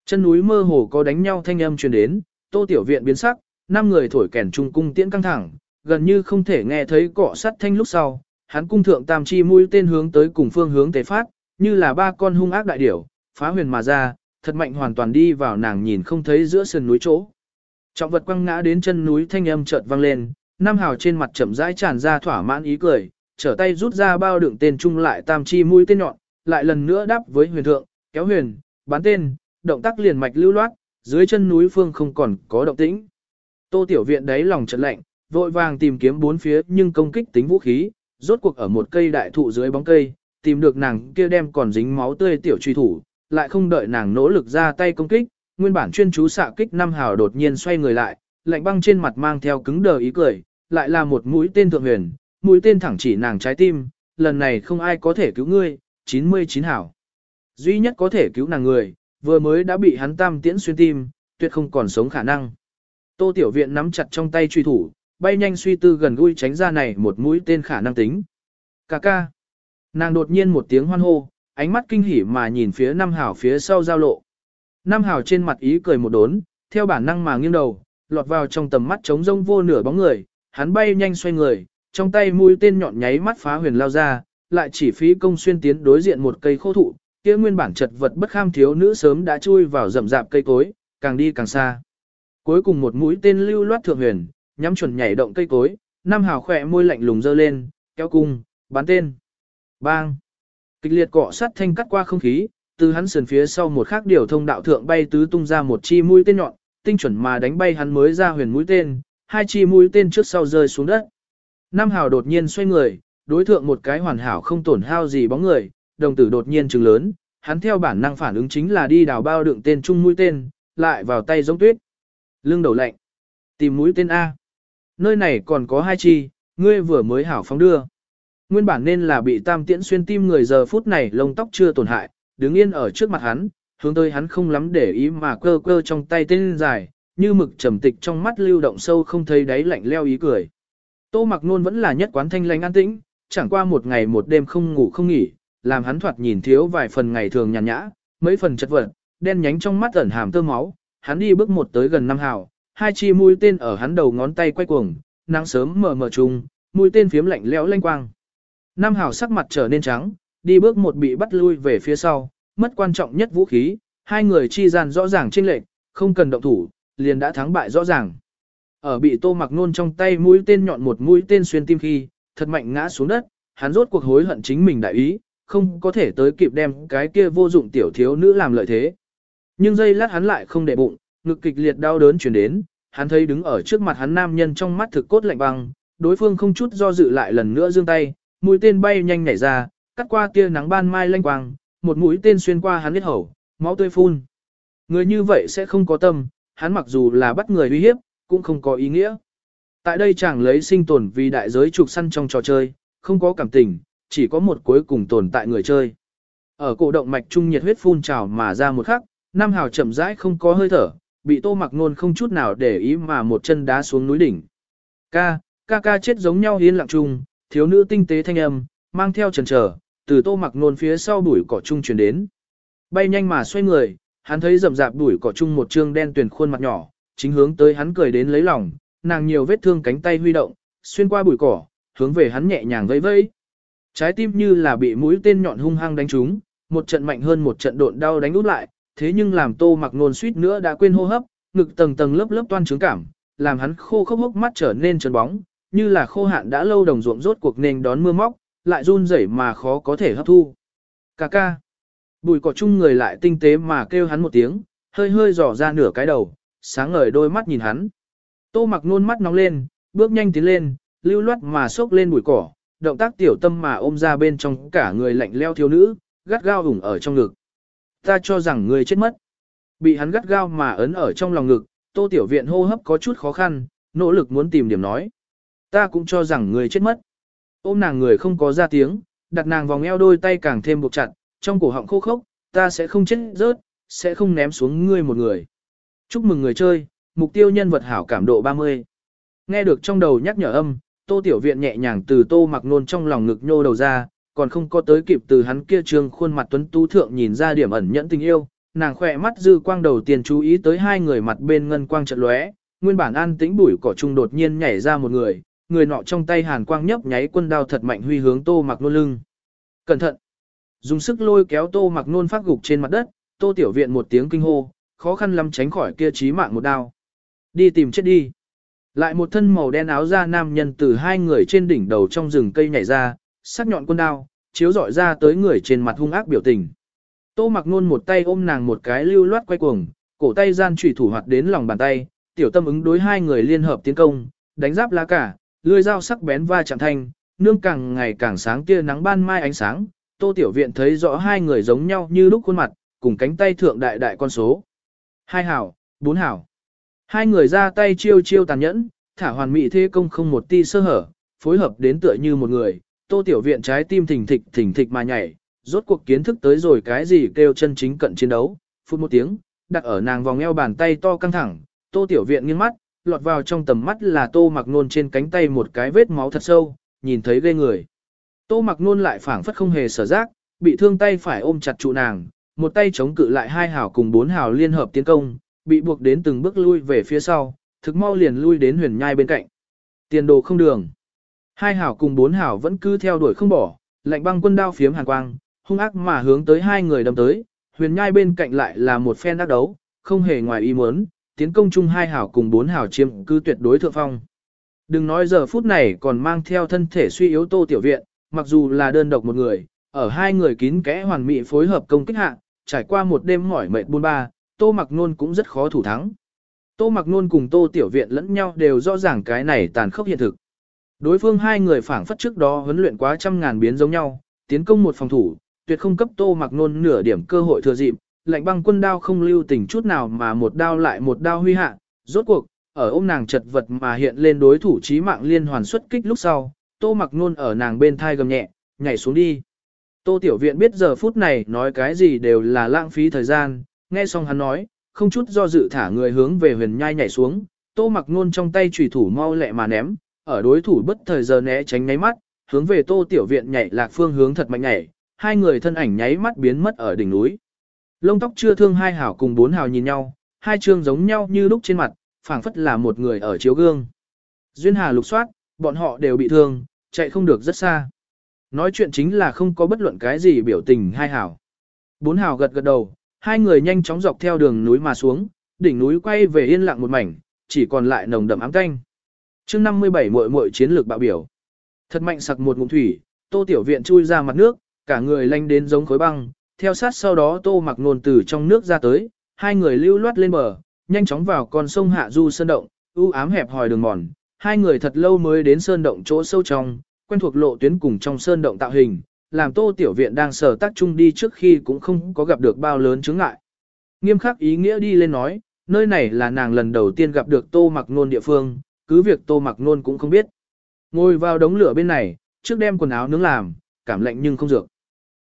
Chân núi mơ hồ có đánh nhau thanh âm truyền đến, Tô Tiểu Viện biến sắc, năm người thổi kèn trung cung tiễn căng thẳng, gần như không thể nghe thấy cọ sắt thanh lúc sau, hắn cung thượng tam chi mũi tên hướng tới cùng phương hướng tế phát, như là ba con hung ác đại điểu, phá huyền mà ra, thật mạnh hoàn toàn đi vào nàng nhìn không thấy giữa sườn núi chỗ. Trọng vật quăng ngã đến chân núi thanh âm chợt vang lên, Nam Hào trên mặt chậm rãi tràn ra thỏa mãn ý cười, trở tay rút ra bao đựng tên trung lại tam chi mũi tên nhọn, lại lần nữa đáp với huyền thượng, kéo huyền, bán tên, động tác liền mạch lưu loát, dưới chân núi phương không còn có động tĩnh. Tô Tiểu Viện đấy lòng chợt lạnh, vội vàng tìm kiếm bốn phía nhưng công kích tính vũ khí, rốt cuộc ở một cây đại thụ dưới bóng cây, tìm được nàng kia đem còn dính máu tươi tiểu truy thủ, lại không đợi nàng nỗ lực ra tay công kích, nguyên bản chuyên chú xạ kích năm hào đột nhiên xoay người lại, lạnh băng trên mặt mang theo cứng đờ ý cười, lại là một mũi tên thượng huyền, mũi tên thẳng chỉ nàng trái tim, lần này không ai có thể cứu ngươi, 99 hảo. Duy nhất có thể cứu nàng người, vừa mới đã bị hắn tam tiễn xuyên tim, tuyệt không còn sống khả năng. Tô Tiểu Viện nắm chặt trong tay truy thủ, bay nhanh suy tư gần gũi tránh ra này một mũi tên khả năng tính. Cà ca. Nàng đột nhiên một tiếng hoan hô, ánh mắt kinh hỉ mà nhìn phía Nam Hảo phía sau giao lộ. Nam Hảo trên mặt ý cười một đốn, theo bản năng mà nghiêng đầu, lọt vào trong tầm mắt trống rông vô nửa bóng người, hắn bay nhanh xoay người, trong tay mũi tên nhọn nháy mắt phá huyền lao ra, lại chỉ phí công xuyên tiến đối diện một cây khô thụ, kia nguyên bản chật vật bất kham thiếu nữ sớm đã chui vào rậm rạp cây cối, càng đi càng xa. Cuối cùng một mũi tên lưu loát thượng huyền, nhắm chuẩn nhảy động cây cối, Nam Hào khỏe môi lạnh lùng dơ lên, kéo cung, bắn tên. Bang! Kịch liệt cọ sát thanh cắt qua không khí, từ hắn sườn phía sau một khắc điều thông đạo thượng bay tứ tung ra một chi mũi tên nhọn, tinh chuẩn mà đánh bay hắn mới ra huyền mũi tên, hai chi mũi tên trước sau rơi xuống đất. Nam Hào đột nhiên xoay người, đối thượng một cái hoàn hảo không tổn hao gì bóng người, đồng tử đột nhiên trừng lớn, hắn theo bản năng phản ứng chính là đi đào bao đựng tên chung mũi tên, lại vào tay giống tuyết. Lưng đầu lạnh. Tìm mũi tên A. Nơi này còn có hai chi, ngươi vừa mới hảo phóng đưa. Nguyên bản nên là bị tam tiễn xuyên tim người giờ phút này lông tóc chưa tổn hại, đứng yên ở trước mặt hắn, hướng tới hắn không lắm để ý mà cơ cơ trong tay tên dài, như mực trầm tịch trong mắt lưu động sâu không thấy đáy lạnh leo ý cười. Tô mặc nôn vẫn là nhất quán thanh lãnh an tĩnh, chẳng qua một ngày một đêm không ngủ không nghỉ, làm hắn thoạt nhìn thiếu vài phần ngày thường nhàn nhã, mấy phần chất vật, đen nhánh trong mắt ẩn hàm tơ máu, hắn đi bước một tới gần năm hào, hai chi mũi tên ở hắn đầu ngón tay quay cuồng, nắng sớm mờ mờ trùng, mũi tên phiếm lạnh lẽo lanh quang. Nam hảo sắc mặt trở nên trắng, đi bước một bị bắt lui về phía sau, mất quan trọng nhất vũ khí, hai người chi gian rõ ràng chênh lệch, không cần động thủ, liền đã thắng bại rõ ràng. Ở bị tô mặc nôn trong tay mũi tên nhọn một mũi tên xuyên tim khi, thật mạnh ngã xuống đất, hắn rốt cuộc hối hận chính mình đại ý, không có thể tới kịp đem cái kia vô dụng tiểu thiếu nữ làm lợi thế. Nhưng giây lát hắn lại không để bụng, ngực kịch liệt đau đớn chuyển đến, hắn thấy đứng ở trước mặt hắn nam nhân trong mắt thực cốt lạnh băng, đối phương không chút do dự lại lần nữa giương tay, mũi tên bay nhanh nhảy ra, cắt qua tia nắng ban mai lanh quang, một mũi tên xuyên qua hắn huyết hầu, máu tươi phun. Người như vậy sẽ không có tâm, hắn mặc dù là bắt người uy hiếp, cũng không có ý nghĩa. Tại đây chàng lấy sinh tồn vì đại giới trục săn trong trò chơi, không có cảm tình, chỉ có một cuối cùng tồn tại người chơi. Ở cổ động mạch trung nhiệt huyết phun trào mà ra một khắc, Nam Hào chậm rãi không có hơi thở, bị Tô Mặc Nôn không chút nào để ý mà một chân đá xuống núi đỉnh. Ca, ca ca chết giống nhau hiên lặng chung, thiếu nữ tinh tế thanh âm, mang theo trần trở, từ Tô Mặc Nôn phía sau bụi cỏ chung truyền đến. Bay nhanh mà xoay người, hắn thấy rậm rạp bụi cỏ chung một trương đen tuyển khuôn mặt nhỏ, chính hướng tới hắn cười đến lấy lòng, nàng nhiều vết thương cánh tay huy động, xuyên qua bụi cỏ, hướng về hắn nhẹ nhàng vẫy vẫy. Trái tim như là bị mũi tên nhọn hung hăng đánh trúng, một trận mạnh hơn một trận độn đau đánh út lại, thế nhưng làm tô mặc nôn suýt nữa đã quên hô hấp, ngực tầng tầng lớp lớp toan trướng cảm, làm hắn khô khốc hốc mắt trở nên trơn bóng, như là khô hạn đã lâu đồng ruộng rốt cuộc nên đón mưa móc, lại run rẩy mà khó có thể hấp thu. Cà ca. Bùi cỏ chung người lại tinh tế mà kêu hắn một tiếng, hơi hơi dò ra nửa cái đầu, sáng ngời đôi mắt nhìn hắn. Tô mặc nôn mắt nóng lên, bước nhanh tiến lên, lưu loát mà xốc lên bụi cỏ, động tác tiểu tâm mà ôm ra bên trong cả người lạnh leo thiếu nữ, gắt gao ủng ở trong ngực. Ta cho rằng người chết mất. Bị hắn gắt gao mà ấn ở trong lòng ngực, tô tiểu viện hô hấp có chút khó khăn, nỗ lực muốn tìm điểm nói. Ta cũng cho rằng người chết mất. Ôm nàng người không có ra tiếng, đặt nàng vòng eo đôi tay càng thêm buộc chặt, trong cổ họng khô khốc, ta sẽ không chết rớt, sẽ không ném xuống ngươi một người. Chúc mừng người chơi, mục tiêu nhân vật hảo cảm độ 30. Nghe được trong đầu nhắc nhở âm, tô tiểu viện nhẹ nhàng từ tô mặc nôn trong lòng ngực nhô đầu ra, còn không có tới kịp từ hắn kia trương khuôn mặt tuấn tú thượng nhìn ra điểm ẩn nhẫn tình yêu, nàng khỏe mắt dư quang đầu tiên chú ý tới hai người mặt bên ngân quang trận lóe, nguyên bản an tĩnh bụi cỏ trung đột nhiên nhảy ra một người, người nọ trong tay hàn quang nhấp nháy quân đao thật mạnh huy hướng tô mặc nôn lưng. Cẩn thận! Dùng sức lôi kéo tô mặc nôn phát gục trên mặt đất, tô tiểu viện một tiếng kinh hô, khó khăn lắm tránh khỏi kia chí mạng một đao. Đi tìm chết đi! Lại một thân màu đen áo da nam nhân từ hai người trên đỉnh đầu trong rừng cây nhảy ra, sắc nhọn quân đao, chiếu dọi ra tới người trên mặt hung ác biểu tình. Tô mặc nôn một tay ôm nàng một cái lưu loát quay cuồng, cổ tay gian trùy thủ hoạt đến lòng bàn tay, tiểu tâm ứng đối hai người liên hợp tiến công, đánh giáp lá cả, lưỡi dao sắc bén va chạm thanh, nương càng ngày càng sáng tia nắng ban mai ánh sáng, tô tiểu viện thấy rõ hai người giống nhau như lúc khuôn mặt, cùng cánh tay thượng đại đại con số. Hai hảo, bốn hảo. Hai người ra tay chiêu chiêu tàn nhẫn, thả hoàn mỹ thế công không một ti sơ hở, phối hợp đến tựa như một người, tô tiểu viện trái tim thình thịch thình thịch mà nhảy, rốt cuộc kiến thức tới rồi cái gì kêu chân chính cận chiến đấu, phút một tiếng, đặt ở nàng vòng eo bàn tay to căng thẳng, tô tiểu viện nghiêng mắt, lọt vào trong tầm mắt là tô mặc nôn trên cánh tay một cái vết máu thật sâu, nhìn thấy ghê người. Tô mặc nôn lại phảng phất không hề sở giác, bị thương tay phải ôm chặt trụ nàng, một tay chống cự lại hai hào cùng bốn hào liên hợp tiến công, bị buộc đến từng bước lui về phía sau, thực mau liền lui đến huyền nhai bên cạnh. Tiền đồ không đường. Hai hảo cùng bốn hảo vẫn cứ theo đuổi không bỏ, lạnh băng quân đao phiếm hàn quang, hung ác mà hướng tới hai người đâm tới, huyền nhai bên cạnh lại là một phen đắc đấu, không hề ngoài ý muốn, tiến công chung hai hảo cùng bốn hảo chiếm cứ tuyệt đối thượng phong. Đừng nói giờ phút này còn mang theo thân thể suy yếu tô tiểu viện, mặc dù là đơn độc một người, ở hai người kín kẽ hoàn mỹ phối hợp công kích hạ, trải qua một đêm mỏi mệt buôn ba, tô mặc nôn cũng rất khó thủ thắng. Tô mặc nôn cùng tô tiểu viện lẫn nhau đều rõ ràng cái này tàn khốc hiện thực. Đối phương hai người phảng phất trước đó huấn luyện quá trăm ngàn biến giống nhau, tiến công một phòng thủ, tuyệt không cấp tô mặc nôn nửa điểm cơ hội thừa dịp, lạnh băng quân đao không lưu tình chút nào mà một đao lại một đao huy hạ, rốt cuộc, ở ôm nàng chật vật mà hiện lên đối thủ chí mạng liên hoàn xuất kích lúc sau, tô mặc nôn ở nàng bên thai gầm nhẹ, nhảy xuống đi. Tô tiểu viện biết giờ phút này nói cái gì đều là lãng phí thời gian, nghe xong hắn nói, không chút do dự thả người hướng về huyền nhai nhảy xuống, tô mặc nôn trong tay chủy thủ mau lẹ mà ném, ở đối thủ bất thời giờ né tránh nháy mắt, hướng về tô tiểu viện nhảy lạc phương hướng thật mạnh nhảy, hai người thân ảnh nháy mắt biến mất ở đỉnh núi. Lông tóc chưa thương hai hảo cùng bốn hảo nhìn nhau, hai trương giống nhau như lúc trên mặt, phảng phất là một người ở chiếu gương. Duyên Hà lục soát, bọn họ đều bị thương, chạy không được rất xa. Nói chuyện chính là không có bất luận cái gì biểu tình hai hảo. Bốn hảo gật gật đầu, hai người nhanh chóng dọc theo đường núi mà xuống, đỉnh núi quay về yên lặng một mảnh, chỉ còn lại nồng đậm ám canh chương 57 muội muội chiến lược bạo biểu. Thật mạnh sặc một ngụm thủy, tô tiểu viện chui ra mặt nước, cả người lanh đến giống khối băng, theo sát sau đó tô mặc nôn từ trong nước ra tới, hai người lưu loát lên bờ, nhanh chóng vào con sông Hạ Du Sơn Động, u ám hẹp hòi đường mòn, hai người thật lâu mới đến Sơn Động chỗ sâu trong, quen thuộc lộ tuyến cùng trong Sơn Động tạo hình, làm tô tiểu viện đang sở tác chung đi trước khi cũng không có gặp được bao lớn chướng ngại. Nghiêm khắc ý nghĩa đi lên nói, nơi này là nàng lần đầu tiên gặp được tô mặc nôn địa phương, cứ việc tô mặc nôn cũng không biết. Ngồi vào đống lửa bên này, trước đem quần áo nướng làm, cảm lạnh nhưng không dược.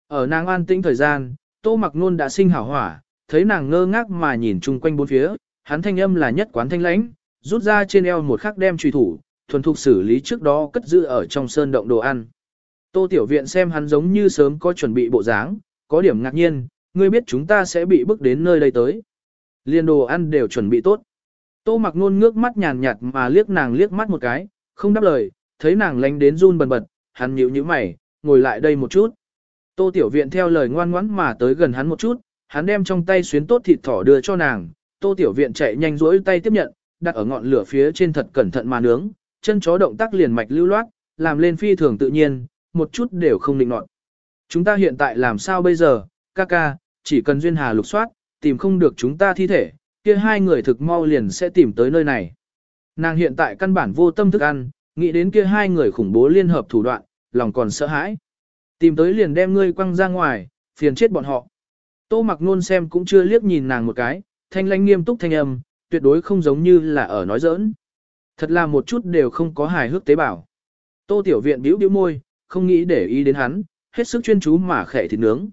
Ở nàng an tĩnh thời gian, tô mặc nôn đã sinh hảo hỏa, thấy nàng ngơ ngác mà nhìn chung quanh bốn phía, hắn thanh âm là nhất quán thanh lãnh, rút ra trên eo một khắc đem truy thủ, thuần thục xử lý trước đó cất giữ ở trong sơn động đồ ăn. Tô Tiểu Viện xem hắn giống như sớm có chuẩn bị bộ dáng, có điểm ngạc nhiên, ngươi biết chúng ta sẽ bị bước đến nơi đây tới. Liên đồ ăn đều chuẩn bị tốt. Tô mặc nôn ngước mắt nhàn nhạt mà liếc nàng liếc mắt một cái, không đáp lời, thấy nàng lánh đến run bần bật, hắn nhíu nhíu mày, ngồi lại đây một chút. Tô Tiểu Viện theo lời ngoan ngoãn mà tới gần hắn một chút, hắn đem trong tay xuyến tốt thịt thỏ đưa cho nàng, Tô Tiểu Viện chạy nhanh rỗi tay tiếp nhận, đặt ở ngọn lửa phía trên thật cẩn thận mà nướng, chân chó động tác liền mạch lưu loát, làm lên phi thường tự nhiên, một chút đều không định nọt. Chúng ta hiện tại làm sao bây giờ, ca ca, chỉ cần duyên hà lục soát, tìm không được chúng ta thi thể, kia hai người thực mau liền sẽ tìm tới nơi này. Nàng hiện tại căn bản vô tâm thức ăn, nghĩ đến kia hai người khủng bố liên hợp thủ đoạn, lòng còn sợ hãi. Tìm tới liền đem ngươi quăng ra ngoài, phiền chết bọn họ. Tô mặc nôn xem cũng chưa liếc nhìn nàng một cái, thanh lãnh nghiêm túc thanh âm, tuyệt đối không giống như là ở nói giỡn. Thật là một chút đều không có hài hước tế bảo. Tô tiểu viện bĩu bĩu môi, không nghĩ để ý đến hắn, hết sức chuyên chú mà khẽ thịt nướng.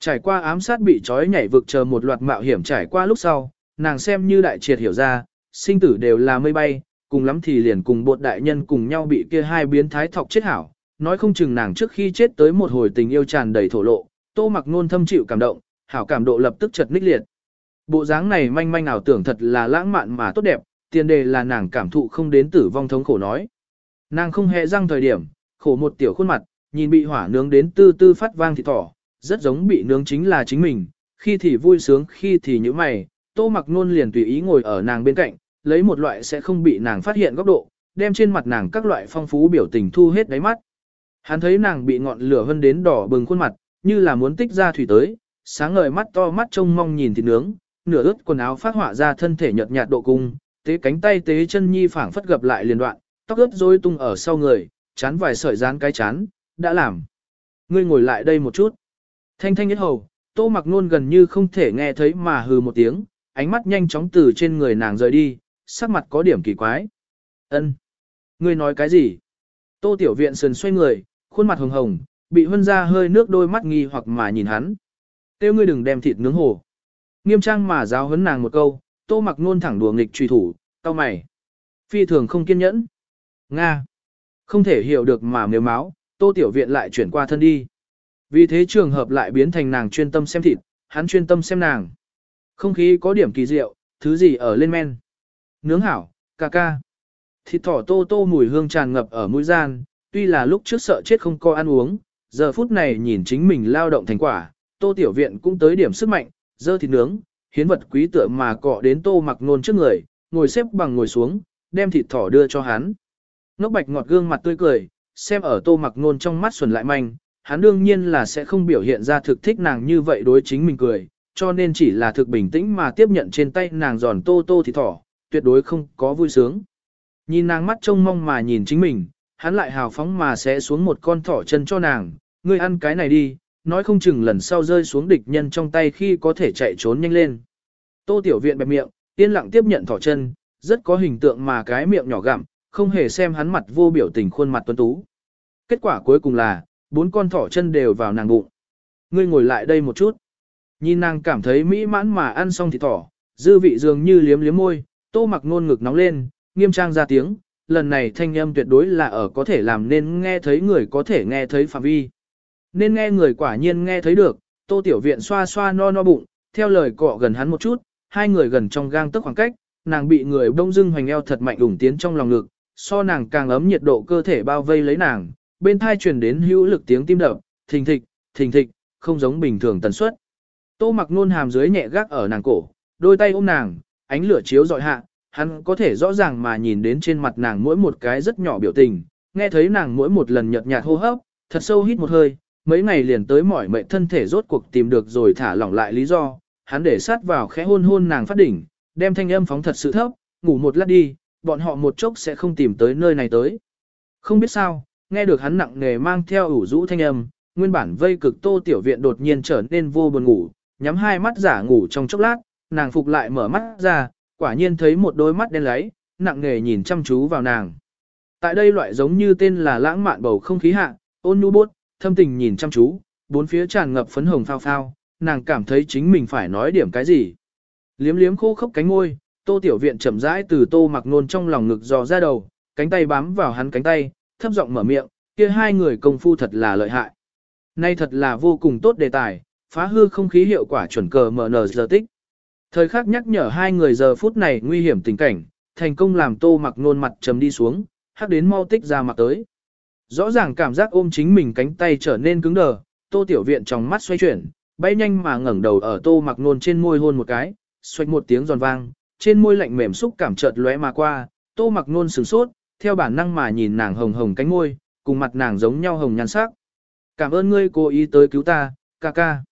Trải qua ám sát bị trói nhảy vực chờ một loạt mạo hiểm trải qua lúc sau, nàng xem như đại triệt hiểu ra, sinh tử đều là mây bay, cùng lắm thì liền cùng bột đại nhân cùng nhau bị kia hai biến thái thọc chết hảo, nói không chừng nàng trước khi chết tới một hồi tình yêu tràn đầy thổ lộ, tô mặc nôn thâm chịu cảm động, hảo cảm độ lập tức chật ních liệt. Bộ dáng này manh manh ảo tưởng thật là lãng mạn mà tốt đẹp, tiền đề là nàng cảm thụ không đến tử vong thống khổ nói. Nàng không hề răng thời điểm, khổ một tiểu khuôn mặt, nhìn bị hỏa nướng đến tư tư phát vang thì thỏ, rất giống bị nướng chính là chính mình, khi thì vui sướng khi thì như mày, tô mặc nôn liền tùy ý ngồi ở nàng bên cạnh, lấy một loại sẽ không bị nàng phát hiện góc độ, đem trên mặt nàng các loại phong phú biểu tình thu hết đáy mắt. Hắn thấy nàng bị ngọn lửa hơn đến đỏ bừng khuôn mặt, như là muốn tích ra thủy tới, sáng ngời mắt to mắt trông mong nhìn thịt nướng, nửa ướt quần áo phát họa ra thân thể nhợt nhạt độ cung, tế cánh tay tế chân nhi phảng phất gập lại liền đoạn, tóc ướt rối tung ở sau người, chán vài sợi dán cái chán, đã làm. Ngươi ngồi lại đây một chút. Thanh thanh nhất hầu, tô mặc nôn gần như không thể nghe thấy mà hừ một tiếng, ánh mắt nhanh chóng từ trên người nàng rời đi, sắc mặt có điểm kỳ quái. Ân, Ngươi nói cái gì? Tô tiểu viện sườn xoay người, khuôn mặt hồng hồng, bị hân ra hơi nước đôi mắt nghi hoặc mà nhìn hắn. Tiêu ngươi đừng đem thịt nướng hồ. Nghiêm trang mà giáo huấn nàng một câu, tô mặc nôn thẳng đùa nghịch truy thủ, tao mày. Phi thường không kiên nhẫn. Nga. Không thể hiểu được mà nếu máu, tô tiểu viện lại chuyển qua thân đi. Vì thế trường hợp lại biến thành nàng chuyên tâm xem thịt, hắn chuyên tâm xem nàng. Không khí có điểm kỳ diệu, thứ gì ở lên men. Nướng hảo, ca ca. Thịt thỏ tô tô mùi hương tràn ngập ở mũi gian, tuy là lúc trước sợ chết không có ăn uống, giờ phút này nhìn chính mình lao động thành quả, tô tiểu viện cũng tới điểm sức mạnh, dơ thịt nướng, hiến vật quý tựa mà cọ đến tô mặc nôn trước người, ngồi xếp bằng ngồi xuống, đem thịt thỏ đưa cho hắn. Nốc bạch ngọt gương mặt tươi cười, xem ở tô mặc nôn trong mắt xuẩn lại manh, hắn đương nhiên là sẽ không biểu hiện ra thực thích nàng như vậy đối chính mình cười, cho nên chỉ là thực bình tĩnh mà tiếp nhận trên tay nàng giòn tô tô thì thỏ, tuyệt đối không có vui sướng. Nhìn nàng mắt trông mong mà nhìn chính mình, hắn lại hào phóng mà sẽ xuống một con thỏ chân cho nàng, ngươi ăn cái này đi, nói không chừng lần sau rơi xuống địch nhân trong tay khi có thể chạy trốn nhanh lên. Tô Tiểu Viện bẹp miệng, yên lặng tiếp nhận thỏ chân, rất có hình tượng mà cái miệng nhỏ gặm, không hề xem hắn mặt vô biểu tình khuôn mặt tuấn tú. Kết quả cuối cùng là, bốn con thỏ chân đều vào nàng bụng. Ngươi ngồi lại đây một chút. Nhìn nàng cảm thấy mỹ mãn mà ăn xong thì tỏ dư vị dường như liếm liếm môi, tô mặc nôn ngực nóng lên, nghiêm trang ra tiếng, lần này thanh âm tuyệt đối là ở có thể làm nên nghe thấy người có thể nghe thấy phạm vi. Nên nghe người quả nhiên nghe thấy được, tô tiểu viện xoa xoa no no bụng, theo lời cọ gần hắn một chút, hai người gần trong gang tức khoảng cách, nàng bị người đông dưng hoành eo thật mạnh ủng tiến trong lòng ngực, so nàng càng ấm nhiệt độ cơ thể bao vây lấy nàng, bên thai truyền đến hữu lực tiếng tim đập, thình thịch, thình thịch, không giống bình thường tần suất. Tô mặc nôn hàm dưới nhẹ gác ở nàng cổ, đôi tay ôm nàng, ánh lửa chiếu dọi hạ, hắn có thể rõ ràng mà nhìn đến trên mặt nàng mỗi một cái rất nhỏ biểu tình, nghe thấy nàng mỗi một lần nhợt nhạt hô hấp, thật sâu hít một hơi, mấy ngày liền tới mỏi mệt thân thể rốt cuộc tìm được rồi thả lỏng lại lý do, hắn để sát vào khẽ hôn hôn nàng phát đỉnh, đem thanh âm phóng thật sự thấp, ngủ một lát đi, bọn họ một chốc sẽ không tìm tới nơi này tới. Không biết sao, nghe được hắn nặng nề mang theo ủ rũ thanh âm, nguyên bản vây cực tô tiểu viện đột nhiên trở nên vô buồn ngủ, nhắm hai mắt giả ngủ trong chốc lát, nàng phục lại mở mắt ra, quả nhiên thấy một đôi mắt đen lấy, nặng nề nhìn chăm chú vào nàng. Tại đây loại giống như tên là lãng mạn bầu không khí hạ, ôn nhu bốt, thâm tình nhìn chăm chú, bốn phía tràn ngập phấn hồng phao phao, nàng cảm thấy chính mình phải nói điểm cái gì. Liếm liếm khô khốc cánh môi, tô tiểu viện chậm rãi từ tô mặc nôn trong lòng ngực dò ra đầu, cánh tay bám vào hắn cánh tay, thấp giọng mở miệng, kia hai người công phu thật là lợi hại. Nay thật là vô cùng tốt đề tài, phá hư không khí hiệu quả chuẩn cờ MN giờ tích. Thời khắc nhắc nhở hai người giờ phút này nguy hiểm tình cảnh, thành công làm tô mặc nôn mặt trầm đi xuống, hắc đến mau tích ra mặt tới. Rõ ràng cảm giác ôm chính mình cánh tay trở nên cứng đờ, tô tiểu viện trong mắt xoay chuyển, bay nhanh mà ngẩng đầu ở tô mặc nôn trên môi hôn một cái, xoạch một tiếng giòn vang, trên môi lạnh mềm xúc cảm chợt lóe mà qua, tô mặc nôn sửng sốt, theo bản năng mà nhìn nàng hồng hồng cánh môi, cùng mặt nàng giống nhau hồng nhan sắc. Cảm ơn ngươi cố ý tới cứu ta, ca ca.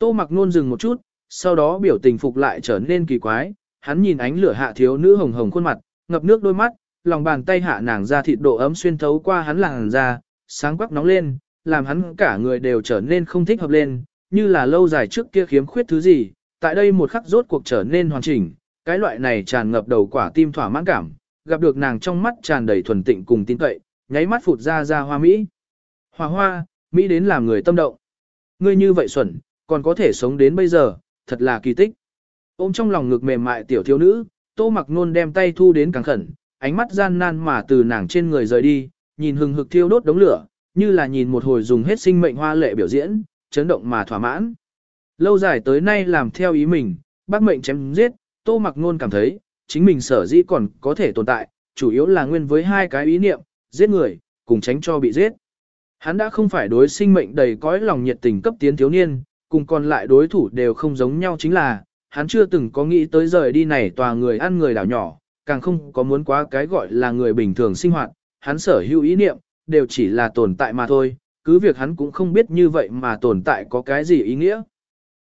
Tô mặc nôn dừng một chút, sau đó biểu tình phục lại trở nên kỳ quái, hắn nhìn ánh lửa hạ thiếu nữ hồng hồng khuôn mặt, ngập nước đôi mắt, lòng bàn tay hạ nàng ra thịt độ ấm xuyên thấu qua hắn làn da, sáng quắc nóng lên, làm hắn cả người đều trở nên không thích hợp lên, như là lâu dài trước kia khiếm khuyết thứ gì, tại đây một khắc rốt cuộc trở nên hoàn chỉnh, cái loại này tràn ngập đầu quả tim thỏa mãn cảm, gặp được nàng trong mắt tràn đầy thuần tịnh cùng tin cậy, nháy mắt phụt ra ra hoa mỹ. Hoa hoa, mỹ đến làm người tâm động. Ngươi như vậy xuẩn, còn có thể sống đến bây giờ, thật là kỳ tích. Ôm trong lòng ngực mềm mại tiểu thiếu nữ, tô mặc nôn đem tay thu đến càng khẩn, ánh mắt gian nan mà từ nàng trên người rời đi, nhìn hừng hực thiêu đốt đống lửa, như là nhìn một hồi dùng hết sinh mệnh hoa lệ biểu diễn, chấn động mà thỏa mãn. Lâu dài tới nay làm theo ý mình, bác mệnh chém giết, tô mặc nôn cảm thấy, chính mình sở dĩ còn có thể tồn tại, chủ yếu là nguyên với hai cái ý niệm, giết người, cùng tránh cho bị giết. Hắn đã không phải đối sinh mệnh đầy cõi lòng nhiệt tình cấp tiến thiếu niên, cùng còn lại đối thủ đều không giống nhau chính là, hắn chưa từng có nghĩ tới rời đi này tòa người ăn người đảo nhỏ, càng không có muốn quá cái gọi là người bình thường sinh hoạt, hắn sở hữu ý niệm, đều chỉ là tồn tại mà thôi, cứ việc hắn cũng không biết như vậy mà tồn tại có cái gì ý nghĩa.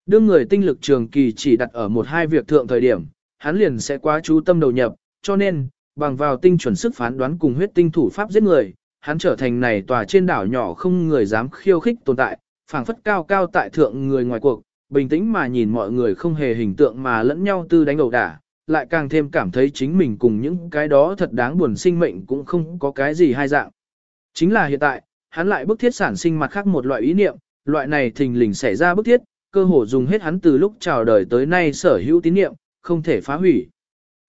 Đương người tinh lực trường kỳ chỉ đặt ở một hai việc thượng thời điểm, hắn liền sẽ quá chú tâm đầu nhập, cho nên, bằng vào tinh chuẩn sức phán đoán cùng huyết tinh thủ pháp giết người, hắn trở thành này tòa trên đảo nhỏ không người dám khiêu khích tồn tại, phảng phất cao cao tại thượng người ngoài cuộc, bình tĩnh mà nhìn mọi người không hề hình tượng mà lẫn nhau tư đánh ẩu đả, lại càng thêm cảm thấy chính mình cùng những cái đó thật đáng buồn sinh mệnh cũng không có cái gì hai dạng. Chính là hiện tại, hắn lại bức thiết sản sinh mặt khác một loại ý niệm, loại này thình lình xảy ra bức thiết, cơ hồ dùng hết hắn từ lúc chào đời tới nay sở hữu tín niệm, không thể phá hủy.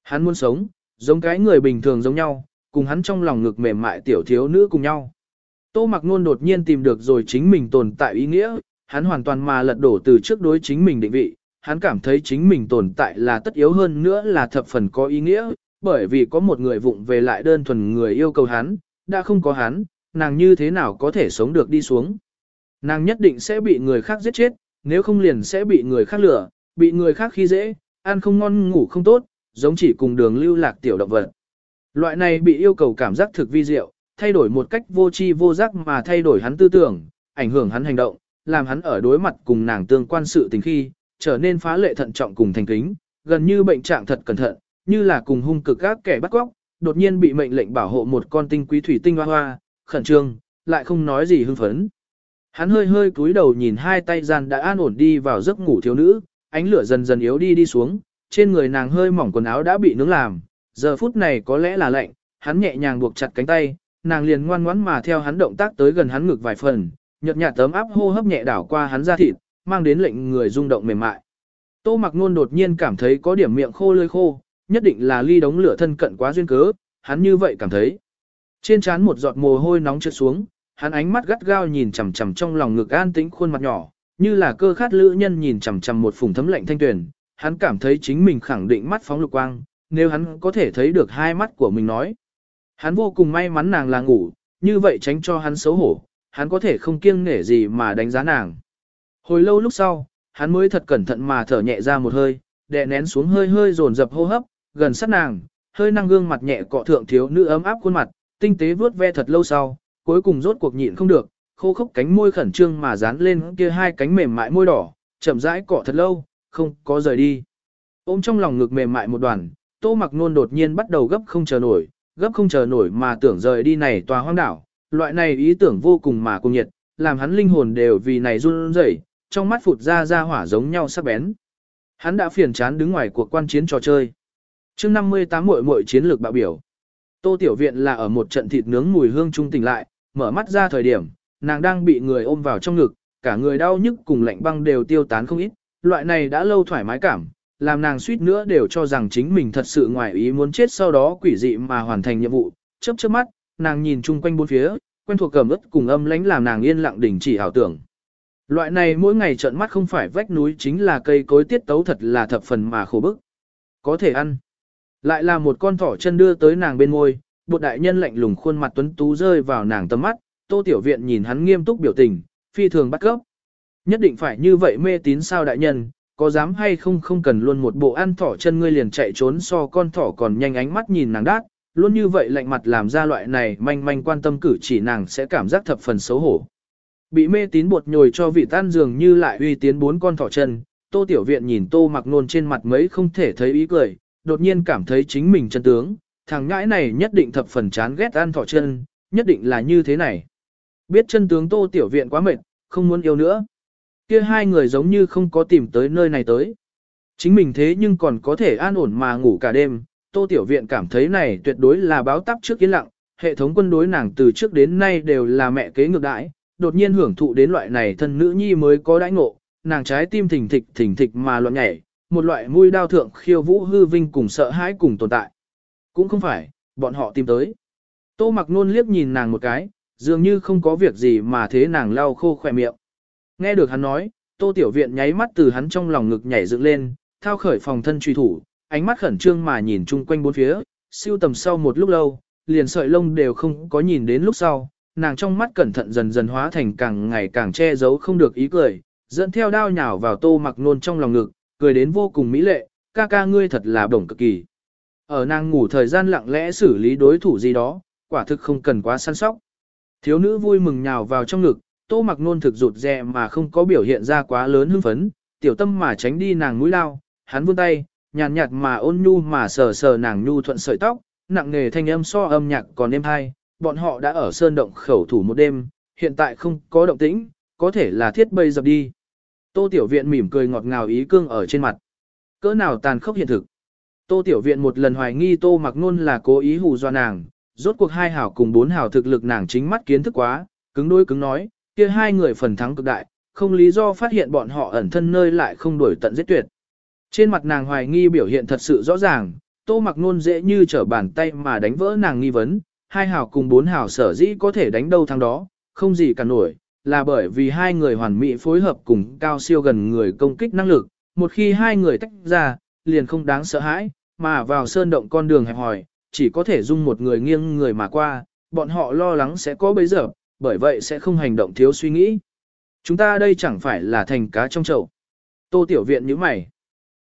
Hắn muốn sống, giống cái người bình thường giống nhau, cùng hắn trong lòng ngực mềm mại tiểu thiếu nữ cùng nhau. Tô mặc nôn đột nhiên tìm được rồi chính mình tồn tại ý nghĩa, hắn hoàn toàn mà lật đổ từ trước đối chính mình định vị, hắn cảm thấy chính mình tồn tại là tất yếu hơn nữa là thập phần có ý nghĩa, bởi vì có một người vụng về lại đơn thuần người yêu cầu hắn, đã không có hắn, nàng như thế nào có thể sống được đi xuống. Nàng nhất định sẽ bị người khác giết chết, nếu không liền sẽ bị người khác lửa, bị người khác khi dễ, ăn không ngon ngủ không tốt, giống chỉ cùng đường lưu lạc tiểu động vật. Loại này bị yêu cầu cảm giác thực vi diệu, thay đổi một cách vô tri vô giác mà thay đổi hắn tư tưởng, ảnh hưởng hắn hành động, làm hắn ở đối mặt cùng nàng tương quan sự tình khi, trở nên phá lệ thận trọng cùng thành kính, gần như bệnh trạng thật cẩn thận, như là cùng hung cực các kẻ bắt cóc, đột nhiên bị mệnh lệnh bảo hộ một con tinh quý thủy tinh hoa hoa, khẩn trương, lại không nói gì hưng phấn. Hắn hơi hơi cúi đầu nhìn hai tay gian đã an ổn đi vào giấc ngủ thiếu nữ, ánh lửa dần dần yếu đi đi xuống, trên người nàng hơi mỏng quần áo đã bị nướng làm, giờ phút này có lẽ là lạnh, hắn nhẹ nhàng buộc chặt cánh tay, nàng liền ngoan ngoãn mà theo hắn động tác tới gần hắn ngực vài phần, nhợt nhạt tấm áp hô hấp nhẹ đảo qua hắn da thịt, mang đến lệnh người rung động mềm mại. Tô Mặc Nôn đột nhiên cảm thấy có điểm miệng khô lưỡi khô, nhất định là ly đống lửa thân cận quá duyên cớ, hắn như vậy cảm thấy. Trên trán một giọt mồ hôi nóng trượt xuống, hắn ánh mắt gắt gao nhìn chằm chằm trong lòng ngực an tĩnh khuôn mặt nhỏ, như là cơ khát lữ nhân nhìn chằm chằm một phùng thấm lạnh thanh tuyển, hắn cảm thấy chính mình khẳng định mắt phóng lục quang, nếu hắn có thể thấy được hai mắt của mình nói. Hắn vô cùng may mắn nàng là ngủ, như vậy tránh cho hắn xấu hổ, hắn có thể không kiêng nể gì mà đánh giá nàng. Hồi lâu lúc sau, hắn mới thật cẩn thận mà thở nhẹ ra một hơi, đè nén xuống hơi hơi dồn dập hô hấp, gần sát nàng, hơi năng gương mặt nhẹ cọ thượng thiếu nữ ấm áp khuôn mặt, tinh tế vuốt ve thật lâu sau, cuối cùng rốt cuộc nhịn không được, khô khốc cánh môi khẩn trương mà dán lên kia hai cánh mềm mại môi đỏ, chậm rãi cọ thật lâu, không có rời đi. Ôm trong lòng ngực mềm mại một đoàn, Tô Mặc Nôn đột nhiên bắt đầu gấp không chờ nổi, gấp không chờ nổi mà tưởng rời đi này tòa hoang đảo, loại này ý tưởng vô cùng mà cùng nhiệt, làm hắn linh hồn đều vì này run rẩy, trong mắt phụt ra ra hỏa giống nhau sắc bén. Hắn đã phiền chán đứng ngoài cuộc quan chiến trò chơi. Chương 58 muội muội chiến lược bạo biểu. Tô Tiểu Viện là ở một trận thịt nướng mùi hương trung tỉnh lại, mở mắt ra thời điểm, nàng đang bị người ôm vào trong ngực, cả người đau nhức cùng lạnh băng đều tiêu tán không ít, loại này đã lâu thoải mái cảm, làm nàng suýt nữa đều cho rằng chính mình thật sự ngoài ý muốn chết sau đó quỷ dị mà hoàn thành nhiệm vụ, chớp chớp mắt, nàng nhìn chung quanh bốn phía, quen thuộc cầm ức cùng âm lãnh làm nàng yên lặng đình chỉ ảo tưởng. Loại này mỗi ngày trợn mắt không phải vách núi chính là cây cối tiết tấu thật là thập phần mà khổ bức. Có thể ăn. Lại là một con thỏ chân đưa tới nàng bên môi, bột đại nhân lạnh lùng khuôn mặt tuấn tú rơi vào nàng tầm mắt, tô tiểu viện nhìn hắn nghiêm túc biểu tình, phi thường bắt gốc. Nhất định phải như vậy mê tín sao đại nhân, có dám hay không không cần luôn một bộ ăn thỏ chân ngươi liền chạy trốn so con thỏ còn nhanh ánh mắt nhìn nàng đát, luôn như vậy lạnh mặt làm ra loại này manh manh quan tâm cử chỉ nàng sẽ cảm giác thập phần xấu hổ. Bị mê tín bột nhồi cho vị tan dường như lại uy tiến bốn con thỏ chân, tô tiểu viện nhìn tô mặc nôn trên mặt mấy không thể thấy ý cười, đột nhiên cảm thấy chính mình chân tướng, thằng ngãi này nhất định thập phần chán ghét ăn thỏ chân, nhất định là như thế này. Biết chân tướng tô tiểu viện quá mệt, không muốn yêu nữa. Kia hai người giống như không có tìm tới nơi này tới. Chính mình thế nhưng còn có thể an ổn mà ngủ cả đêm, tô tiểu viện cảm thấy này tuyệt đối là báo tắp trước yên lặng, hệ thống quân đối nàng từ trước đến nay đều là mẹ kế ngược đãi, đột nhiên hưởng thụ đến loại này thân nữ nhi mới có đãi ngộ, nàng trái tim thình thịch thình thịch mà loạn nhảy, một loại mũi đao thượng khiêu vũ hư vinh cùng sợ hãi cùng tồn tại. Cũng không phải, bọn họ tìm tới. Tô mặc nôn liếc nhìn nàng một cái, dường như không có việc gì mà thế nàng lau khô khỏe miệng. Nghe được hắn nói, tô tiểu viện nháy mắt từ hắn trong lòng ngực nhảy dựng lên, thao khởi phòng thân truy thủ, ánh mắt khẩn trương mà nhìn chung quanh bốn phía, siêu tầm sau một lúc lâu, liền sợi lông đều không có nhìn đến lúc sau, nàng trong mắt cẩn thận dần dần hóa thành càng ngày càng che giấu không được ý cười, dẫn theo đao nhào vào tô mặc nôn trong lòng ngực, cười đến vô cùng mỹ lệ, ca ca ngươi thật là bổng cực kỳ. Ở nàng ngủ thời gian lặng lẽ xử lý đối thủ gì đó, quả thực không cần quá săn sóc. Thiếu nữ vui mừng nhào vào trong ngực, tô mặc nôn thực rụt rè mà không có biểu hiện ra quá lớn hưng phấn, tiểu tâm mà tránh đi nàng mũi lao, hắn vươn tay, nhàn nhạt mà ôn nhu mà sờ sờ nàng nhu thuận sợi tóc, nặng nề thanh âm so âm nhạc còn êm hay, bọn họ đã ở sơn động khẩu thủ một đêm, hiện tại không có động tĩnh, có thể là thiết bây dập đi. Tô Tiểu Viện mỉm cười ngọt ngào ý cương ở trên mặt. Cỡ nào tàn khốc hiện thực. Tô Tiểu Viện một lần hoài nghi Tô Mặc Nôn là cố ý hù dọa nàng, rốt cuộc hai hảo cùng bốn hảo thực lực nàng chính mắt kiến thức quá, cứng đôi cứng nói, kia hai người phần thắng cực đại, không lý do phát hiện bọn họ ẩn thân nơi lại không đuổi tận giết tuyệt. Trên mặt nàng hoài nghi biểu hiện thật sự rõ ràng, Tô Mặc Nôn dễ như trở bàn tay mà đánh vỡ nàng nghi vấn, hai hảo cùng bốn hảo sở dĩ có thể đánh đâu thắng đó, không gì cả nổi, là bởi vì hai người hoàn mỹ phối hợp cùng cao siêu gần người công kích năng lực, một khi hai người tách ra, liền không đáng sợ hãi, mà vào sơn động con đường hẹp hòi, chỉ có thể dung một người nghiêng người mà qua, bọn họ lo lắng sẽ có bấy giờ, bởi vậy sẽ không hành động thiếu suy nghĩ. Chúng ta đây chẳng phải là thành cá trong chậu. Tô Tiểu Viện như mày.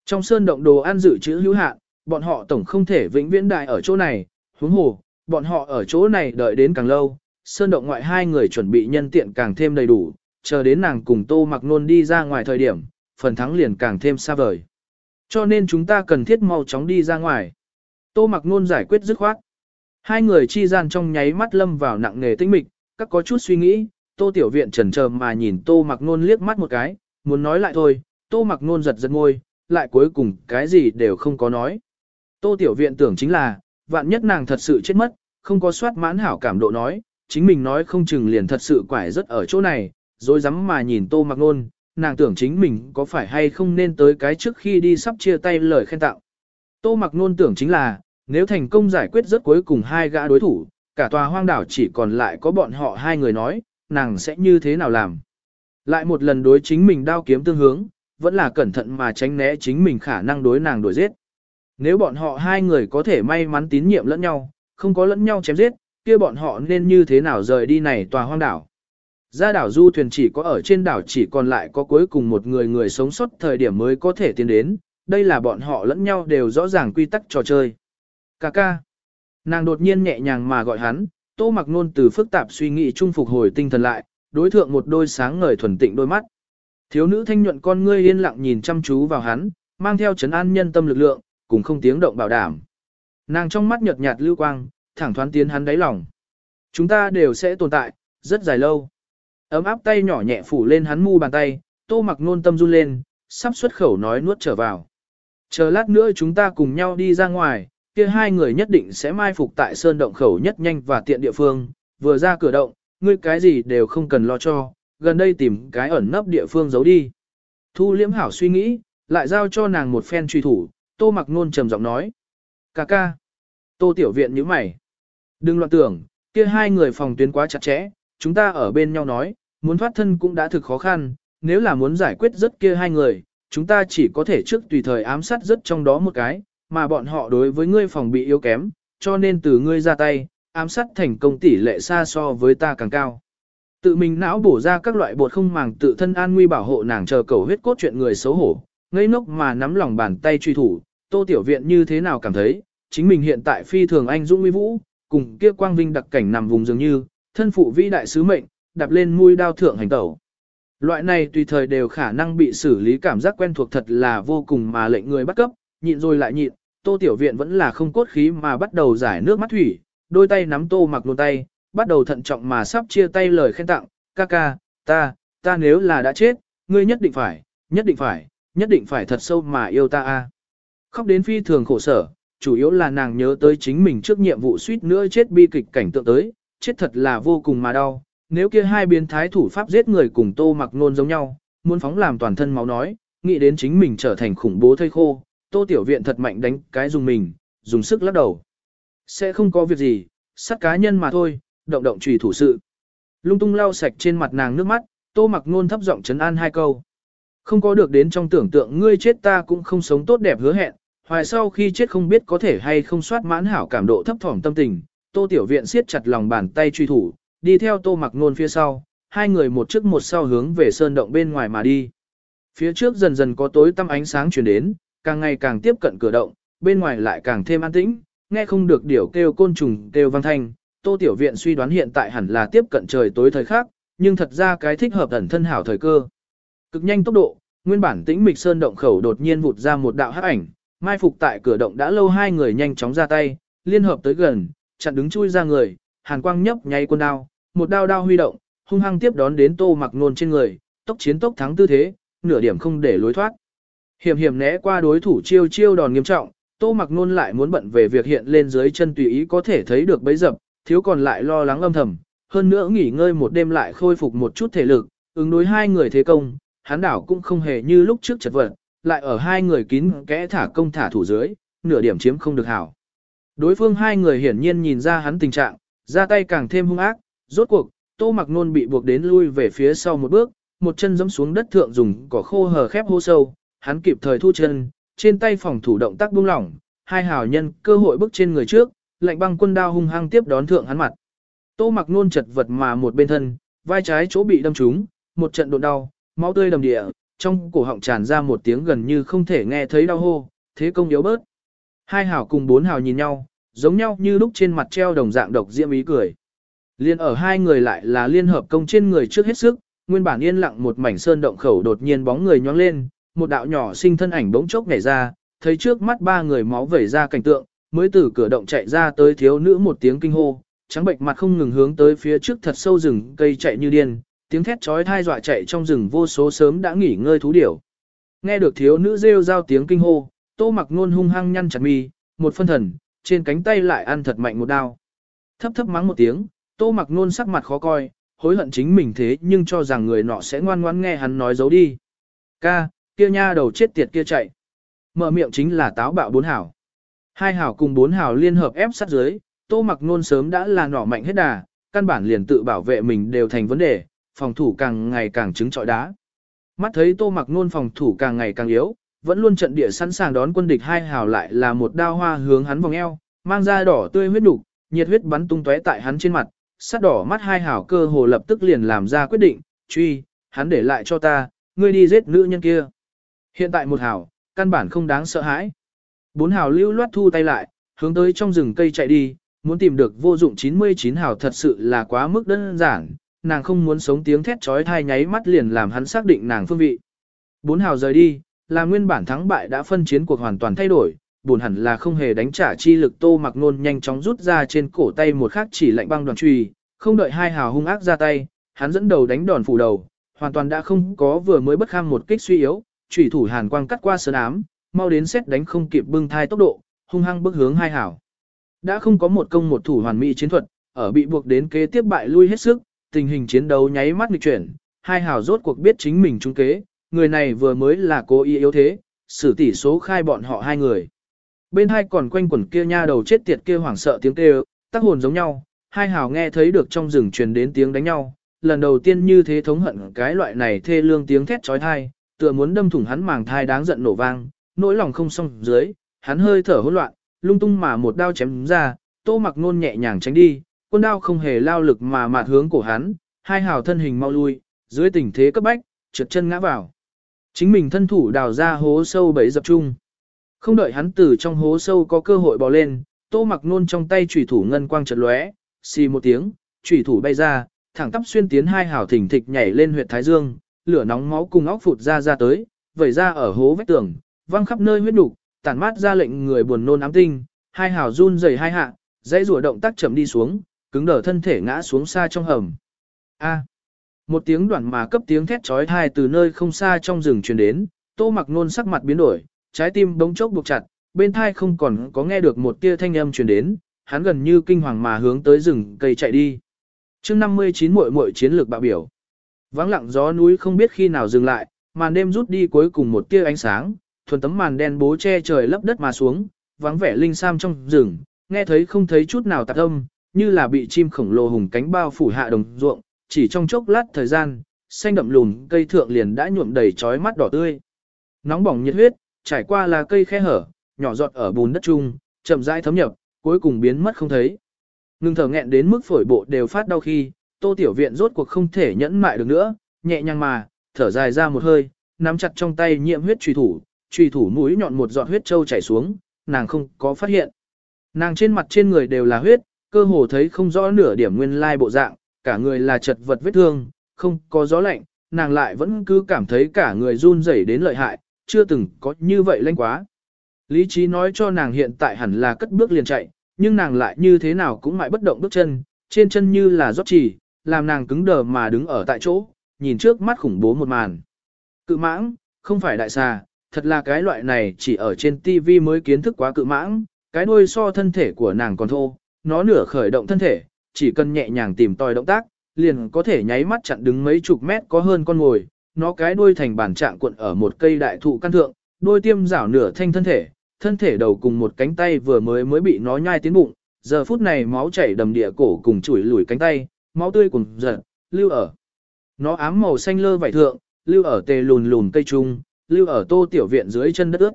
Trong sơn động đồ ăn dự trữ hữu hạn, bọn họ tổng không thể vĩnh viễn đại ở chỗ này, huống hồ, bọn họ ở chỗ này đợi đến càng lâu, sơn động ngoại hai người chuẩn bị nhân tiện càng thêm đầy đủ, chờ đến nàng cùng tô mặc nôn đi ra ngoài thời điểm, phần thắng liền càng thêm xa vời. Cho nên chúng ta cần thiết mau chóng đi ra ngoài. Tô mặc nôn giải quyết dứt khoát. Hai người chi gian trong nháy mắt lâm vào nặng nề tinh mịch, các có chút suy nghĩ, tô tiểu viện trần chờ mà nhìn tô mặc nôn liếc mắt một cái, muốn nói lại thôi, tô mặc nôn giật giật môi, lại cuối cùng cái gì đều không có nói. Tô tiểu viện tưởng chính là, vạn nhất nàng thật sự chết mất, không có soát mãn hảo cảm độ nói, chính mình nói không chừng liền thật sự quải rất ở chỗ này, rồi dám mà nhìn tô mặc nôn, nàng tưởng chính mình có phải hay không nên tới cái trước khi đi sắp chia tay lời khen tạo. Tô mặc nôn tưởng chính là, nếu thành công giải quyết rất cuối cùng hai gã đối thủ, cả tòa hoang đảo chỉ còn lại có bọn họ hai người nói, nàng sẽ như thế nào làm. Lại một lần đối chính mình đao kiếm tương hướng, vẫn là cẩn thận mà tránh né chính mình khả năng đối nàng đuổi giết. Nếu bọn họ hai người có thể may mắn tín nhiệm lẫn nhau, không có lẫn nhau chém giết, kia bọn họ nên như thế nào rời đi này tòa hoang đảo. Ra đảo du thuyền chỉ có ở trên đảo chỉ còn lại có cuối cùng một người người sống sót thời điểm mới có thể tiến đến, đây là bọn họ lẫn nhau đều rõ ràng quy tắc trò chơi. Cà ca. Nàng đột nhiên nhẹ nhàng mà gọi hắn, tô mặc nôn từ phức tạp suy nghĩ trung phục hồi tinh thần lại, đối thượng một đôi sáng ngời thuần tịnh đôi mắt. Thiếu nữ thanh nhuận con ngươi yên lặng nhìn chăm chú vào hắn, mang theo chấn an nhân tâm lực lượng, cùng không tiếng động bảo đảm. Nàng trong mắt nhợt nhạt lưu quang, thẳng thoáng tiến hắn đáy lòng. Chúng ta đều sẽ tồn tại, rất dài lâu. Ấm áp tay nhỏ nhẹ phủ lên hắn mu bàn tay, tô mặc nôn tâm run lên, sắp xuất khẩu nói nuốt trở vào. Chờ lát nữa chúng ta cùng nhau đi ra ngoài, kia hai người nhất định sẽ mai phục tại sơn động khẩu nhất nhanh và tiện địa phương, vừa ra cửa động, ngươi cái gì đều không cần lo cho, gần đây tìm cái ẩn nấp địa phương giấu đi. Thu liễm hảo suy nghĩ, lại giao cho nàng một phen truy thủ, tô mặc nôn trầm giọng nói. Cà ca. Tô tiểu viện như mày. Đừng loạn tưởng, kia hai người phòng tuyến quá chặt chẽ, chúng ta ở bên nhau nói, muốn thoát thân cũng đã thực khó khăn, nếu là muốn giải quyết rất kia hai người, chúng ta chỉ có thể trước tùy thời ám sát rất trong đó một cái, mà bọn họ đối với ngươi phòng bị yếu kém, cho nên từ ngươi ra tay, ám sát thành công tỷ lệ xa so với ta càng cao. Tự mình não bổ ra các loại bột không màng tự thân an nguy bảo hộ nàng chờ cầu huyết cốt chuyện người xấu hổ, ngây ngốc mà nắm lòng bàn tay truy thủ, tô tiểu viện như thế nào cảm thấy, chính mình hiện tại phi thường anh dũng uy vũ, cùng kia quang vinh đặc cảnh nằm vùng dường như, thân phụ vĩ đại sứ mệnh, đạp lên mũi đao thượng hành tẩu. Loại này tùy thời đều khả năng bị xử lý cảm giác quen thuộc thật là vô cùng mà lệnh người bắt cấp, nhịn rồi lại nhịn, tô tiểu viện vẫn là không cốt khí mà bắt đầu giải nước mắt thủy, đôi tay nắm tô mặc luôn tay, bắt đầu thận trọng mà sắp chia tay lời khen tặng, ca ca, ta, ta nếu là đã chết, ngươi nhất định phải, nhất định phải, nhất định phải thật sâu mà yêu ta a. Khóc đến phi thường khổ sở, chủ yếu là nàng nhớ tới chính mình trước nhiệm vụ suýt nữa chết bi kịch cảnh tượng tới, chết thật là vô cùng mà đau. Nếu kia hai biến thái thủ pháp giết người cùng tô mặc nôn giống nhau, muốn phóng làm toàn thân máu nói, nghĩ đến chính mình trở thành khủng bố thây khô, tô tiểu viện thật mạnh đánh cái dùng mình, dùng sức lắc đầu. Sẽ không có việc gì, sát cá nhân mà thôi, động động trùy thủ sự. Lung tung lau sạch trên mặt nàng nước mắt, tô mặc nôn thấp giọng chấn an hai câu. Không có được đến trong tưởng tượng ngươi chết ta cũng không sống tốt đẹp hứa hẹn, hoài sau khi chết không biết có thể hay không soát mãn hảo cảm độ thấp thỏm tâm tình. Tô Tiểu Viện siết chặt lòng bàn tay truy thủ, đi theo Tô Mặc Nôn phía sau, hai người một trước một sau hướng về sơn động bên ngoài mà đi. Phía trước dần dần có tối tăm ánh sáng truyền đến, càng ngày càng tiếp cận cửa động, bên ngoài lại càng thêm an tĩnh, nghe không được điểu kêu côn trùng kêu vang thanh. Tô Tiểu Viện suy đoán hiện tại hẳn là tiếp cận trời tối thời khác, nhưng thật ra cái thích hợp ẩn thân hảo thời cơ. Cực nhanh tốc độ, nguyên bản tĩnh mịch sơn động khẩu đột nhiên vụt ra một đạo hắc ảnh, mai phục tại cửa động đã lâu hai người nhanh chóng ra tay, liên hợp tới gần, chặn đứng chui ra người, hàn quang nhấp nháy quân đao, một đao đao huy động, hung hăng tiếp đón đến tô mặc nôn trên người, tốc chiến tốc thắng tư thế, nửa điểm không để lối thoát. Hiểm hiểm né qua đối thủ chiêu chiêu đòn nghiêm trọng, tô mặc nôn lại muốn bận về việc hiện lên dưới chân tùy ý có thể thấy được bấy dập, thiếu còn lại lo lắng âm thầm, hơn nữa nghỉ ngơi một đêm lại khôi phục một chút thể lực, ứng đối hai người thế công, hắn đảo cũng không hề như lúc trước chật vật, lại ở hai người kín kẽ thả công thả thủ dưới, nửa điểm chiếm không được hảo. Đối phương hai người hiển nhiên nhìn ra hắn tình trạng, ra tay càng thêm hung ác, rốt cuộc, tô mặc nôn bị buộc đến lui về phía sau một bước, một chân giẫm xuống đất thượng dùng cỏ khô hờ khép hô sâu, hắn kịp thời thu chân, trên tay phòng thủ động tác buông lỏng, hai hào nhân cơ hội bước trên người trước, lạnh băng quân đao hung hăng tiếp đón thượng hắn mặt. Tô mặc nôn chật vật mà một bên thân, vai trái chỗ bị đâm trúng, một trận độn đau, máu tươi đầm địa, trong cổ họng tràn ra một tiếng gần như không thể nghe thấy đau hô, thế công yếu bớt. Hai hào cùng bốn hào nhìn nhau, giống nhau như lúc trên mặt treo đồng dạng độc diễm ý cười. Liên ở hai người lại là liên hợp công trên người trước hết sức, nguyên bản yên lặng một mảnh sơn động khẩu đột nhiên bóng người nhoáng lên, một đạo nhỏ sinh thân ảnh bỗng chốc nhảy ra, thấy trước mắt ba người máu vẩy ra cảnh tượng, mới từ cửa động chạy ra tới thiếu nữ một tiếng kinh hô, trắng bệnh mặt không ngừng hướng tới phía trước thật sâu rừng cây chạy như điên, tiếng thét chói tai dọa chạy trong rừng vô số sớm đã nghỉ ngơi thú điểu. Nghe được thiếu nữ rêu giao tiếng kinh hô, tô mặc nôn hung hăng nhăn chặt mi, một phân thần, trên cánh tay lại ăn thật mạnh một đao. Thấp thấp mắng một tiếng, tô mặc nôn sắc mặt khó coi, hối hận chính mình thế nhưng cho rằng người nọ sẽ ngoan ngoãn nghe hắn nói giấu đi. Ca, kia nha đầu chết tiệt kia chạy. Mở miệng chính là táo bạo bốn hảo. Hai hảo cùng bốn hảo liên hợp ép sát dưới, tô mặc nôn sớm đã là nỏ mạnh hết đà, căn bản liền tự bảo vệ mình đều thành vấn đề, phòng thủ càng ngày càng trứng trọi đá. Mắt thấy tô mặc nôn phòng thủ càng ngày càng yếu, vẫn luôn trận địa sẵn sàng đón quân địch hai hào lại là một đao hoa hướng hắn vòng eo, mang ra đỏ tươi huyết đục, nhiệt huyết bắn tung tóe tại hắn trên mặt, sát đỏ mắt hai hào cơ hồ lập tức liền làm ra quyết định, truy, hắn để lại cho ta, ngươi đi giết nữ nhân kia. Hiện tại một hào, căn bản không đáng sợ hãi. Bốn hào lưu loát thu tay lại, hướng tới trong rừng cây chạy đi, muốn tìm được vô dụng 99 hào thật sự là quá mức đơn giản, nàng không muốn sống tiếng thét trói thai nháy mắt liền làm hắn xác định nàng phương vị. Bốn hào rời đi, là nguyên bản thắng bại đã phân chiến cuộc hoàn toàn thay đổi, buồn hẳn là không hề đánh trả chi lực tô mặc nôn nhanh chóng rút ra trên cổ tay một khắc chỉ lạnh băng đoàn truy, không đợi hai hào hung ác ra tay, hắn dẫn đầu đánh đòn phủ đầu, hoàn toàn đã không có vừa mới bất kham một kích suy yếu, chủy thủ hàn quang cắt qua sơn ám, mau đến xét đánh không kịp bưng thai tốc độ, hung hăng bước hướng hai hảo. Đã không có một công một thủ hoàn mỹ chiến thuật, ở bị buộc đến kế tiếp bại lui hết sức, tình hình chiến đấu nháy mắt nghịch chuyển, hai hảo rốt cuộc biết chính mình trung kế, người này vừa mới là cố ý yếu thế, xử tỷ số khai bọn họ hai người. Bên hai còn quanh quẩn kia nha đầu chết tiệt kia hoảng sợ tiếng kêu, tác hồn giống nhau, hai hảo nghe thấy được trong rừng truyền đến tiếng đánh nhau, lần đầu tiên như thế thống hận cái loại này thê lương tiếng thét trói thai, tựa muốn đâm thủng hắn màng thai đáng giận nổ vang, nỗi lòng không xong dưới, hắn hơi thở hỗn loạn, lung tung mà một đao chém ra, tô mặc nôn nhẹ nhàng tránh đi, quân đao không hề lao lực mà mạt hướng cổ hắn, hai hào thân hình mau lui, dưới tình thế cấp bách, trượt chân ngã vào. Chính mình thân thủ đào ra hố sâu bẫy dập chung. Không đợi hắn từ trong hố sâu có cơ hội bò lên, tô mặc nôn trong tay chủy thủ ngân quang chợt lóe, xì một tiếng, chủy thủ bay ra, thẳng tắp xuyên tiến hai hào thỉnh thịch nhảy lên huyệt thái dương, lửa nóng máu cùng óc phụt ra ra tới, vẩy ra ở hố vách tường, văng khắp nơi huyết nục, tản mát ra lệnh người buồn nôn ám tinh, hai hào run rẩy hai hạ, dãy rùa động tác chậm đi xuống, cứng đờ thân thể ngã xuống xa trong hầm. A. một tiếng đoạn mà cấp tiếng thét chói tai từ nơi không xa trong rừng truyền đến, Tô Mặc Nôn sắc mặt biến đổi, trái tim bỗng chốc buộc chặt, bên tai không còn có nghe được một tia thanh âm truyền đến, hắn gần như kinh hoàng mà hướng tới rừng cây chạy đi. Chương 59 muội muội chiến lược bạo biểu. Vắng lặng gió núi không biết khi nào dừng lại, màn đêm rút đi cuối cùng một tia ánh sáng, thuần tấm màn đen bố che trời lấp đất mà xuống, vắng vẻ linh sam trong rừng, nghe thấy không thấy chút nào tạp âm, như là bị chim khổng lồ hùng cánh bao phủ hạ đồng ruộng, chỉ trong chốc lát thời gian, xanh đậm lùn cây thượng liền đã nhuộm đầy trói mắt đỏ tươi. Nóng bỏng nhiệt huyết, trải qua là cây khe hở, nhỏ giọt ở bùn đất chung, chậm rãi thấm nhập, cuối cùng biến mất không thấy. Ngưng thở nghẹn đến mức phổi bộ đều phát đau khi, Tô Tiểu Viện rốt cuộc không thể nhẫn mại được nữa, nhẹ nhàng mà, thở dài ra một hơi, nắm chặt trong tay nhiễm huyết truy thủ, truy thủ mũi nhọn một giọt huyết trâu chảy xuống, nàng không có phát hiện. Nàng trên mặt trên người đều là huyết, cơ hồ thấy không rõ nửa điểm nguyên lai bộ dạng, cả người là chật vật vết thương, không có gió lạnh, nàng lại vẫn cứ cảm thấy cả người run rẩy đến lợi hại, chưa từng có như vậy lanh quá. Lý trí nói cho nàng hiện tại hẳn là cất bước liền chạy, nhưng nàng lại như thế nào cũng mãi bất động bước chân, trên chân như là rót chỉ, làm nàng cứng đờ mà đứng ở tại chỗ, nhìn trước mắt khủng bố một màn. Cự mãng, không phải đại xà, thật là cái loại này chỉ ở trên TV mới kiến thức quá cự mãng, cái đuôi so thân thể của nàng còn thô, nó nửa khởi động thân thể, chỉ cần nhẹ nhàng tìm tòi động tác, liền có thể nháy mắt chặn đứng mấy chục mét có hơn con ngồi, nó cái đuôi thành bản trạng cuộn ở một cây đại thụ căn thượng, đuôi tiêm rảo nửa thanh thân thể, thân thể đầu cùng một cánh tay vừa mới mới bị nó nhai tiến bụng, giờ phút này máu chảy đầm địa cổ cùng chuỗi lùi cánh tay, máu tươi cùng giật, lưu ở. Nó ám màu xanh lơ vải thượng, lưu ở tề lùn lùn cây trung, lưu ở tô tiểu viện dưới chân đất ướt.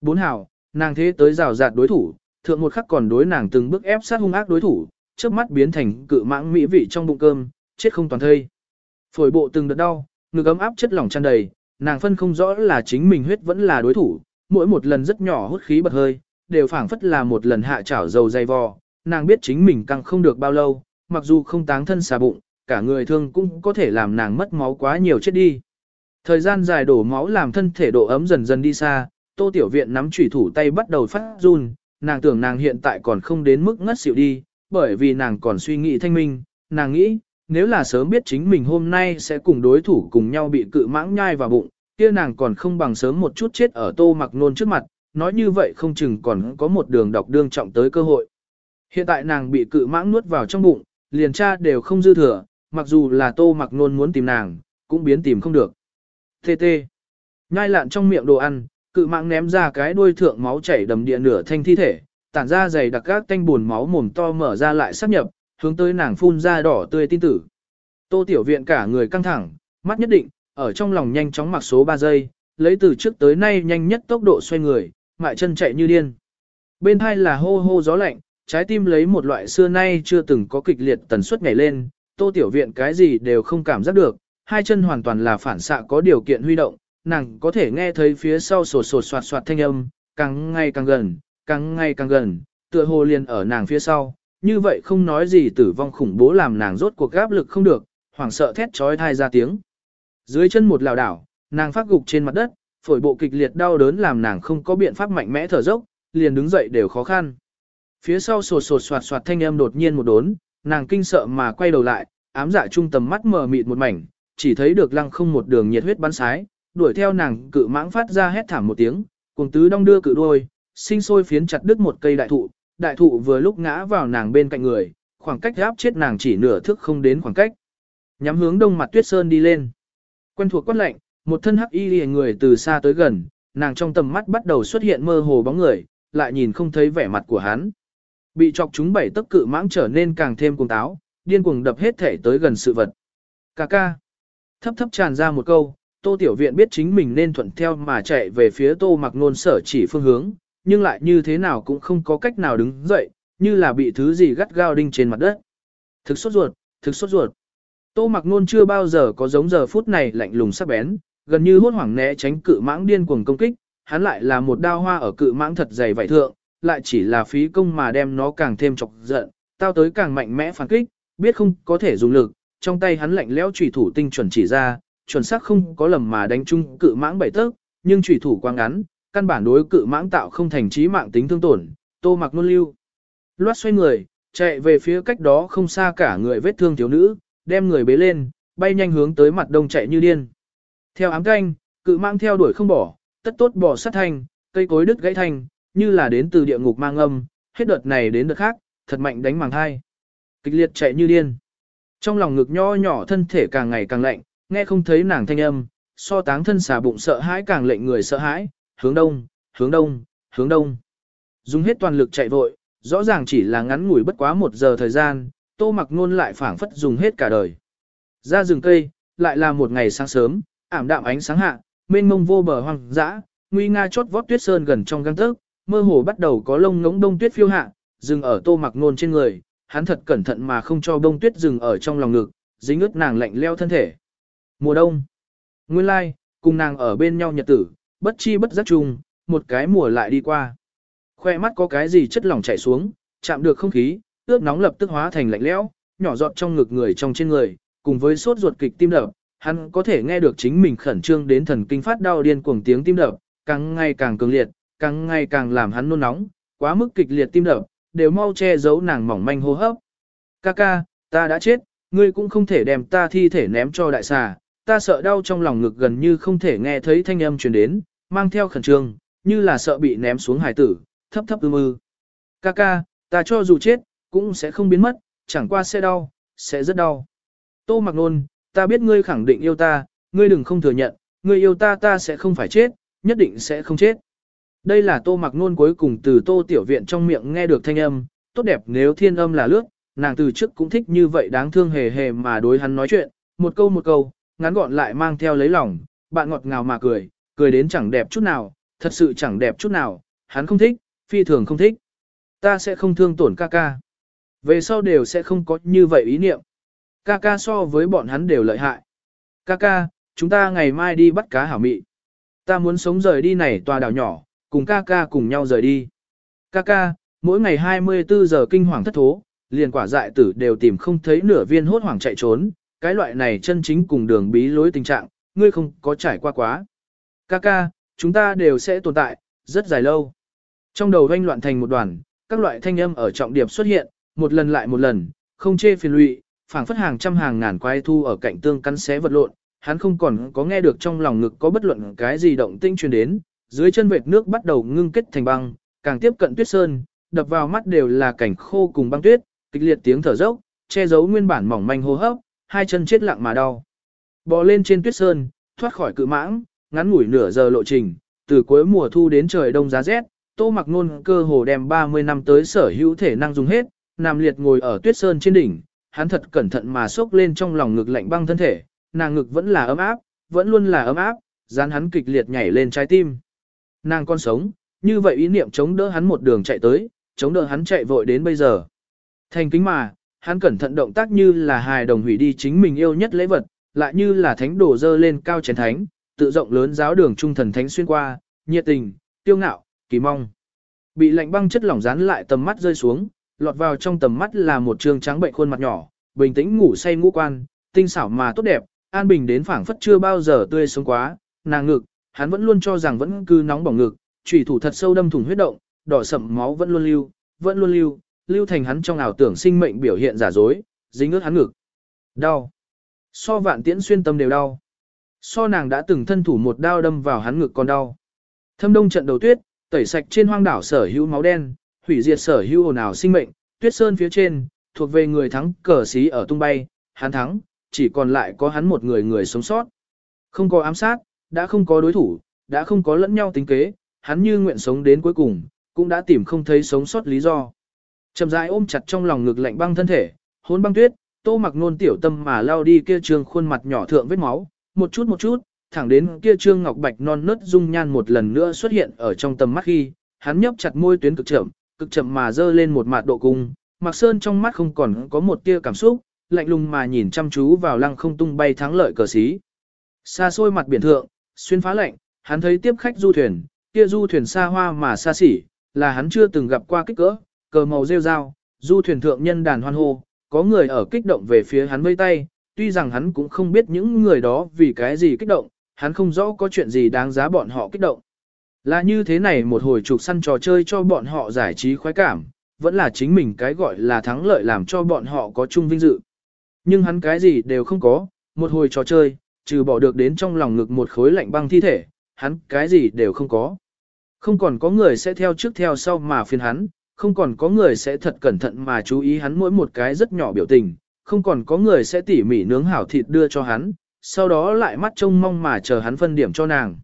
Bốn hảo, nàng thế tới rào rạt đối thủ, thượng một khắc còn đối nàng từng bước ép sát hung ác đối thủ, trước mắt biến thành cự mãng mỹ vị trong bụng cơm, chết không toàn thây. Phổi bộ từng đợt đau, ngực ấm áp chất lỏng tràn đầy, nàng phân không rõ là chính mình huyết vẫn là đối thủ, mỗi một lần rất nhỏ hút khí bật hơi, đều phảng phất là một lần hạ chảo dầu dày vò, nàng biết chính mình căng không được bao lâu, mặc dù không táng thân xà bụng, cả người thương cũng có thể làm nàng mất máu quá nhiều chết đi. Thời gian dài đổ máu làm thân thể độ ấm dần dần đi xa, tô tiểu viện nắm chủy thủ tay bắt đầu phát run, nàng tưởng nàng hiện tại còn không đến mức ngất xỉu đi, bởi vì nàng còn suy nghĩ thanh minh, nàng nghĩ, nếu là sớm biết chính mình hôm nay sẽ cùng đối thủ cùng nhau bị cự mãng nhai vào bụng, kia nàng còn không bằng sớm một chút chết ở tô mặc nôn trước mặt, nói như vậy không chừng còn có một đường độc đương trọng tới cơ hội. Hiện tại nàng bị cự mãng nuốt vào trong bụng, liền cha đều không dư thừa, mặc dù là tô mặc nôn muốn tìm nàng, cũng biến tìm không được. Tê tê. Nhai lạn trong miệng đồ ăn, cự mạng ném ra cái đuôi thượng máu chảy đầm địa nửa thanh thi thể, tản ra dày đặc các tanh buồn máu mồm to mở ra lại sắp nhập, hướng tới nàng phun ra đỏ tươi tin tử. Tô tiểu viện cả người căng thẳng, mắt nhất định, ở trong lòng nhanh chóng mặc số 3 giây, lấy từ trước tới nay nhanh nhất tốc độ xoay người, mại chân chạy như điên. Bên hai là hô hô gió lạnh, trái tim lấy một loại xưa nay chưa từng có kịch liệt tần suất nhảy lên, tô tiểu viện cái gì đều không cảm giác được, hai chân hoàn toàn là phản xạ có điều kiện huy động, nàng có thể nghe thấy phía sau sột sột soạt soạt thanh âm, càng ngày càng gần, càng ngày càng gần, tựa hồ liền ở nàng phía sau, như vậy không nói gì tử vong khủng bố làm nàng rốt cuộc gáp lực không được, hoảng sợ thét trói thai ra tiếng. Dưới chân một lảo đảo, nàng phát gục trên mặt đất, phổi bộ kịch liệt đau đớn làm nàng không có biện pháp mạnh mẽ thở dốc, liền đứng dậy đều khó khăn. Phía sau sột sột soạt soạt thanh âm đột nhiên một đốn, nàng kinh sợ mà quay đầu lại, ám dạ trung tầm mắt mờ mịt một mảnh, chỉ thấy được lăng không một đường nhiệt huyết bắn sái, đuổi theo nàng cự mãng phát ra hét thảm một tiếng, cùng tứ đong đưa cự đôi sinh sôi phiến chặt đứt một cây đại thụ, đại thụ vừa lúc ngã vào nàng bên cạnh người, khoảng cách áp chết nàng chỉ nửa thước không đến khoảng cách. Nhắm hướng đông mặt tuyết sơn đi lên. Quen thuộc quát lạnh, một thân hắc y lìa người từ xa tới gần, nàng trong tầm mắt bắt đầu xuất hiện mơ hồ bóng người, lại nhìn không thấy vẻ mặt của hắn. Bị chọc chúng bảy tấc cự mãng trở nên càng thêm cuồng táo, điên cuồng đập hết thể tới gần sự vật. Cà ca. Thấp thấp tràn ra một câu, tô tiểu viện biết chính mình nên thuận theo mà chạy về phía tô mặc nôn sở chỉ phương hướng, nhưng lại như thế nào cũng không có cách nào đứng dậy, như là bị thứ gì gắt gao đinh trên mặt đất. Thực sốt ruột, thực sốt ruột. Tô mặc nôn chưa bao giờ có giống giờ phút này lạnh lùng sắc bén, gần như hốt hoảng né tránh cự mãng điên cuồng công kích, hắn lại là một đao hoa ở cự mãng thật dày vải thượng, lại chỉ là phí công mà đem nó càng thêm chọc giận, tao tới càng mạnh mẽ phản kích, biết không có thể dùng lực, trong tay hắn lạnh lẽo chủy thủ tinh chuẩn chỉ ra, chuẩn xác không có lầm mà đánh chung cự mãng bảy tấc, nhưng chủy thủ quang ngắn, căn bản đối cự mãng tạo không thành trí mạng tính thương tổn, tô mặc nôn lưu. Loát xoay người, chạy về phía cách đó không xa cả người vết thương thiếu nữ, đem người bế lên, bay nhanh hướng tới mặt đông chạy như điên. Theo ám canh, cự mãng theo đuổi không bỏ, tất tốt bỏ sát thành, cây cối đứt gãy thành như là đến từ địa ngục mang âm, hết đợt này đến đợt khác, thật mạnh đánh màng hai. Kịch liệt chạy như điên. Trong lòng ngực nho nhỏ thân thể càng ngày càng lạnh, nghe không thấy nàng thanh âm, so táng thân xà bụng sợ hãi càng lệnh người sợ hãi, hướng đông, hướng đông, hướng đông. Dùng hết toàn lực chạy vội, rõ ràng chỉ là ngắn ngủi bất quá một giờ thời gian, tô mặc nôn lại phảng phất dùng hết cả đời. Ra rừng cây, lại là một ngày sáng sớm, ảm đạm ánh sáng hạ, mênh mông vô bờ hoang dã, nguy nga chót vót tuyết sơn gần trong găng thức mơ hồ bắt đầu có lông ngỗng đông tuyết phiêu hạ, dừng ở tô mặc nôn trên người, hắn thật cẩn thận mà không cho đông tuyết dừng ở trong lòng ngực, dính ướt nàng lạnh leo thân thể. Mùa đông, nguyên lai, cùng nàng ở bên nhau nhật tử, bất chi bất giác chung, một cái mùa lại đi qua. Khoe mắt có cái gì chất lỏng chảy xuống, chạm được không khí, ướt nóng lập tức hóa thành lạnh lẽo, nhỏ giọt trong ngực người trong trên người, cùng với sốt ruột kịch tim đập, hắn có thể nghe được chính mình khẩn trương đến thần kinh phát đau điên cuồng tiếng tim đập, càng ngày càng cường liệt, càng ngày càng làm hắn nôn nóng, quá mức kịch liệt tim đập, đều mau che giấu nàng mỏng manh hô hấp. Kaka, ta đã chết, ngươi cũng không thể đem ta thi thể ném cho đại xà, ta sợ đau trong lòng ngực gần như không thể nghe thấy thanh âm truyền đến, mang theo khẩn trương, như là sợ bị ném xuống hải tử, thấp thấp ư ư. Kaka, ta cho dù chết, cũng sẽ không biến mất, chẳng qua sẽ đau, sẽ rất đau. Tô mặc nôn, ta biết ngươi khẳng định yêu ta, ngươi đừng không thừa nhận, ngươi yêu ta ta sẽ không phải chết, nhất định sẽ không chết. Đây là tô mặc nôn cuối cùng từ tô tiểu viện trong miệng nghe được thanh âm, tốt đẹp nếu thiên âm là lướt, nàng từ trước cũng thích như vậy đáng thương hề hề mà đối hắn nói chuyện, một câu một câu, ngắn gọn lại mang theo lấy lòng, bạn ngọt ngào mà cười, cười đến chẳng đẹp chút nào, thật sự chẳng đẹp chút nào, hắn không thích, phi thường không thích. Ta sẽ không thương tổn ca ca. Về sau đều sẽ không có như vậy ý niệm. Ca ca so với bọn hắn đều lợi hại. Ca ca, chúng ta ngày mai đi bắt cá hảo mị. Ta muốn sống rời đi này tòa đảo nhỏ, cùng ca ca cùng nhau rời đi. Ca ca, mỗi ngày 24 giờ kinh hoàng thất thố, liền quả dại tử đều tìm không thấy nửa viên hốt hoảng chạy trốn, cái loại này chân chính cùng đường bí lối tình trạng, ngươi không có trải qua quá. Ca ca, chúng ta đều sẽ tồn tại, rất dài lâu. Trong đầu doanh loạn thành một đoàn, các loại thanh âm ở trọng điểm xuất hiện, một lần lại một lần, không chê phiền lụy, phảng phất hàng trăm hàng ngàn quái thu ở cạnh tương cắn xé vật lộn, hắn không còn có nghe được trong lòng ngực có bất luận cái gì động tinh truyền đến, dưới chân vệt nước bắt đầu ngưng kết thành băng, càng tiếp cận tuyết sơn, đập vào mắt đều là cảnh khô cùng băng tuyết, kịch liệt tiếng thở dốc, che giấu nguyên bản mỏng manh hô hấp, hai chân chết lặng mà đau. Bò lên trên tuyết sơn, thoát khỏi cự mãng, ngắn ngủi nửa giờ lộ trình, từ cuối mùa thu đến trời đông giá rét, Tô Mặc Nôn cơ hồ đem 30 năm tới sở hữu thể năng dùng hết, nằm liệt ngồi ở tuyết sơn trên đỉnh, hắn thật cẩn thận mà xốc lên trong lòng ngực lạnh băng thân thể, nàng ngực vẫn là ấm áp, vẫn luôn là ấm áp, dán hắn kịch liệt nhảy lên trái tim. Nàng con sống, như vậy ý niệm chống đỡ hắn một đường chạy tới, chống đỡ hắn chạy vội đến bây giờ. Thành kính mà, hắn cẩn thận động tác như là hài đồng hủy đi chính mình yêu nhất lễ vật, lại như là thánh đổ dơ lên cao chén thánh, tự rộng lớn giáo đường trung thần thánh xuyên qua, nhiệt tình, tiêu ngạo, kỳ mong. Bị lạnh băng chất lỏng dán lại tầm mắt rơi xuống, lọt vào trong tầm mắt là một trường trắng bệnh khuôn mặt nhỏ, bình tĩnh ngủ say ngũ quan, tinh xảo mà tốt đẹp, an bình đến phảng phất chưa bao giờ tươi sống quá, nàng ngực, hắn vẫn luôn cho rằng vẫn cứ nóng bỏng ngực, chủy thủ thật sâu đâm thủng huyết động, đỏ sậm máu vẫn luôn lưu, vẫn luôn lưu, lưu thành hắn trong ảo tưởng sinh mệnh biểu hiện giả dối, dính ướt hắn ngực. Đau. So vạn tiễn xuyên tâm đều đau. So nàng đã từng thân thủ một đao đâm vào hắn ngực còn đau. Thâm đông trận đầu tuyết, tẩy sạch trên hoang đảo sở hữu máu đen, hủy diệt sở hữu hồn ảo sinh mệnh, tuyết sơn phía trên, thuộc về người thắng cờ xí ở tung bay, hắn thắng, chỉ còn lại có hắn một người người sống sót. Không có ám sát, đã không có đối thủ, đã không có lẫn nhau tính kế, hắn như nguyện sống đến cuối cùng, cũng đã tìm không thấy sống sót lý do. Chậm rãi ôm chặt trong lòng ngực lạnh băng thân thể, hôn băng tuyết, tô mặc nôn tiểu tâm mà lao đi kia trương khuôn mặt nhỏ thượng vết máu, một chút một chút, thẳng đến kia trương ngọc bạch non nớt dung nhan một lần nữa xuất hiện ở trong tầm mắt khi, hắn nhấp chặt môi tuyến cực chậm, cực chậm mà dơ lên một mạt độ cung, mặc sơn trong mắt không còn có một tia cảm xúc, lạnh lùng mà nhìn chăm chú vào lăng không tung bay thắng lợi cờ xí. Xa xôi mặt biển thượng, xuyên phá lạnh, hắn thấy tiếp khách du thuyền, kia du thuyền xa hoa mà xa xỉ, là hắn chưa từng gặp qua kích cỡ, cờ màu rêu rao, du thuyền thượng nhân đàn hoan hô, có người ở kích động về phía hắn vây tay, tuy rằng hắn cũng không biết những người đó vì cái gì kích động, hắn không rõ có chuyện gì đáng giá bọn họ kích động. Là như thế này một hồi trục săn trò chơi cho bọn họ giải trí khoái cảm, vẫn là chính mình cái gọi là thắng lợi làm cho bọn họ có chung vinh dự. Nhưng hắn cái gì đều không có, một hồi trò chơi, trừ bỏ được đến trong lòng ngực một khối lạnh băng thi thể, hắn cái gì đều không có. Không còn có người sẽ theo trước theo sau mà phiền hắn, không còn có người sẽ thật cẩn thận mà chú ý hắn mỗi một cái rất nhỏ biểu tình, không còn có người sẽ tỉ mỉ nướng hảo thịt đưa cho hắn, sau đó lại mắt trông mong mà chờ hắn phân điểm cho nàng.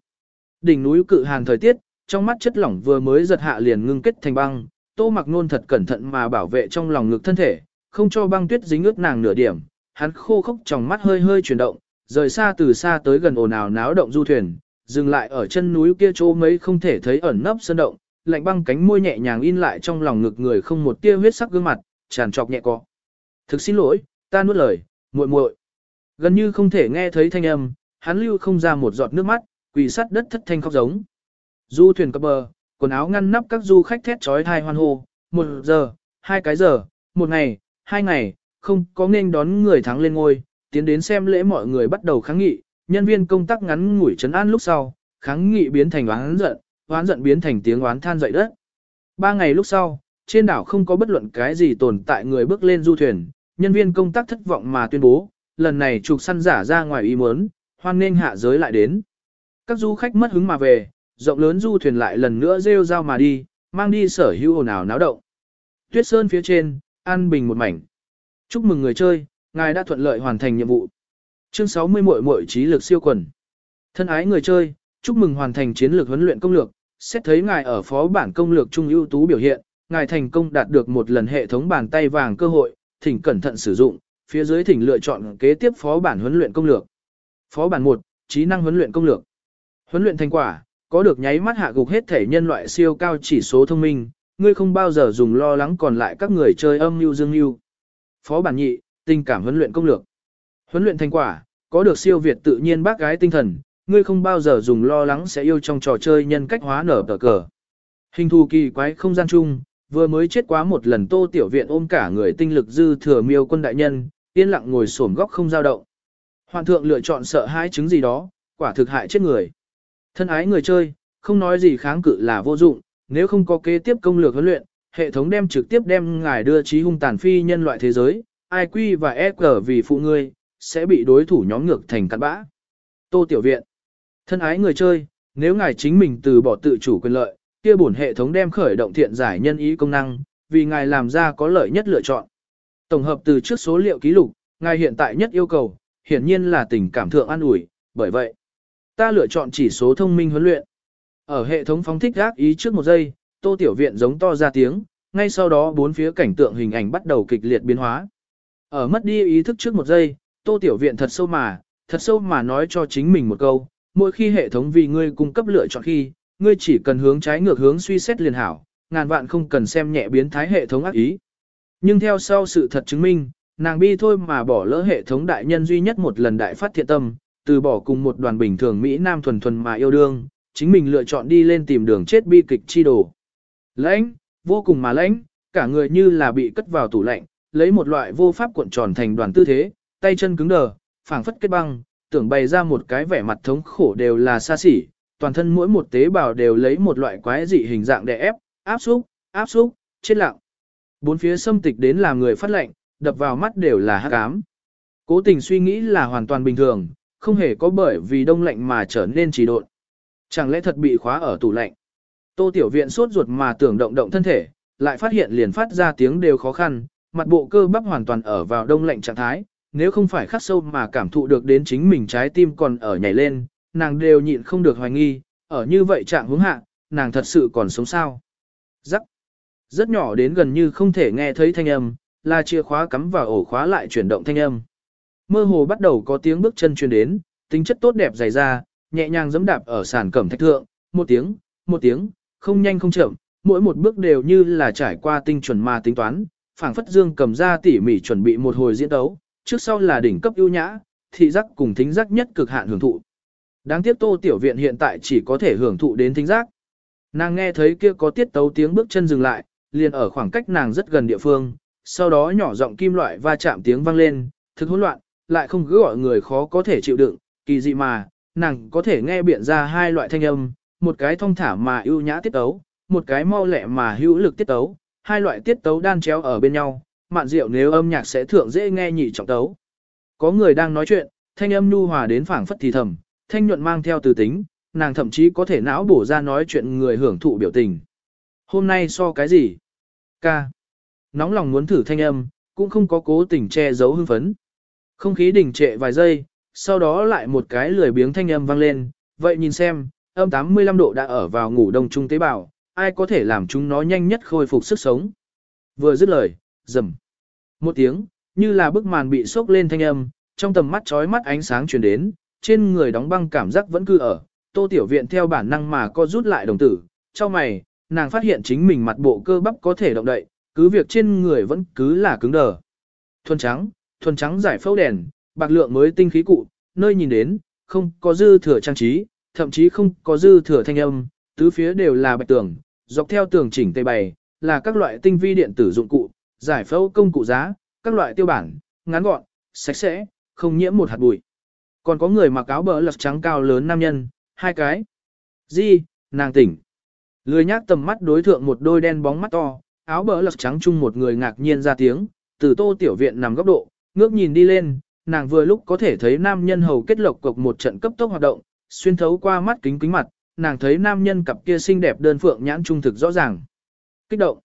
Đỉnh núi cự hàn thời tiết, trong mắt chất lỏng vừa mới giật hạ liền ngưng kết thành băng, tô mặc nôn thật cẩn thận mà bảo vệ trong lòng ngực thân thể, không cho băng tuyết dính ướt nàng nửa điểm, hắn khô khốc trong mắt hơi hơi chuyển động, rời xa từ xa tới gần ồn ào náo động du thuyền, dừng lại ở chân núi kia chỗ mấy không thể thấy ẩn nấp sơn động, lạnh băng cánh môi nhẹ nhàng in lại trong lòng ngực người không một tia huyết sắc gương mặt, tràn trọc nhẹ cọ. Thực xin lỗi, ta nuốt lời, muội muội. Gần như không thể nghe thấy thanh âm, hắn lưu không ra một giọt nước mắt, quỳ sắt đất thất thanh khóc giống. Du thuyền cập bờ, quần áo ngăn nắp các du khách thét chói thai hoan hô, một giờ, hai cái giờ, một ngày, hai ngày, không có nên đón người thắng lên ngôi, tiến đến xem lễ mọi người bắt đầu kháng nghị, nhân viên công tác ngắn ngủi trấn an lúc sau, kháng nghị biến thành oán giận, oán giận biến thành tiếng oán than dậy đất. Ba ngày lúc sau, trên đảo không có bất luận cái gì tồn tại người bước lên du thuyền, nhân viên công tác thất vọng mà tuyên bố, lần này trục săn giả ra ngoài ý muốn, hoan nên hạ giới lại đến. Các du khách mất hứng mà về, rộng lớn du thuyền lại lần nữa rêu rao mà đi, mang đi sở hữu ồn ào náo động. Tuyết sơn phía trên, an bình một mảnh. Chúc mừng người chơi, ngài đã thuận lợi hoàn thành nhiệm vụ. Chương 60 muội muội trí lực siêu quần. Thân ái người chơi, chúc mừng hoàn thành chiến lược huấn luyện công lược, xét thấy ngài ở phó bản công lược trung ưu tú biểu hiện, ngài thành công đạt được một lần hệ thống bàn tay vàng cơ hội, thỉnh cẩn thận sử dụng, phía dưới thỉnh lựa chọn kế tiếp phó bản huấn luyện công lược. Phó bản 1, trí năng huấn luyện công lược. Huấn luyện thành quả, có được nháy mắt hạ gục hết thể nhân loại siêu cao chỉ số thông minh, ngươi không bao giờ dùng lo lắng còn lại các người chơi âm mưu dương mưu. Phó bản nhị, tình cảm huấn luyện công lược. Huấn luyện thành quả, có được siêu việt tự nhiên bác gái tinh thần, ngươi không bao giờ dùng lo lắng sẽ yêu trong trò chơi nhân cách hóa nở tờ cờ. Hình thù kỳ quái không gian chung, vừa mới chết quá một lần tô tiểu viện ôm cả người tinh lực dư thừa miêu quân đại nhân, yên lặng ngồi xổm góc không dao động. Hoàng thượng lựa chọn sợ hãi chứng gì đó, quả thực hại chết người. Thân ái người chơi, không nói gì kháng cự là vô dụng, nếu không có kế tiếp công lược huấn luyện, hệ thống đem trực tiếp đem ngài đưa trí hung tàn phi nhân loại thế giới, IQ và EQ vì phụ ngươi, sẽ bị đối thủ nhóm ngược thành cặn bã. Tô Tiểu Viện Thân ái người chơi, nếu ngài chính mình từ bỏ tự chủ quyền lợi, kia bổn hệ thống đem khởi động thiện giải nhân ý công năng, vì ngài làm ra có lợi nhất lựa chọn. Tổng hợp từ trước số liệu ký lục, ngài hiện tại nhất yêu cầu, hiển nhiên là tình cảm thượng an ủi, bởi vậy, ta lựa chọn chỉ số thông minh huấn luyện. Ở hệ thống phóng thích gác ý trước một giây, Tô Tiểu Viện giống to ra tiếng, ngay sau đó bốn phía cảnh tượng hình ảnh bắt đầu kịch liệt biến hóa. Ở mất đi ý thức trước một giây, Tô Tiểu Viện thật sâu mà, thật sâu mà nói cho chính mình một câu, mỗi khi hệ thống vì ngươi cung cấp lựa chọn khi, ngươi chỉ cần hướng trái ngược hướng suy xét liền hảo, ngàn vạn không cần xem nhẹ biến thái hệ thống ác ý. Nhưng theo sau sự thật chứng minh, nàng bi thôi mà bỏ lỡ hệ thống đại nhân duy nhất một lần đại phát thiện tâm, từ bỏ cùng một đoàn bình thường Mỹ Nam thuần thuần mà yêu đương, chính mình lựa chọn đi lên tìm đường chết bi kịch chi đồ. Lãnh, vô cùng mà lãnh, cả người như là bị cất vào tủ lạnh, lấy một loại vô pháp cuộn tròn thành đoàn tư thế, tay chân cứng đờ, phảng phất kết băng, tưởng bày ra một cái vẻ mặt thống khổ đều là xa xỉ, toàn thân mỗi một tế bào đều lấy một loại quái dị hình dạng để ép, áp xúc, áp xúc, chết lặng. Bốn phía xâm tịch đến làm người phát lệnh, đập vào mắt đều là hắc ám. Cố tình suy nghĩ là hoàn toàn bình thường, không hề có bởi vì đông lạnh mà trở nên trì độn. Chẳng lẽ thật bị khóa ở tủ lạnh? Tô Tiểu Viện sốt ruột mà tưởng động động thân thể, lại phát hiện liền phát ra tiếng đều khó khăn, mặt bộ cơ bắp hoàn toàn ở vào đông lạnh trạng thái, nếu không phải khắc sâu mà cảm thụ được đến chính mình trái tim còn ở nhảy lên, nàng đều nhịn không được hoài nghi, ở như vậy trạng hướng hạ, nàng thật sự còn sống sao. Rắc. Rất nhỏ đến gần như không thể nghe thấy thanh âm, là chìa khóa cắm vào ổ khóa lại chuyển động thanh âm. Mơ hồ bắt đầu có tiếng bước chân truyền đến, tính chất tốt đẹp dày ra, nhẹ nhàng giẫm đạp ở sàn cẩm thạch thượng, một tiếng, một tiếng, không nhanh không chậm, mỗi một bước đều như là trải qua tinh chuẩn mà tính toán, phảng phất dương cầm ra tỉ mỉ chuẩn bị một hồi diễn đấu, trước sau là đỉnh cấp ưu nhã, thị giác cùng thính giác nhất cực hạn hưởng thụ. Đáng tiếc Tô Tiểu Viện hiện tại chỉ có thể hưởng thụ đến thính giác. Nàng nghe thấy kia có tiết tấu tiếng bước chân dừng lại, liền ở khoảng cách nàng rất gần địa phương, sau đó nhỏ giọng kim loại va chạm tiếng vang lên, thực hỗn loạn, lại không cứ gọi người khó có thể chịu đựng, kỳ dị mà, nàng có thể nghe biện ra hai loại thanh âm, một cái thông thả mà ưu nhã tiết tấu, một cái mau lẹ mà hữu lực tiết tấu, hai loại tiết tấu đan chéo ở bên nhau, mạn rượu nếu âm nhạc sẽ thượng dễ nghe nhị trọng tấu. Có người đang nói chuyện, thanh âm nhu hòa đến phảng phất thì thầm, thanh nhuận mang theo từ tính, nàng thậm chí có thể não bổ ra nói chuyện người hưởng thụ biểu tình. Hôm nay so cái gì? Ca. Nóng lòng muốn thử thanh âm, cũng không có cố tình che giấu hưng phấn. Không khí đình trệ vài giây, sau đó lại một cái lười biếng thanh âm vang lên, vậy nhìn xem, âm 85 độ đã ở vào ngủ đông trung tế bào, ai có thể làm chúng nó nhanh nhất khôi phục sức sống. Vừa dứt lời, rầm. Một tiếng, như là bức màn bị sốc lên thanh âm, trong tầm mắt chói mắt ánh sáng truyền đến, trên người đóng băng cảm giác vẫn cứ ở. Tô Tiểu Viện theo bản năng mà co rút lại đồng tử, cho mày, nàng phát hiện chính mình mặt bộ cơ bắp có thể động đậy, cứ việc trên người vẫn cứ là cứng đờ. Thuần trắng, thuần trắng giải phẫu đèn, bạc lượng mới tinh khí cụ, nơi nhìn đến, không có dư thừa trang trí, thậm chí không có dư thừa thanh âm, tứ phía đều là bạch tường, dọc theo tường chỉnh tề bày, là các loại tinh vi điện tử dụng cụ, giải phẫu công cụ giá, các loại tiêu bản, ngắn gọn, sạch sẽ, không nhiễm một hạt bụi. Còn có người mặc áo bờ lật trắng cao lớn nam nhân, hai cái. Di, nàng tỉnh. Lười nhác tầm mắt đối thượng một đôi đen bóng mắt to, áo bờ lật trắng chung một người ngạc nhiên ra tiếng, từ tô tiểu viện nằm góc độ, ngước nhìn đi lên, nàng vừa lúc có thể thấy nam nhân hầu kết lộc cục một trận cấp tốc hoạt động, xuyên thấu qua mắt kính kính mặt, nàng thấy nam nhân cặp kia xinh đẹp đơn phượng nhãn trung thực rõ ràng. Kích động.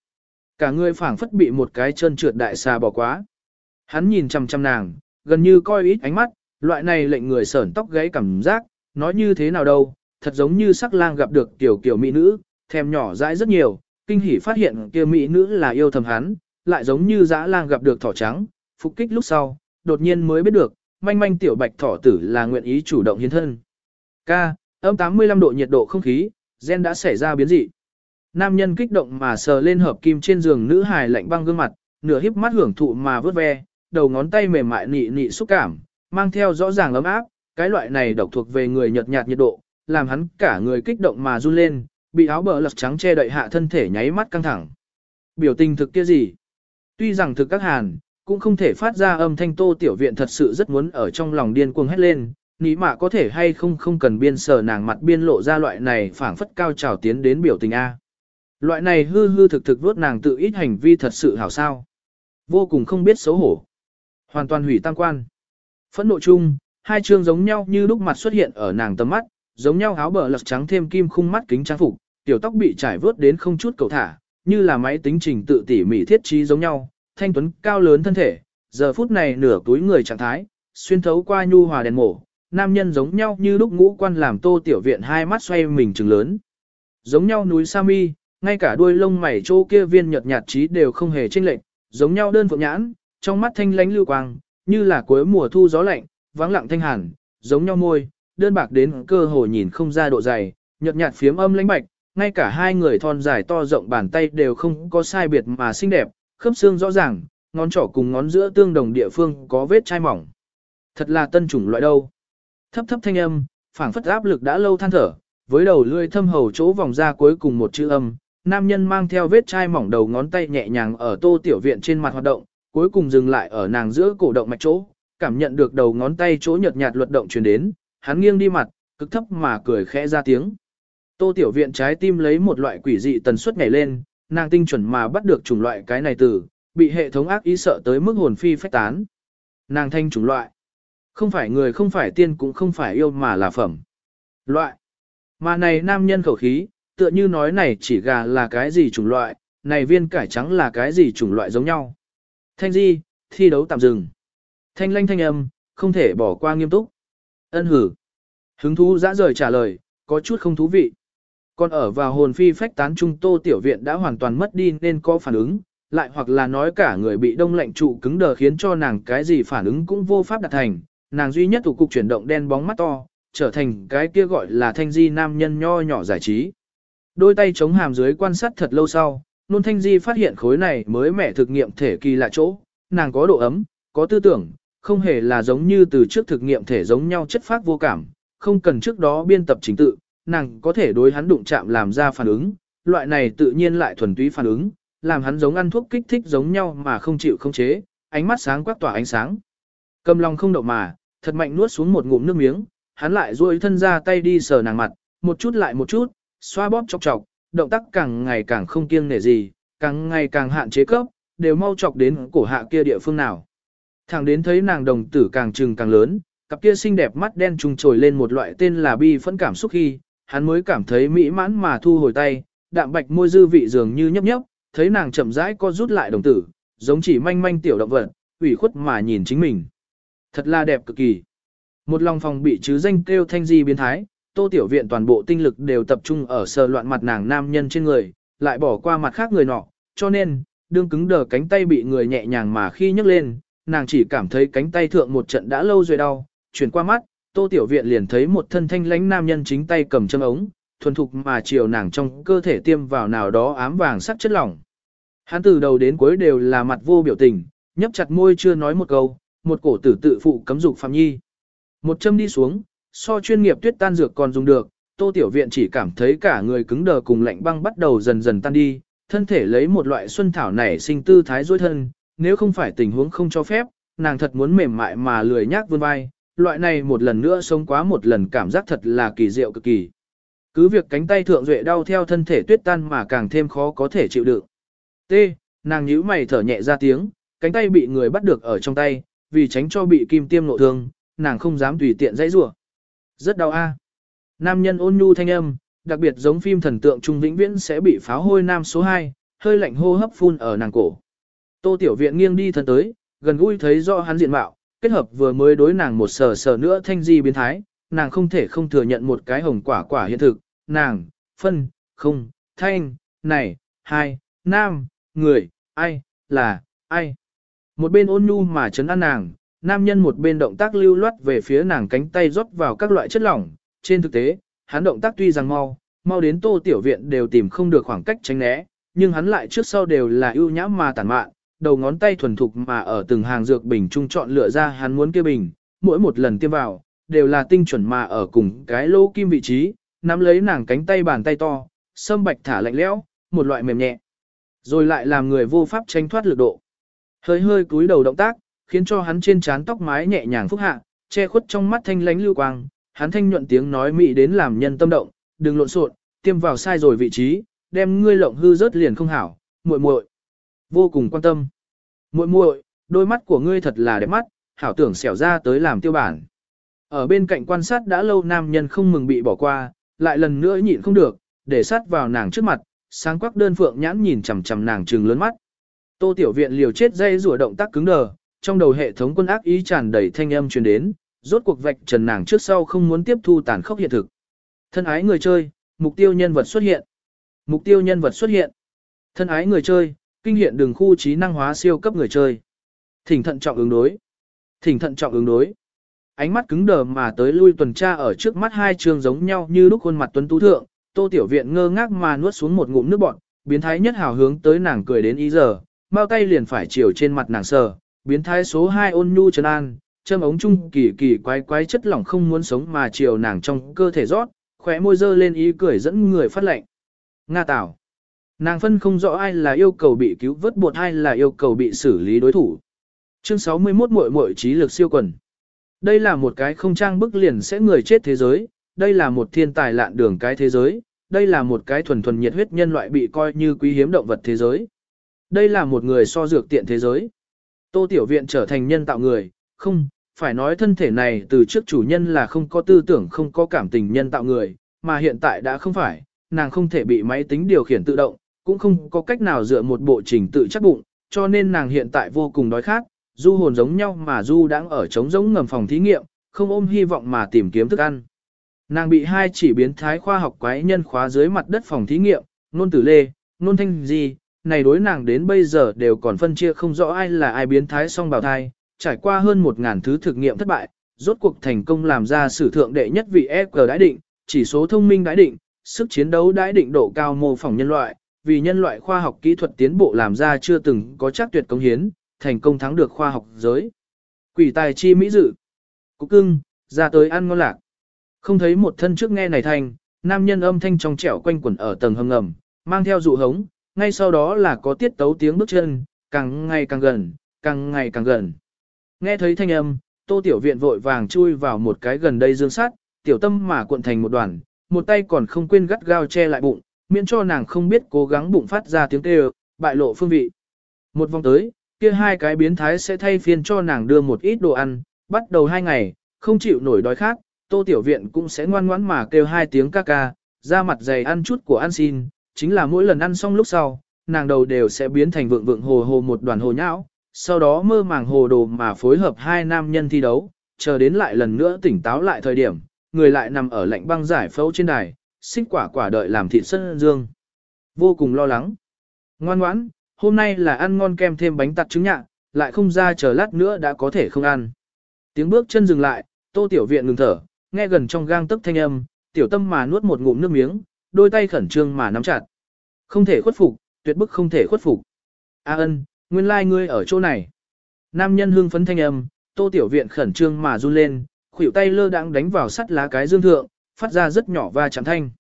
Cả người phảng phất bị một cái chân trượt đại xà bỏ quá. Hắn nhìn chăm chăm nàng, gần như coi ít ánh mắt, loại này lệnh người sởn tóc gáy cảm giác, nói như thế nào đâu, thật giống như sắc lang gặp được tiểu kiểu mỹ nữ, thèm nhỏ dãi rất nhiều, kinh hỉ phát hiện kia mỹ nữ là yêu thầm hắn, lại giống như dã lang gặp được thỏ trắng, phục kích lúc sau, đột nhiên mới biết được, manh manh tiểu bạch thỏ tử là nguyện ý chủ động hiến thân. Ca, âm 85 độ nhiệt độ không khí, gen đã xảy ra biến dị. Nam nhân kích động mà sờ lên hợp kim trên giường nữ hài lạnh băng gương mặt, nửa híp mắt hưởng thụ mà vớt ve, đầu ngón tay mềm mại nị nị xúc cảm, mang theo rõ ràng ấm áp, cái loại này độc thuộc về người nhợt nhạt nhiệt độ, làm hắn cả người kích động mà run lên, bị áo bờ lật trắng che đậy hạ thân thể nháy mắt căng thẳng. Biểu tình thực kia gì? Tuy rằng thực các hàn, cũng không thể phát ra âm thanh tô tiểu viện thật sự rất muốn ở trong lòng điên cuồng hét lên, ní mạ có thể hay không không cần biên sờ nàng mặt biên lộ ra loại này phảng phất cao trào tiến đến biểu tình A. Loại này hư hư thực thực vuốt nàng tự ít hành vi thật sự hảo sao. Vô cùng không biết xấu hổ. Hoàn toàn hủy tam quan. Phẫn nộ chung, hai chương giống nhau như lúc mặt xuất hiện ở nàng tầm mắt, giống nhau áo bờ lật trắng thêm kim khung mắt kính trang phục, tiểu tóc bị trải vớt đến không chút cầu thả, như là máy tính trình tự tỉ mỉ thiết trí giống nhau, thanh tuấn cao lớn thân thể, giờ phút này nửa túi người trạng thái, xuyên thấu qua nhu hòa đèn mổ, nam nhân giống nhau như lúc ngũ quan làm tô tiểu viện hai mắt xoay mình trừng lớn. Giống nhau núi Sa Mi, ngay cả đuôi lông mày chỗ kia viên nhợt nhạt trí đều không hề chênh lệch, giống nhau đơn phượng nhãn, trong mắt thanh lánh lưu quang, như là cuối mùa thu gió lạnh, vắng lặng thanh hàn, giống nhau môi, đơn bạc đến cơ hồ nhìn không ra độ dày, nhợt nhạt phiếm âm lãnh bạch, ngay cả hai người thon dài to rộng bàn tay đều không có sai biệt mà xinh đẹp, khớp xương rõ ràng, ngón trỏ cùng ngón giữa tương đồng địa phương có vết chai mỏng. Thật là tân chủng loại đâu. Thấp thấp thanh âm, phảng phất áp lực đã lâu than thở, với đầu lưỡi thâm hầu chỗ vòng ra cuối cùng một chữ âm, nam nhân mang theo vết chai mỏng đầu ngón tay nhẹ nhàng ở tô tiểu viện trên mặt hoạt động, cuối cùng dừng lại ở nàng giữa cổ động mạch chỗ, cảm nhận được đầu ngón tay chỗ nhợt nhạt luật động truyền đến, hắn nghiêng đi mặt, cực thấp mà cười khẽ ra tiếng. Tô tiểu viện trái tim lấy một loại quỷ dị tần suất nhảy lên, nàng tinh chuẩn mà bắt được chủng loại cái này từ, bị hệ thống ác ý sợ tới mức hồn phi phách tán. Nàng thanh chủng loại. Không phải người không phải tiên cũng không phải yêu mà là phẩm. Loại. Mà này nam nhân khẩu khí, tựa như nói này chỉ gà là cái gì chủng loại, này viên cải trắng là cái gì chủng loại giống nhau. Thanh di, thi đấu tạm dừng. Thanh lanh thanh âm, không thể bỏ qua nghiêm túc. Ân hử. Hứng thú dã rời trả lời, có chút không thú vị. Còn ở vào hồn phi phách tán trung tô tiểu viện đã hoàn toàn mất đi nên có phản ứng, lại hoặc là nói cả người bị đông lạnh trụ cứng đờ khiến cho nàng cái gì phản ứng cũng vô pháp đạt thành, nàng duy nhất thủ cục chuyển động đen bóng mắt to, trở thành cái kia gọi là thanh di nam nhân nho nhỏ giải trí. Đôi tay chống hàm dưới quan sát thật lâu sau, nôn thanh di phát hiện khối này mới mẻ thực nghiệm thể kỳ lạ chỗ, nàng có độ ấm, có tư tưởng, không hề là giống như từ trước thực nghiệm thể giống nhau chất phát vô cảm, không cần trước đó biên tập chính tự, nàng có thể đối hắn đụng chạm làm ra phản ứng, loại này tự nhiên lại thuần túy phản ứng, làm hắn giống ăn thuốc kích thích giống nhau mà không chịu không chế, ánh mắt sáng quắc tỏa ánh sáng. Cầm lòng không đậu mà, thật mạnh nuốt xuống một ngụm nước miếng, hắn lại duỗi thân ra tay đi sờ nàng mặt, một chút lại một chút, xoa bóp chọc chọc, động tác càng ngày càng không kiêng nể gì, càng ngày càng hạn chế cấp, đều mau chọc đến cổ hạ kia địa phương nào. Thẳng đến thấy nàng đồng tử càng trừng càng lớn, cặp kia xinh đẹp mắt đen trùng trồi lên một loại tên là bi phẫn cảm xúc khi, hắn mới cảm thấy mỹ mãn mà thu hồi tay, đạm bạch môi dư vị dường như nhấp nhấp, thấy nàng chậm rãi co rút lại đồng tử, giống chỉ manh manh tiểu động vật, ủy khuất mà nhìn chính mình. Thật là đẹp cực kỳ. Một lòng phòng bị chứ danh kêu thanh di biến thái, tô tiểu viện toàn bộ tinh lực đều tập trung ở sờ loạn mặt nàng nam nhân trên người, lại bỏ qua mặt khác người nọ, cho nên, đương cứng đờ cánh tay bị người nhẹ nhàng mà khi nhấc lên, nàng chỉ cảm thấy cánh tay thượng một trận đã lâu rồi đau, chuyển qua mắt, tô tiểu viện liền thấy một thân thanh lãnh nam nhân chính tay cầm châm ống, thuần thục mà chiều nàng trong cơ thể tiêm vào nào đó ám vàng sắc chất lỏng. Hắn từ đầu đến cuối đều là mặt vô biểu tình, nhấp chặt môi chưa nói một câu, một cổ tử tự phụ cấm dục Phạm Nhi. Một châm đi xuống, so chuyên nghiệp tuyết tan dược còn dùng được, Tô Tiểu Viện chỉ cảm thấy cả người cứng đờ cùng lạnh băng bắt đầu dần dần tan đi, thân thể lấy một loại xuân thảo nảy sinh tư thái dối thân, nếu không phải tình huống không cho phép, nàng thật muốn mềm mại mà lười nhác vươn vai, loại này một lần nữa sống quá một lần cảm giác thật là kỳ diệu cực kỳ. Cứ việc cánh tay thượng duệ đau theo thân thể tuyết tan mà càng thêm khó có thể chịu đựng. T, nàng nhíu mày thở nhẹ ra tiếng, cánh tay bị người bắt được ở trong tay, vì tránh cho bị kim tiêm nộ thương, nàng không dám tùy tiện dãy rủa. Rất đau a. Nam nhân ôn nhu thanh âm, đặc biệt giống phim thần tượng trung vĩnh viễn sẽ bị pháo hôi nam số 2, hơi lạnh hô hấp phun ở nàng cổ. Tô Tiểu Viện nghiêng đi thân tới, gần gũi thấy rõ hắn diện mạo, kết hợp vừa mới đối nàng một sờ sờ nữa thanh di biến thái, nàng không thể không thừa nhận một cái hồng quả quả hiện thực, nàng, phân, không, thanh, này, hai, nam, người, ai, là, ai. Một bên ôn nhu mà chấn an nàng, nam nhân một bên động tác lưu loát về phía nàng cánh tay rót vào các loại chất lỏng. Trên thực tế, hắn động tác tuy rằng mau, mau đến tô tiểu viện đều tìm không được khoảng cách tránh né, nhưng hắn lại trước sau đều là ưu nhã mà tản mạn, đầu ngón tay thuần thục mà ở từng hàng dược bình trung chọn lựa ra hắn muốn kia bình, mỗi một lần tiêm vào, đều là tinh chuẩn mà ở cùng cái lô kim vị trí, nắm lấy nàng cánh tay bàn tay to, sâm bạch thả lạnh lẽo, một loại mềm nhẹ. Rồi lại làm người vô pháp tránh thoát lực độ. Hơi hơi cúi đầu động tác, khiến cho hắn trên trán tóc mái nhẹ nhàng phúc hạ, che khuất trong mắt thanh lánh lưu quang, hắn thanh nhuận tiếng nói mị đến làm nhân tâm động, đừng lộn xộn, tiêm vào sai rồi vị trí, đem ngươi lộng hư rớt liền không hảo, muội muội. Vô cùng quan tâm. Muội muội, đôi mắt của ngươi thật là đẹp mắt, hảo tưởng xẻo ra tới làm tiêu bản. Ở bên cạnh quan sát đã lâu nam nhân không mừng bị bỏ qua, lại lần nữa nhịn không được, để sát vào nàng trước mặt, sáng quắc đơn phượng nhãn nhìn chằm chằm nàng trừng lớn mắt. Tô Tiểu Viện liều chết dây rùa động tác cứng đờ, trong đầu hệ thống quân ác ý tràn đầy thanh âm truyền đến, rốt cuộc vạch trần nàng trước sau không muốn tiếp thu tàn khốc hiện thực. Thân ái người chơi, mục tiêu nhân vật xuất hiện. Mục tiêu nhân vật xuất hiện. Thân ái người chơi, kinh hiện đường khu trí năng hóa siêu cấp người chơi. Thỉnh thận trọng ứng đối. Thỉnh thận trọng ứng đối. Ánh mắt cứng đờ mà tới lui tuần tra ở trước mắt hai trường giống nhau như lúc khuôn mặt tuấn tú thượng, Tô Tiểu Viện ngơ ngác mà nuốt xuống một ngụm nước bọt, biến thái nhất hào hướng tới nàng cười đến ý giờ, bao tay liền phải chiều trên mặt nàng sờ, biến thái số 2 ôn nhu trấn an, châm ống chung kỳ kỳ quái quái chất lỏng không muốn sống mà chiều nàng trong cơ thể rót, khóe môi dơ lên ý cười dẫn người phát lệnh. Nga tảo. Nàng phân không rõ ai là yêu cầu bị cứu vớt buộc ai là yêu cầu bị xử lý đối thủ. Chương 61 muội muội trí lực siêu quần. Đây là một cái không trang bức liền sẽ người chết thế giới, đây là một thiên tài lạn đường cái thế giới, đây là một cái thuần thuần nhiệt huyết nhân loại bị coi như quý hiếm động vật thế giới. Đây là một người so dược tiện thế giới. Tô Tiểu Viện trở thành nhân tạo người, không, phải nói thân thể này từ trước chủ nhân là không có tư tưởng không có cảm tình nhân tạo người, mà hiện tại đã không phải, nàng không thể bị máy tính điều khiển tự động, cũng không có cách nào dựa một bộ trình tự chắc bụng, cho nên nàng hiện tại vô cùng đói khát, du hồn giống nhau mà du đang ở trống giống ngầm phòng thí nghiệm, không ôm hy vọng mà tìm kiếm thức ăn. Nàng bị hai chỉ biến thái khoa học quái nhân khóa dưới mặt đất phòng thí nghiệm, nôn tử lê, nôn thanh gì, này đối nàng đến bây giờ đều còn phân chia không rõ ai là ai biến thái song bào thai, trải qua hơn một ngàn thứ thực nghiệm thất bại, rốt cuộc thành công làm ra sử thượng đệ nhất vị e FG đãi định, chỉ số thông minh đãi định, sức chiến đấu đãi định độ cao mô phỏng nhân loại, vì nhân loại khoa học kỹ thuật tiến bộ làm ra chưa từng có chắc tuyệt công hiến, thành công thắng được khoa học giới. Quỷ tài chi mỹ dự. Cục cưng, ra tới ăn ngon lạc. Không thấy một thân trước nghe này thành, nam nhân âm thanh trong trẻo quanh quẩn ở tầng hầm ngầm, mang theo dụ hống, ngay sau đó là có tiết tấu tiếng bước chân, càng ngày càng gần, càng ngày càng gần. Nghe thấy thanh âm, tô tiểu viện vội vàng chui vào một cái gần đây dương sát, tiểu tâm mà cuộn thành một đoàn, một tay còn không quên gắt gao che lại bụng, miễn cho nàng không biết cố gắng bụng phát ra tiếng kêu, bại lộ phương vị. Một vòng tới, kia hai cái biến thái sẽ thay phiên cho nàng đưa một ít đồ ăn, bắt đầu hai ngày, không chịu nổi đói khát, tô tiểu viện cũng sẽ ngoan ngoãn mà kêu hai tiếng ca ca, ra mặt dày ăn chút của ăn xin, chính là mỗi lần ăn xong lúc sau, nàng đầu đều sẽ biến thành vượng vượng hồ hồ một đoàn hồ nhão, sau đó mơ màng hồ đồ mà phối hợp hai nam nhân thi đấu, chờ đến lại lần nữa tỉnh táo lại thời điểm, người lại nằm ở lạnh băng giải phẫu trên đài, xích quả quả đợi làm thịt sân dương. Vô cùng lo lắng. Ngoan ngoãn, hôm nay là ăn ngon kem thêm bánh tặt trứng nhạ, lại không ra chờ lát nữa đã có thể không ăn. Tiếng bước chân dừng lại, tô tiểu viện ngừng thở, nghe gần trong gang tức thanh âm, tiểu tâm mà nuốt một ngụm nước miếng, đôi tay khẩn trương mà nắm chặt. Không thể khuất phục, tuyệt bức không thể khuất phục. A ân, nguyên lai like ngươi ở chỗ này. Nam nhân hương phấn thanh âm, tô tiểu viện khẩn trương mà run lên, khuỷu tay lơ đãng đánh vào sắt lá cái dương thượng, phát ra rất nhỏ và chạm thanh.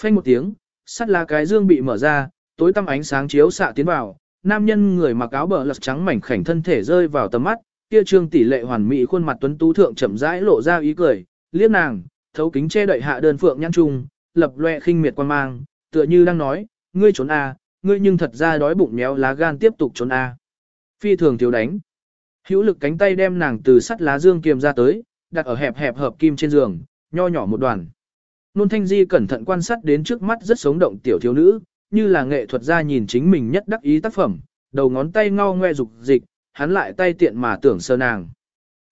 Phanh một tiếng, sắt lá cái dương bị mở ra, tối tăm ánh sáng chiếu xạ tiến vào, nam nhân người mặc áo bờ lật trắng mảnh khảnh thân thể rơi vào tầm mắt, kia trương tỷ lệ hoàn mỹ khuôn mặt tuấn tú thượng chậm rãi lộ ra ý cười, liếc nàng, thấu kính che đậy hạ đơn phượng nhăn trung, lập loe khinh miệt quan mang, tựa như đang nói, ngươi trốn a, ngươi nhưng thật ra đói bụng méo lá gan tiếp tục trốn a. Phi thường thiếu đánh. Hữu lực cánh tay đem nàng từ sắt lá dương kiềm ra tới, đặt ở hẹp hẹp hợp kim trên giường, nho nhỏ một đoàn. Nôn Thanh Di cẩn thận quan sát đến trước mắt rất sống động tiểu thiếu nữ, như là nghệ thuật gia nhìn chính mình nhất đắc ý tác phẩm, đầu ngón tay ngao ngoe dục dịch, hắn lại tay tiện mà tưởng sơ nàng.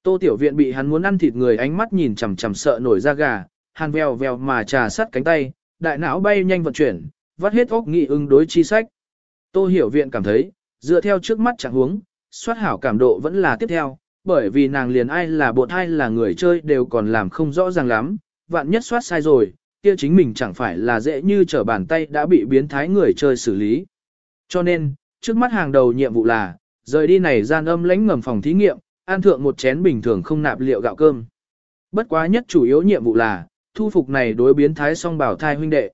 Tô Tiểu Viện bị hắn muốn ăn thịt người ánh mắt nhìn chằm chằm sợ nổi da gà, hàn vèo vèo mà trà sát cánh tay, đại não bay nhanh vận chuyển, vắt hết óc nghị ứng đối chi sách. Tô Hiểu Viện cảm thấy, dựa theo trước mắt trạng huống, soát hảo cảm độ vẫn là tiếp theo, bởi vì nàng liền ai là bột ai là người chơi đều còn làm không rõ ràng lắm, vạn nhất soát sai rồi, kia chính mình chẳng phải là dễ như trở bàn tay đã bị biến thái người chơi xử lý. Cho nên, trước mắt hàng đầu nhiệm vụ là, rời đi này gian âm lãnh ngầm phòng thí nghiệm, ăn thượng một chén bình thường không nạp liệu gạo cơm. Bất quá nhất chủ yếu nhiệm vụ là, thu phục này đối biến thái song bảo thai huynh đệ.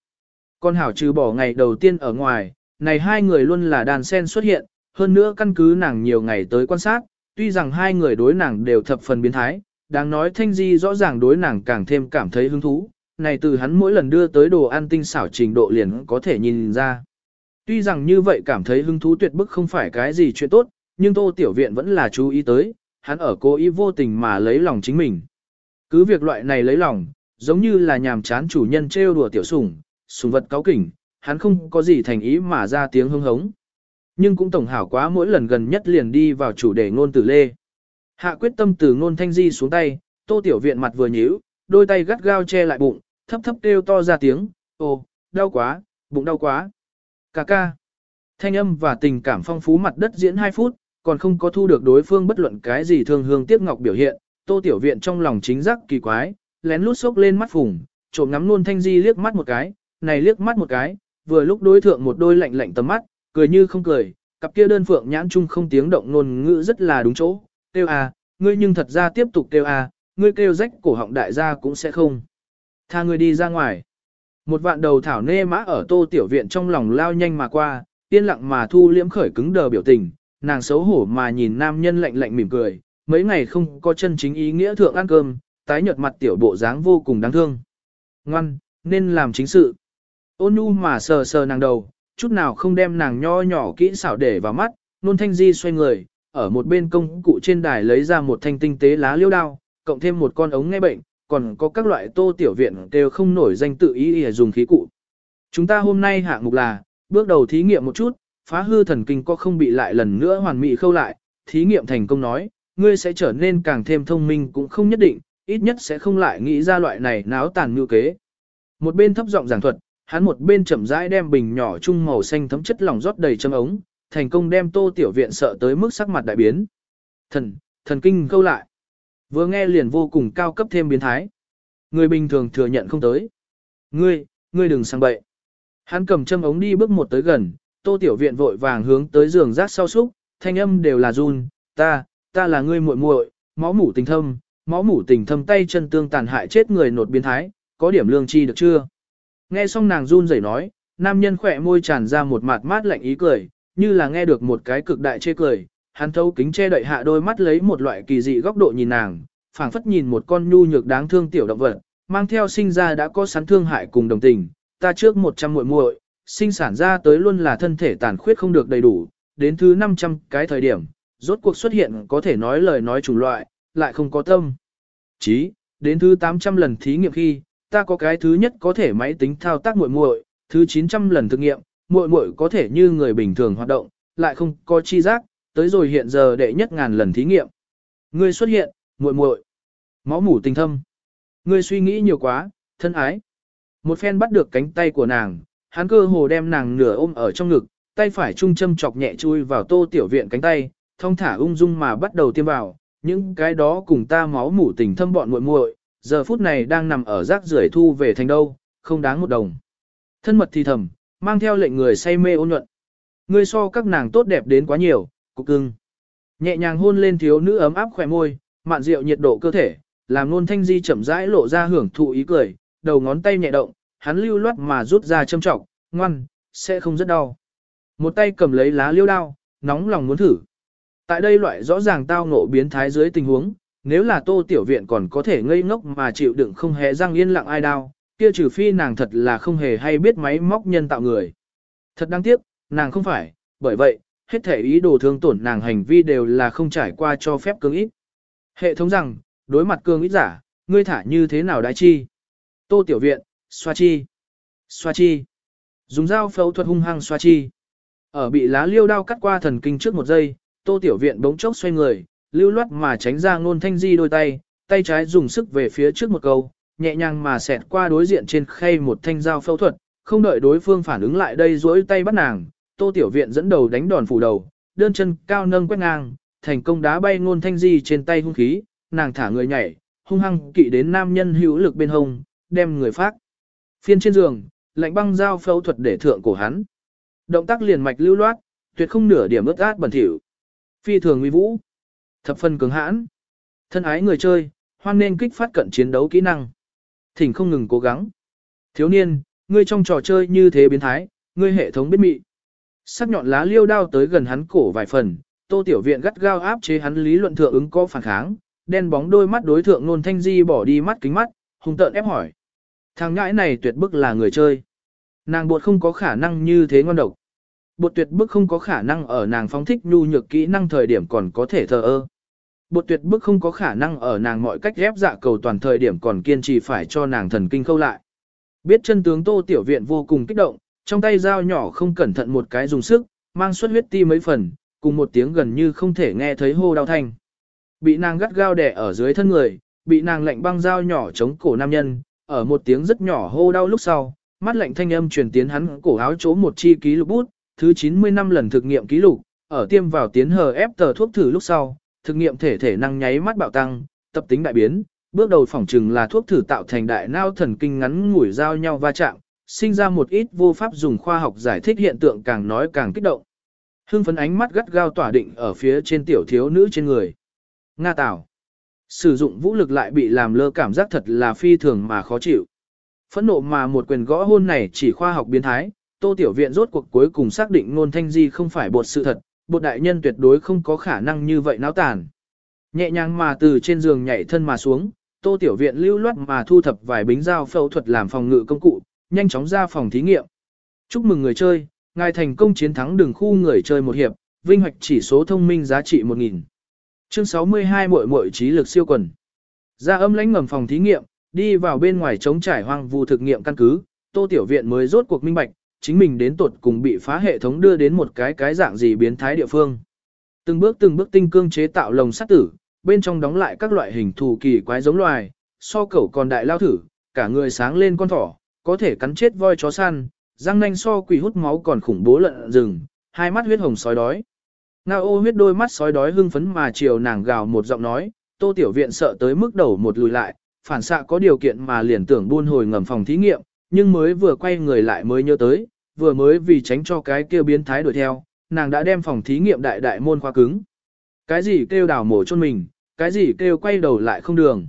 Con hảo trừ bỏ ngày đầu tiên ở ngoài, này hai người luôn là đàn sen xuất hiện, hơn nữa căn cứ nàng nhiều ngày tới quan sát, tuy rằng hai người đối nàng đều thập phần biến thái, đáng nói thanh di rõ ràng đối nàng càng thêm cảm thấy hứng thú, này từ hắn mỗi lần đưa tới đồ ăn tinh xảo trình độ liền có thể nhìn ra. Tuy rằng như vậy cảm thấy hứng thú tuyệt bức không phải cái gì chuyện tốt, nhưng tô tiểu viện vẫn là chú ý tới, hắn ở cố ý vô tình mà lấy lòng chính mình. Cứ việc loại này lấy lòng, giống như là nhàm chán chủ nhân trêu đùa tiểu sủng, sủng vật cáo kỉnh, hắn không có gì thành ý mà ra tiếng hưng hống. Nhưng cũng tổng hảo quá mỗi lần gần nhất liền đi vào chủ đề ngôn tử lê. Hạ quyết tâm từ ngôn thanh di xuống tay, tô tiểu viện mặt vừa nhíu, đôi tay gắt gao che lại bụng, thấp thấp kêu to ra tiếng, ô, đau quá, bụng đau quá. Cà ca. Thanh âm và tình cảm phong phú mặt đất diễn 2 phút, còn không có thu được đối phương bất luận cái gì thương hương tiếc ngọc biểu hiện, tô tiểu viện trong lòng chính giác kỳ quái, lén lút sốc lên mắt phùng, trộm ngắm luôn thanh di liếc mắt một cái, này liếc mắt một cái, vừa lúc đối thượng một đôi lạnh lạnh tầm mắt, cười như không cười, cặp kia đơn phượng nhãn chung không tiếng động ngôn ngữ rất là đúng chỗ, kêu à, ngươi nhưng thật ra tiếp tục kêu à, ngươi kêu rách cổ họng đại gia cũng sẽ không. Tha ngươi đi ra ngoài. Một vạn đầu thảo nê mã ở tô tiểu viện trong lòng lao nhanh mà qua, yên lặng mà thu liễm khởi cứng đờ biểu tình, nàng xấu hổ mà nhìn nam nhân lạnh lạnh mỉm cười, mấy ngày không có chân chính ý nghĩa thượng ăn cơm, tái nhợt mặt tiểu bộ dáng vô cùng đáng thương. Ngoan, nên làm chính sự. Ôn nhu mà sờ sờ nàng đầu, chút nào không đem nàng nho nhỏ kỹ xảo để vào mắt, nôn thanh di xoay người, ở một bên công cụ trên đài lấy ra một thanh tinh tế lá liêu đao, cộng thêm một con ống nghe bệnh, còn có các loại tô tiểu viện đều không nổi danh tự ý để dùng khí cụ. Chúng ta hôm nay hạng mục là, bước đầu thí nghiệm một chút, phá hư thần kinh có không bị lại lần nữa hoàn mỹ khâu lại, thí nghiệm thành công nói, ngươi sẽ trở nên càng thêm thông minh cũng không nhất định, ít nhất sẽ không lại nghĩ ra loại này náo tàn như kế. Một bên thấp giọng giảng thuật, hắn một bên chậm rãi đem bình nhỏ chung màu xanh thấm chất lỏng rót đầy châm ống, thành công đem tô tiểu viện sợ tới mức sắc mặt đại biến. Thần, thần kinh câu lại. Vừa nghe liền vô cùng cao cấp thêm biến thái. Người bình thường thừa nhận không tới. Ngươi, ngươi đừng sang bậy. Hắn cầm châm ống đi bước một tới gần, tô tiểu viện vội vàng hướng tới giường rác sau súc, thanh âm đều là run, ta, ta là ngươi muội muội, máu mủ tình thâm, máu mủ tình thâm tay chân tương tàn hại chết người nột biến thái, có điểm lương chi được chưa? Nghe xong nàng run rẩy nói, nam nhân khỏe môi tràn ra một mặt mát lạnh ý cười, như là nghe được một cái cực đại chê cười, hắn thâu kính che đậy hạ đôi mắt lấy một loại kỳ dị góc độ nhìn nàng, phảng phất nhìn một con nhu nhược đáng thương tiểu động vật, mang theo sinh ra đã có sẵn thương hại cùng đồng tình, ta trước 100 muội muội, sinh sản ra tới luôn là thân thể tàn khuyết không được đầy đủ, đến thứ 500 cái thời điểm, rốt cuộc xuất hiện có thể nói lời nói chủng loại, lại không có tâm. Chí, đến thứ 800 lần thí nghiệm khi, ta có cái thứ nhất có thể máy tính thao tác muội muội, thứ 900 lần thực nghiệm, muội muội có thể như người bình thường hoạt động, lại không có chi giác, tới rồi hiện giờ đệ nhất ngàn lần thí nghiệm. Ngươi xuất hiện, muội muội. Máu mủ tình thâm. Ngươi suy nghĩ nhiều quá, thân ái. Một phen bắt được cánh tay của nàng, hắn cơ hồ đem nàng nửa ôm ở trong ngực, tay phải trung châm chọc nhẹ chui vào tô tiểu viện cánh tay, thông thả ung dung mà bắt đầu tiêm vào, những cái đó cùng ta máu mủ tình thâm bọn muội muội, giờ phút này đang nằm ở rác rưởi thu về thành đâu, không đáng một đồng. Thân mật thì thầm, mang theo lệnh người say mê ôn nhuận. Ngươi so các nàng tốt đẹp đến quá nhiều, cục cưng. Nhẹ nhàng hôn lên thiếu nữ ấm áp khỏe môi, mạn rượu nhiệt độ cơ thể, làm nôn thanh di chậm rãi lộ ra hưởng thụ ý cười, đầu ngón tay nhẹ động, hắn lưu loát mà rút ra châm trọng, ngoan, sẽ không rất đau. Một tay cầm lấy lá liêu đao, nóng lòng muốn thử. Tại đây loại rõ ràng tao ngộ biến thái dưới tình huống, nếu là tô tiểu viện còn có thể ngây ngốc mà chịu đựng không hề răng yên lặng ai đau, kia trừ phi nàng thật là không hề hay biết máy móc nhân tạo người. Thật đáng tiếc, nàng không phải, bởi vậy, hết thể ý đồ thương tổn nàng hành vi đều là không trải qua cho phép cương ít. Hệ thống rằng, đối mặt cương ít giả, ngươi thả như thế nào đái chi? Tô tiểu viện, xoa chi. Xoa chi. Dùng dao phẫu thuật hung hăng xoa chi. Ở bị lá liêu đao cắt qua thần kinh trước một giây, tô tiểu viện bỗng chốc xoay người, lưu loát mà tránh ra ngôn thanh di đôi tay, tay trái dùng sức về phía trước một câu, nhẹ nhàng mà xẹt qua đối diện trên khay một thanh dao phẫu thuật, không đợi đối phương phản ứng lại đây duỗi tay bắt nàng, tô tiểu viện dẫn đầu đánh đòn phủ đầu, đơn chân cao nâng quét ngang, thành công đá bay ngôn thanh di trên tay hung khí, nàng thả người nhảy, hung hăng kỵ đến nam nhân hữu lực bên hông, đem người phát. Phiên trên giường, lạnh băng dao phẫu thuật để thượng cổ hắn. Động tác liền mạch lưu loát, tuyệt không nửa điểm ướt át bẩn thỉu. Phi thường uy vũ, thập phân cứng hãn. Thân ái người chơi, hoan nên kích phát cận chiến đấu kỹ năng. Thỉnh không ngừng cố gắng. Thiếu niên, ngươi trong trò chơi như thế biến thái, ngươi hệ thống biết mị. Sắc nhọn lá liêu đao tới gần hắn cổ vài phần, tô tiểu viện gắt gao áp chế hắn lý luận thượng ứng có phản kháng, đen bóng đôi mắt đối thượng nôn thanh di bỏ đi mắt kính mắt, hung tợn ép hỏi. Thằng ngãi này tuyệt bức là người chơi. Nàng buộc không có khả năng như thế ngon độc. Bột tuyệt bức không có khả năng ở nàng phóng thích nhu nhược kỹ năng thời điểm còn có thể thờ ơ. Bột tuyệt bức không có khả năng ở nàng mọi cách ghép dạ cầu toàn thời điểm còn kiên trì phải cho nàng thần kinh khâu lại. Biết chân tướng tô tiểu viện vô cùng kích động, trong tay dao nhỏ không cẩn thận một cái dùng sức, mang suất huyết ti mấy phần, cùng một tiếng gần như không thể nghe thấy hô đau thanh. Bị nàng gắt gao đè ở dưới thân người, bị nàng lạnh băng dao nhỏ chống cổ nam nhân, ở một tiếng rất nhỏ hô đau lúc sau, mắt lạnh thanh âm truyền tiến hắn cổ áo chỗ một chi ký lục bút, thứ 90 năm lần thực nghiệm ký lục, ở tiêm vào tiến hờ ép tờ thuốc thử lúc sau, thực nghiệm thể thể năng nháy mắt bạo tăng, tập tính đại biến, bước đầu phỏng chừng là thuốc thử tạo thành đại não thần kinh ngắn ngủi giao nhau va chạm, sinh ra một ít vô pháp dùng khoa học giải thích hiện tượng càng nói càng kích động. Hưng phấn ánh mắt gắt gao tỏa định ở phía trên tiểu thiếu nữ trên người. Nga Tảo. Sử dụng vũ lực lại bị làm lơ cảm giác thật là phi thường mà khó chịu. Phẫn nộ mà một quyền gõ hôn này chỉ khoa học biến thái, Tô Tiểu Viện rốt cuộc cuối cùng xác định ngôn thanh di không phải bột sự thật, bột đại nhân tuyệt đối không có khả năng như vậy náo tàn. Nhẹ nhàng mà từ trên giường nhảy thân mà xuống, Tô Tiểu Viện lưu loát mà thu thập vài bính dao phẫu thuật làm phòng ngự công cụ, nhanh chóng ra phòng thí nghiệm. Chúc mừng người chơi, ngài thành công chiến thắng đường khu người chơi một hiệp, vinh hoạch chỉ số thông minh giá trị 1000. Chương 62 muội muội trí lực siêu quần. Ra âm lãnh ngầm phòng thí nghiệm, đi vào bên ngoài chống trải hoang vu thực nghiệm căn cứ, Tô Tiểu Viện mới rốt cuộc minh bạch, chính mình đến tột cùng bị phá hệ thống đưa đến một cái cái dạng gì biến thái địa phương. Từng bước từng bước tinh cương chế tạo lồng sắt tử, bên trong đóng lại các loại hình thù kỳ quái giống loài, so cẩu còn đại lao thử, cả người sáng lên con thỏ, có thể cắn chết voi chó săn, răng nanh so quỷ hút máu còn khủng bố lợn rừng, hai mắt huyết hồng sói đói. Ngao ô huyết đôi mắt sói đói hưng phấn mà chiều nàng gào một giọng nói, tô tiểu viện sợ tới mức đầu một lùi lại, phản xạ có điều kiện mà liền tưởng buôn hồi ngầm phòng thí nghiệm, nhưng mới vừa quay người lại mới nhớ tới, vừa mới vì tránh cho cái kia biến thái đuổi theo, nàng đã đem phòng thí nghiệm đại đại môn khoa cứng. Cái gì kêu đào mổ chôn mình, cái gì kêu quay đầu lại không đường.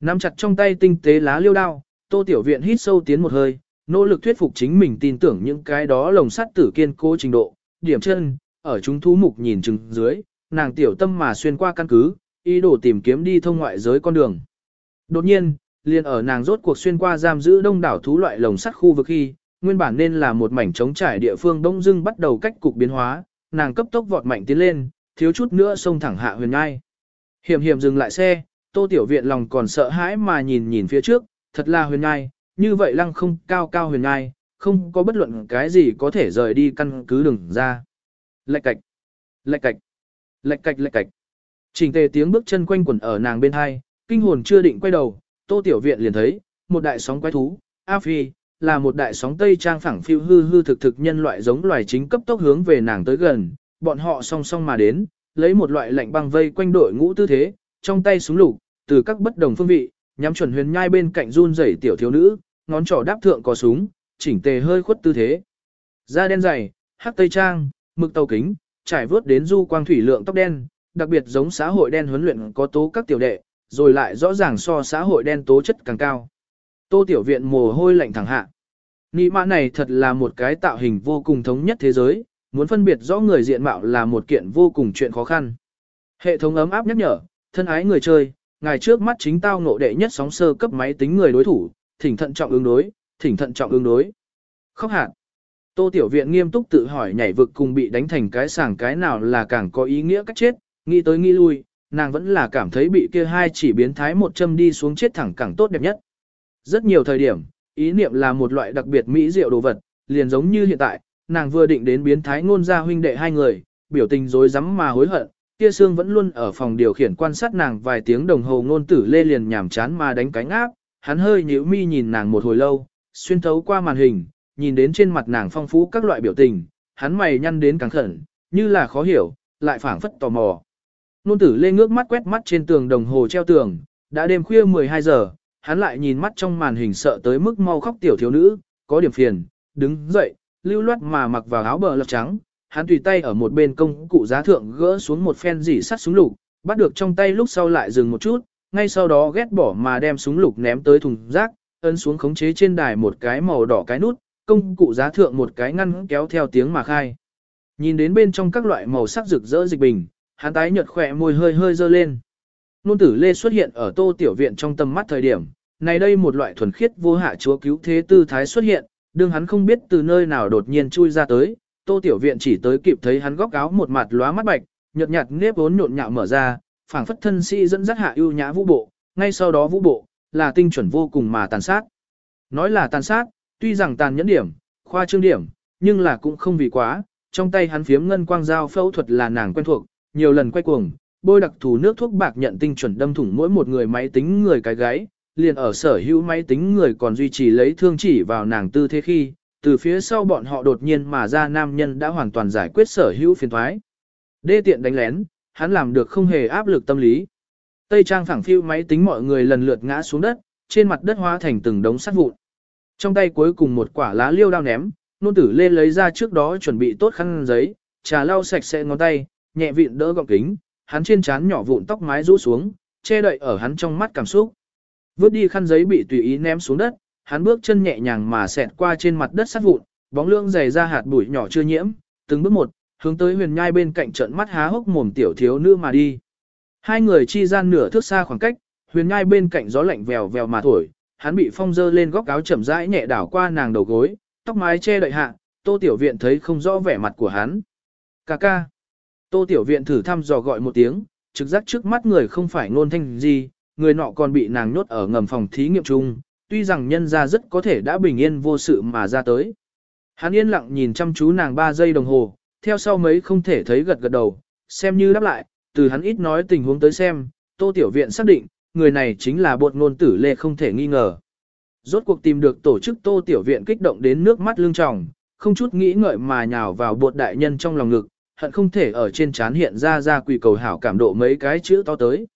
Nắm chặt trong tay tinh tế lá liêu đao, tô tiểu viện hít sâu tiến một hơi, nỗ lực thuyết phục chính mình tin tưởng những cái đó lồng sắt tử kiên cố trình độ, điểm chân, ở chúng thú mục nhìn chừng dưới, nàng tiểu tâm mà xuyên qua căn cứ, ý đồ tìm kiếm đi thông ngoại giới con đường. Đột nhiên, liền ở nàng rốt cuộc xuyên qua giam giữ đông đảo thú loại lồng sắt khu vực khi, nguyên bản nên là một mảnh trống trải địa phương đông dưng bắt đầu cách cục biến hóa, nàng cấp tốc vọt mạnh tiến lên, thiếu chút nữa xông thẳng hạ huyền ngai. Hiểm hiểm dừng lại xe, Tô Tiểu Viện lòng còn sợ hãi mà nhìn nhìn phía trước, thật là huyền ngai, như vậy lăng không cao cao huyền ngai, không có bất luận cái gì có thể rời đi căn cứ đừng ra. Lạch cạch, lạch cạch, lạch cạch lạch cạch. Trình tề tiếng bước chân quanh quẩn ở nàng bên hai, kinh hồn chưa định quay đầu, Tô Tiểu Viện liền thấy, một đại sóng quái thú, A Phi, là một đại sóng tây trang phẳng phiêu hư hư thực thực nhân loại giống loài chính cấp tốc hướng về nàng tới gần, bọn họ song song mà đến, lấy một loại lạnh băng vây quanh đội ngũ tư thế, trong tay súng lục, từ các bất đồng phương vị, nhắm chuẩn huyền nhai bên cạnh run rẩy tiểu thiếu nữ, ngón trỏ đáp thượng có súng, chỉnh tề hơi khuất tư thế. Da đen dày, hắc tây trang, mực tàu kính, trải vớt đến du quang thủy lượng tóc đen, đặc biệt giống xã hội đen huấn luyện có tố các tiểu đệ, rồi lại rõ ràng so xã hội đen tố chất càng cao. Tô tiểu viện mồ hôi lạnh thẳng hạ. Nị mã này thật là một cái tạo hình vô cùng thống nhất thế giới, muốn phân biệt rõ người diện mạo là một kiện vô cùng chuyện khó khăn. Hệ thống ấm áp nhắc nhở, thân ái người chơi, ngài trước mắt chính tao ngộ đệ nhất sóng sơ cấp máy tính người đối thủ, thỉnh thận trọng ứng đối, thỉnh thận trọng ứng đối. Khóc hạn. Tô Tiểu Viện nghiêm túc tự hỏi nhảy vực cùng bị đánh thành cái sàng cái nào là càng có ý nghĩa cách chết, nghĩ tới nghĩ lui, nàng vẫn là cảm thấy bị kia hai chỉ biến thái một châm đi xuống chết thẳng càng tốt đẹp nhất. Rất nhiều thời điểm, ý niệm là một loại đặc biệt mỹ diệu đồ vật, liền giống như hiện tại, nàng vừa định đến biến thái ngôn ra huynh đệ hai người, biểu tình rối rắm mà hối hận, kia xương vẫn luôn ở phòng điều khiển quan sát nàng vài tiếng đồng hồ ngôn tử lê liền nhảm chán mà đánh cánh áp, hắn hơi nhíu mi nhìn nàng một hồi lâu, xuyên thấu qua màn hình, nhìn đến trên mặt nàng phong phú các loại biểu tình, hắn mày nhăn đến càng khẩn, như là khó hiểu, lại phảng phất tò mò. Nôn tử lê ngước mắt quét mắt trên tường đồng hồ treo tường, đã đêm khuya 12 giờ, hắn lại nhìn mắt trong màn hình sợ tới mức mau khóc tiểu thiếu nữ, có điểm phiền, đứng dậy, lưu loát mà mặc vào áo bờ lọc trắng, hắn tùy tay ở một bên công cụ giá thượng gỡ xuống một phen dỉ sắt súng lục, bắt được trong tay lúc sau lại dừng một chút, ngay sau đó ghét bỏ mà đem súng lục ném tới thùng rác, ấn xuống khống chế trên đài một cái màu đỏ cái nút, công cụ giá thượng một cái ngăn kéo theo tiếng mà khai. Nhìn đến bên trong các loại màu sắc rực rỡ dịch bình, hắn tái nhợt khỏe môi hơi hơi dơ lên. Nôn tử lê xuất hiện ở tô tiểu viện trong tầm mắt thời điểm, này đây một loại thuần khiết vô hạ chúa cứu thế tư thái xuất hiện, đương hắn không biết từ nơi nào đột nhiên chui ra tới, tô tiểu viện chỉ tới kịp thấy hắn góc áo một mặt lóa mắt bạch, nhợt nhạt nếp vốn nhộn nhạo mở ra, phảng phất thân sĩ dẫn dắt hạ ưu nhã vũ bộ, ngay sau đó vũ bộ, là tinh chuẩn vô cùng mà tàn sát. Nói là tàn sát, tuy rằng tàn nhẫn điểm, khoa trương điểm, nhưng là cũng không vì quá, trong tay hắn phiếm ngân quang dao phẫu thuật là nàng quen thuộc, nhiều lần quay cuồng, bôi đặc thù nước thuốc bạc nhận tinh chuẩn đâm thủng mỗi một người máy tính người cái gáy, liền ở sở hữu máy tính người còn duy trì lấy thương chỉ vào nàng tư thế khi, từ phía sau bọn họ đột nhiên mà ra nam nhân đã hoàn toàn giải quyết sở hữu phiền thoái. Đê tiện đánh lén, hắn làm được không hề áp lực tâm lý. Tây trang phẳng phiu máy tính mọi người lần lượt ngã xuống đất, trên mặt đất hóa thành từng đống sắt vụn. Trong tay cuối cùng một quả lá liêu đao ném, nôn tử lên lấy ra trước đó chuẩn bị tốt khăn giấy, trà lau sạch sẽ ngón tay, nhẹ vịn đỡ gọng kính, hắn trên trán nhỏ vụn tóc mái rũ xuống, che đậy ở hắn trong mắt cảm xúc. Vứt đi khăn giấy bị tùy ý ném xuống đất, hắn bước chân nhẹ nhàng mà xẹt qua trên mặt đất sát vụn, bóng lưỡng dày ra hạt bụi nhỏ chưa nhiễm, từng bước một, hướng tới huyền nhai bên cạnh trận mắt há hốc mồm tiểu thiếu nữ mà đi. Hai người chi gian nửa thước xa khoảng cách, huyền nhai bên cạnh gió lạnh vèo vèo mà thổi, hắn bị phong dơ lên góc áo chậm rãi nhẹ đảo qua nàng đầu gối, tóc mái che đậy hạ, tô tiểu viện thấy không rõ vẻ mặt của hắn. Cà ca. Tô tiểu viện thử thăm dò gọi một tiếng, trực giác trước mắt người không phải ngôn thanh gì, người nọ còn bị nàng nhốt ở ngầm phòng thí nghiệm chung, tuy rằng nhân ra rất có thể đã bình yên vô sự mà ra tới. Hắn yên lặng nhìn chăm chú nàng 3 giây đồng hồ, theo sau mấy không thể thấy gật gật đầu, xem như đáp lại, từ hắn ít nói tình huống tới xem, tô tiểu viện xác định, người này chính là bột ngôn tử lệ không thể nghi ngờ. Rốt cuộc tìm được tổ chức tô tiểu viện kích động đến nước mắt lưng tròng, không chút nghĩ ngợi mà nhào vào bột đại nhân trong lòng ngực, hận không thể ở trên trán hiện ra ra quỳ cầu hảo cảm độ mấy cái chữ to tới.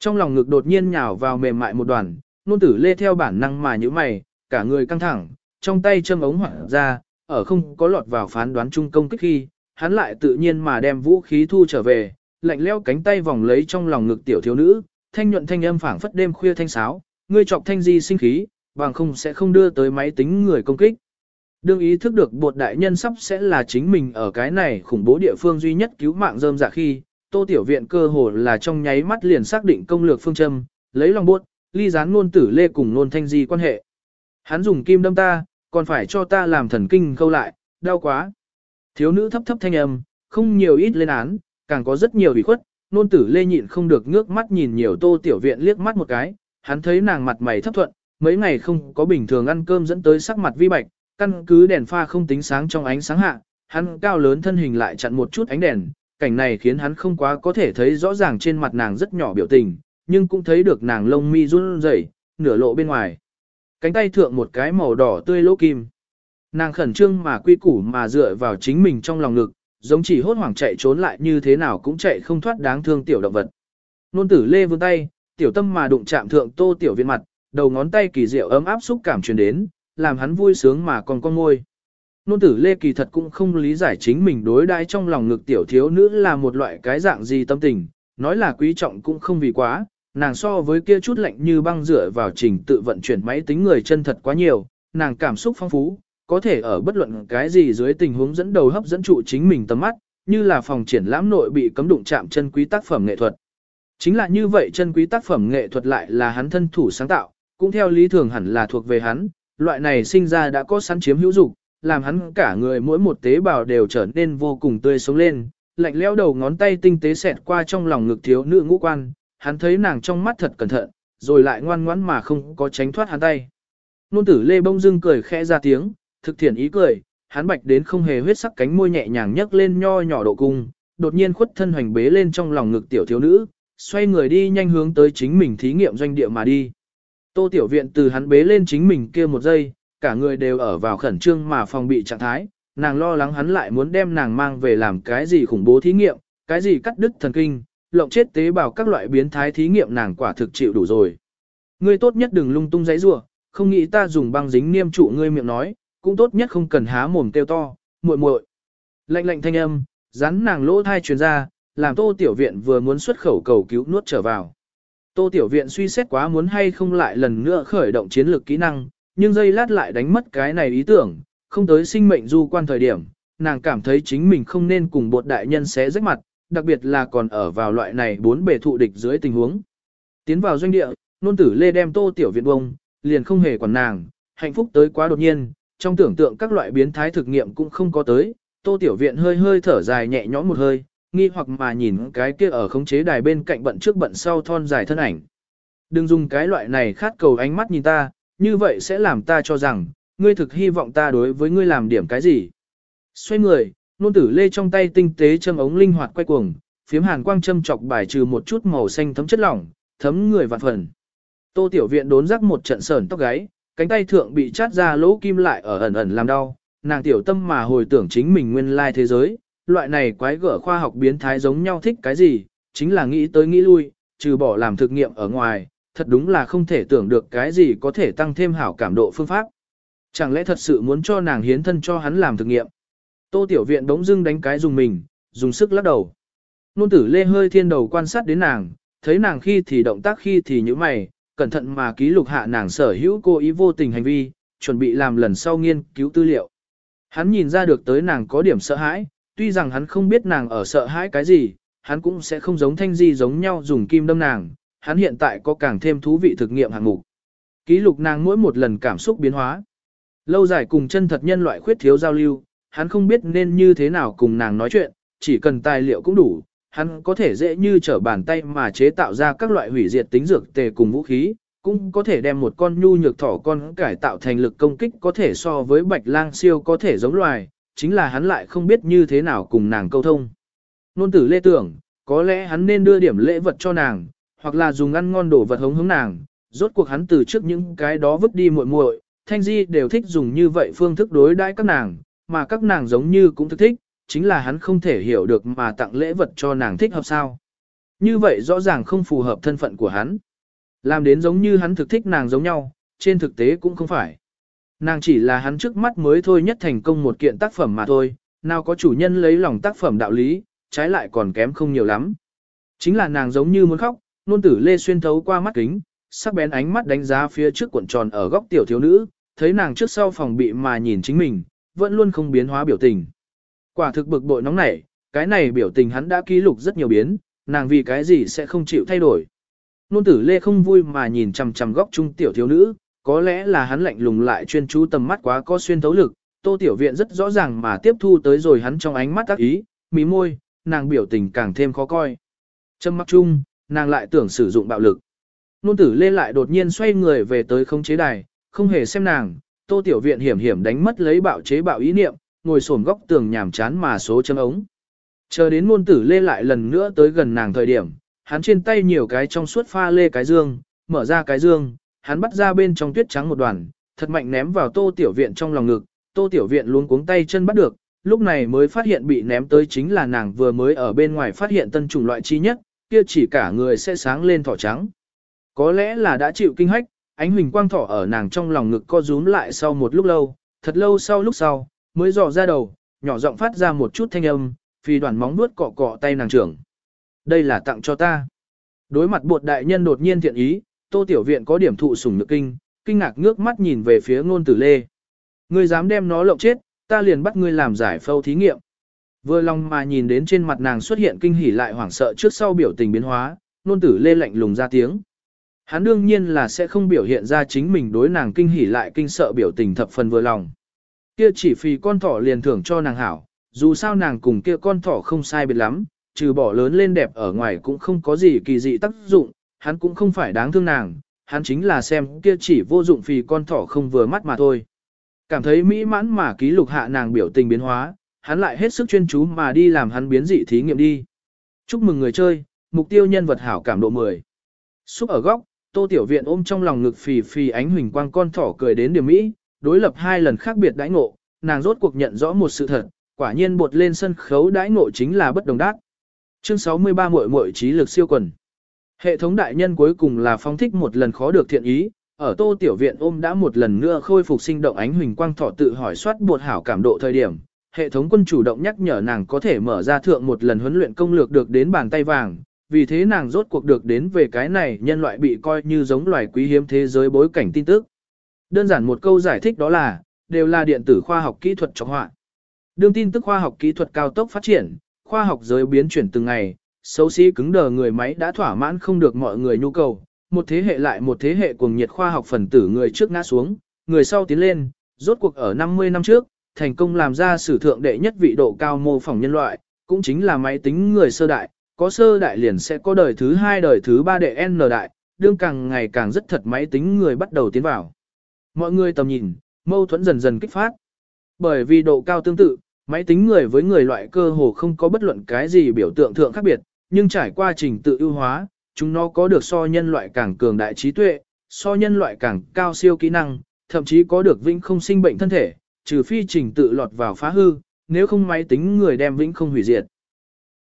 Trong lòng ngực đột nhiên nhào vào mềm mại một đoàn, nôn tử lê theo bản năng mà như mày, cả người căng thẳng, trong tay châm ống hoảng ra, ở không có lọt vào phán đoán trung công kích khi, hắn lại tự nhiên mà đem vũ khí thu trở về, lạnh leo cánh tay vòng lấy trong lòng ngực tiểu thiếu nữ, thanh nhuận thanh âm phảng phất đêm khuya thanh sáo, ngươi chọc thanh di sinh khí, bằng không sẽ không đưa tới máy tính người công kích. Đương ý thức được bột đại nhân sắp sẽ là chính mình ở cái này khủng bố địa phương duy nhất cứu mạng rơm dạ khi, tô tiểu viện cơ hồ là trong nháy mắt liền xác định công lược phương châm, lấy lòng bột, ly gián ngôn tử lê cùng ngôn thanh di quan hệ. Hắn dùng kim đâm ta, còn phải cho ta làm thần kinh câu lại, đau quá. Thiếu nữ thấp thấp thanh âm, không nhiều ít lên án, càng có rất nhiều bị khuất, nôn tử lê nhịn không được ngước mắt nhìn nhiều tô tiểu viện liếc mắt một cái, hắn thấy nàng mặt mày thấp thuận, mấy ngày không có bình thường ăn cơm dẫn tới sắc mặt vi bạch, căn cứ đèn pha không tính sáng trong ánh sáng hạ, hắn cao lớn thân hình lại chặn một chút ánh đèn, cảnh này khiến hắn không quá có thể thấy rõ ràng trên mặt nàng rất nhỏ biểu tình, nhưng cũng thấy được nàng lông mi run rẩy, nửa lộ bên ngoài. Cánh tay thượng một cái màu đỏ tươi lỗ kim. Nàng khẩn trương mà quy củ mà dựa vào chính mình trong lòng ngực, giống chỉ hốt hoảng chạy trốn lại như thế nào cũng chạy không thoát đáng thương tiểu động vật. Nôn tử lê vươn tay, tiểu tâm mà đụng chạm thượng tô tiểu viên mặt, đầu ngón tay kỳ diệu ấm áp xúc cảm truyền đến, làm hắn vui sướng mà còn con ngôi. Nôn tử lê kỳ thật cũng không lý giải chính mình đối đãi trong lòng ngực tiểu thiếu nữ là một loại cái dạng gì tâm tình, nói là quý trọng cũng không vì quá, nàng so với kia chút lạnh như băng rửa vào trình tự vận chuyển máy tính người chân thật quá nhiều, nàng cảm xúc phong phú, có thể ở bất luận cái gì dưới tình huống dẫn đầu hấp dẫn trụ chính mình tầm mắt, như là phòng triển lãm nội bị cấm đụng chạm chân quý tác phẩm nghệ thuật. Chính là như vậy chân quý tác phẩm nghệ thuật lại là hắn thân thủ sáng tạo, cũng theo lý thường hẳn là thuộc về hắn, loại này sinh ra đã có sẵn chiếm hữu dục, làm hắn cả người mỗi một tế bào đều trở nên vô cùng tươi sống lên, lạnh lẽo đầu ngón tay tinh tế xẹt qua trong lòng ngực thiếu nữ ngũ quan, hắn thấy nàng trong mắt thật cẩn thận, rồi lại ngoan ngoãn mà không có tránh thoát hắn tay. Nôn tử lê bông dưng cười khẽ ra tiếng, thực thiện ý cười, hắn bạch đến không hề huyết sắc cánh môi nhẹ nhàng nhấc lên nho nhỏ độ cung, đột nhiên khuất thân hoành bế lên trong lòng ngực tiểu thiếu nữ, xoay người đi nhanh hướng tới chính mình thí nghiệm doanh địa mà đi. Tô tiểu viện từ hắn bế lên chính mình kia một giây, cả người đều ở vào khẩn trương mà phòng bị trạng thái, nàng lo lắng hắn lại muốn đem nàng mang về làm cái gì khủng bố thí nghiệm, cái gì cắt đứt thần kinh, lộng chết tế bào các loại biến thái thí nghiệm nàng quả thực chịu đủ rồi. Ngươi tốt nhất đừng lung tung giấy rủa, không nghĩ ta dùng băng dính niêm trụ ngươi miệng nói, cũng tốt nhất không cần há mồm kêu to, muội muội. Lạnh lạnh thanh âm, rắn nàng lỗ thai truyền ra, làm Tô Tiểu Viện vừa muốn xuất khẩu cầu cứu nuốt trở vào. Tô Tiểu Viện suy xét quá muốn hay không lại lần nữa khởi động chiến lược kỹ năng, nhưng giây lát lại đánh mất cái này ý tưởng, không tới sinh mệnh du quan thời điểm, nàng cảm thấy chính mình không nên cùng bột đại nhân xé rách mặt, đặc biệt là còn ở vào loại này bốn bề thụ địch dưới tình huống. Tiến vào doanh địa, nôn tử lê đem tô tiểu viện bông, liền không hề quản nàng, hạnh phúc tới quá đột nhiên, trong tưởng tượng các loại biến thái thực nghiệm cũng không có tới, tô tiểu viện hơi hơi thở dài nhẹ nhõm một hơi, nghi hoặc mà nhìn cái kia ở khống chế đài bên cạnh bận trước bận sau thon dài thân ảnh. Đừng dùng cái loại này khát cầu ánh mắt nhìn ta, như vậy sẽ làm ta cho rằng, ngươi thực hy vọng ta đối với ngươi làm điểm cái gì. Xoay người, nôn tử lê trong tay tinh tế châm ống linh hoạt quay cuồng, phiếm hàn quang châm chọc bài trừ một chút màu xanh thấm chất lỏng, thấm người vạn phần. Tô tiểu viện đốn rắc một trận sờn tóc gáy, cánh tay thượng bị chát ra lỗ kim lại ở ẩn ẩn làm đau, nàng tiểu tâm mà hồi tưởng chính mình nguyên lai thế giới, loại này quái gở khoa học biến thái giống nhau thích cái gì, chính là nghĩ tới nghĩ lui, trừ bỏ làm thực nghiệm ở ngoài, thật đúng là không thể tưởng được cái gì có thể tăng thêm hảo cảm độ phương pháp. Chẳng lẽ thật sự muốn cho nàng hiến thân cho hắn làm thực nghiệm? Tô Tiểu Viện đống dưng đánh cái dùng mình, dùng sức lắc đầu. Nôn tử lê hơi thiên đầu quan sát đến nàng, thấy nàng khi thì động tác khi thì như mày, cẩn thận mà ký lục hạ nàng sở hữu cô ý vô tình hành vi, chuẩn bị làm lần sau nghiên cứu tư liệu. Hắn nhìn ra được tới nàng có điểm sợ hãi, tuy rằng hắn không biết nàng ở sợ hãi cái gì, hắn cũng sẽ không giống thanh di giống nhau dùng kim đâm nàng, hắn hiện tại có càng thêm thú vị thực nghiệm hạng mục. Ký lục nàng mỗi một lần cảm xúc biến hóa. Lâu dài cùng chân thật nhân loại khuyết thiếu giao lưu, hắn không biết nên như thế nào cùng nàng nói chuyện, chỉ cần tài liệu cũng đủ, hắn có thể dễ như trở bàn tay mà chế tạo ra các loại hủy diệt tính dược tề cùng vũ khí, cũng có thể đem một con nhu nhược thỏ con cải tạo thành lực công kích có thể so với bạch lang siêu có thể giống loài, chính là hắn lại không biết như thế nào cùng nàng câu thông. Nôn tử lê tưởng, có lẽ hắn nên đưa điểm lễ vật cho nàng, hoặc là dùng ăn ngon đồ vật hống hống nàng, rốt cuộc hắn từ trước những cái đó vứt đi muội muội, thanh di đều thích dùng như vậy phương thức đối đãi các nàng, mà các nàng giống như cũng thức thích, chính là hắn không thể hiểu được mà tặng lễ vật cho nàng thích hợp sao. Như vậy rõ ràng không phù hợp thân phận của hắn. Làm đến giống như hắn thực thích nàng giống nhau, trên thực tế cũng không phải. Nàng chỉ là hắn trước mắt mới thôi nhất thành công một kiện tác phẩm mà thôi, nào có chủ nhân lấy lòng tác phẩm đạo lý, trái lại còn kém không nhiều lắm. Chính là nàng giống như muốn khóc, nôn tử lê xuyên thấu qua mắt kính, sắc bén ánh mắt đánh giá phía trước cuộn tròn ở góc tiểu thiếu nữ, thấy nàng trước sau phòng bị mà nhìn chính mình, vẫn luôn không biến hóa biểu tình. Quả thực bực bội nóng nảy, cái này biểu tình hắn đã ký lục rất nhiều biến, nàng vì cái gì sẽ không chịu thay đổi. Nôn tử lê không vui mà nhìn chằm chằm góc trung tiểu thiếu nữ, có lẽ là hắn lạnh lùng lại chuyên chú tầm mắt quá có xuyên thấu lực, tô tiểu viện rất rõ ràng mà tiếp thu tới rồi hắn trong ánh mắt tác ý, mí môi, nàng biểu tình càng thêm khó coi. Trâm mắt chung, nàng lại tưởng sử dụng bạo lực. Nôn tử lê lại đột nhiên xoay người về tới không chế đài, không hề xem nàng, tô tiểu viện hiểm hiểm đánh mất lấy bạo chế bạo ý niệm, ngồi xổm góc tường nhàm chán mà số chấm ống. Chờ đến nôn tử lê lại lần nữa tới gần nàng thời điểm, hắn trên tay nhiều cái trong suốt pha lê cái dương, mở ra cái dương, hắn bắt ra bên trong tuyết trắng một đoàn, thật mạnh ném vào tô tiểu viện trong lòng ngực, tô tiểu viện luôn cuống tay chân bắt được, lúc này mới phát hiện bị ném tới chính là nàng vừa mới ở bên ngoài phát hiện tân chủng loại chi nhất, kia chỉ cả người sẽ sáng lên thỏ trắng. Có lẽ là đã chịu kinh hách, ánh huỳnh quang thỏ ở nàng trong lòng ngực co rúm lại sau một lúc lâu, thật lâu sau lúc sau, mới dò ra đầu, nhỏ giọng phát ra một chút thanh âm, phi đoàn móng nuốt cọ cọ tay nàng trưởng. Đây là tặng cho ta. Đối mặt bột đại nhân đột nhiên thiện ý, tô tiểu viện có điểm thụ sủng nhược kinh, kinh ngạc ngước mắt nhìn về phía ngôn tử lê. Ngươi dám đem nó lộng chết, ta liền bắt ngươi làm giải phâu thí nghiệm. Vừa lòng mà nhìn đến trên mặt nàng xuất hiện kinh hỉ lại hoảng sợ trước sau biểu tình biến hóa, ngôn tử lê lạnh lùng ra tiếng. Hắn đương nhiên là sẽ không biểu hiện ra chính mình đối nàng kinh hỉ lại kinh sợ biểu tình thập phần vừa lòng. Kia chỉ vì con thỏ liền thưởng cho nàng hảo, dù sao nàng cùng kia con thỏ không sai biệt lắm, trừ bỏ lớn lên đẹp ở ngoài cũng không có gì kỳ dị tác dụng, hắn cũng không phải đáng thương nàng, hắn chính là xem kia chỉ vô dụng vì con thỏ không vừa mắt mà thôi. Cảm thấy mỹ mãn mà ký lục hạ nàng biểu tình biến hóa, hắn lại hết sức chuyên chú mà đi làm hắn biến dị thí nghiệm đi. Chúc mừng người chơi, mục tiêu nhân vật hảo cảm độ 10. Xúc ở góc, tô tiểu viện ôm trong lòng ngực phì phì ánh huỳnh quang con thỏ cười đến điểm mỹ, đối lập hai lần khác biệt đãi ngộ, nàng rốt cuộc nhận rõ một sự thật, quả nhiên bột lên sân khấu đãi ngộ chính là bất đồng đắc. Chương 63 muội muội trí lực siêu quần. Hệ thống đại nhân cuối cùng là phong thích một lần khó được thiện ý, ở tô tiểu viện ôm đã một lần nữa khôi phục sinh động ánh huỳnh quang thọ tự hỏi soát buộc hảo cảm độ thời điểm. Hệ thống quân chủ động nhắc nhở nàng có thể mở ra thượng một lần huấn luyện công lược được đến bàn tay vàng, vì thế nàng rốt cuộc được đến về cái này nhân loại bị coi như giống loài quý hiếm thế giới bối cảnh tin tức. Đơn giản một câu giải thích đó là, đều là điện tử khoa học kỹ thuật trọng họa. Đương tin tức khoa học kỹ thuật cao tốc phát triển, khoa học giới biến chuyển từng ngày, xấu xí cứng đờ người máy đã thỏa mãn không được mọi người nhu cầu, một thế hệ lại một thế hệ cuồng nhiệt khoa học phần tử người trước ngã xuống, người sau tiến lên, rốt cuộc ở 50 năm trước, thành công làm ra sử thượng đệ nhất vị độ cao mô phỏng nhân loại, cũng chính là máy tính người sơ đại, có sơ đại liền sẽ có đời thứ hai đời thứ ba đệ N đại, đương càng ngày càng rất thật máy tính người bắt đầu tiến vào. Mọi người tầm nhìn, mâu thuẫn dần dần kích phát. Bởi vì độ cao tương tự, máy tính người với người loại cơ hồ không có bất luận cái gì biểu tượng thượng khác biệt, nhưng trải qua trình tự ưu hóa, chúng nó có được so nhân loại càng cường đại trí tuệ, so nhân loại càng cao siêu kỹ năng, thậm chí có được vĩnh không sinh bệnh thân thể, trừ phi trình tự lọt vào phá hư, nếu không máy tính người đem vĩnh không hủy diệt.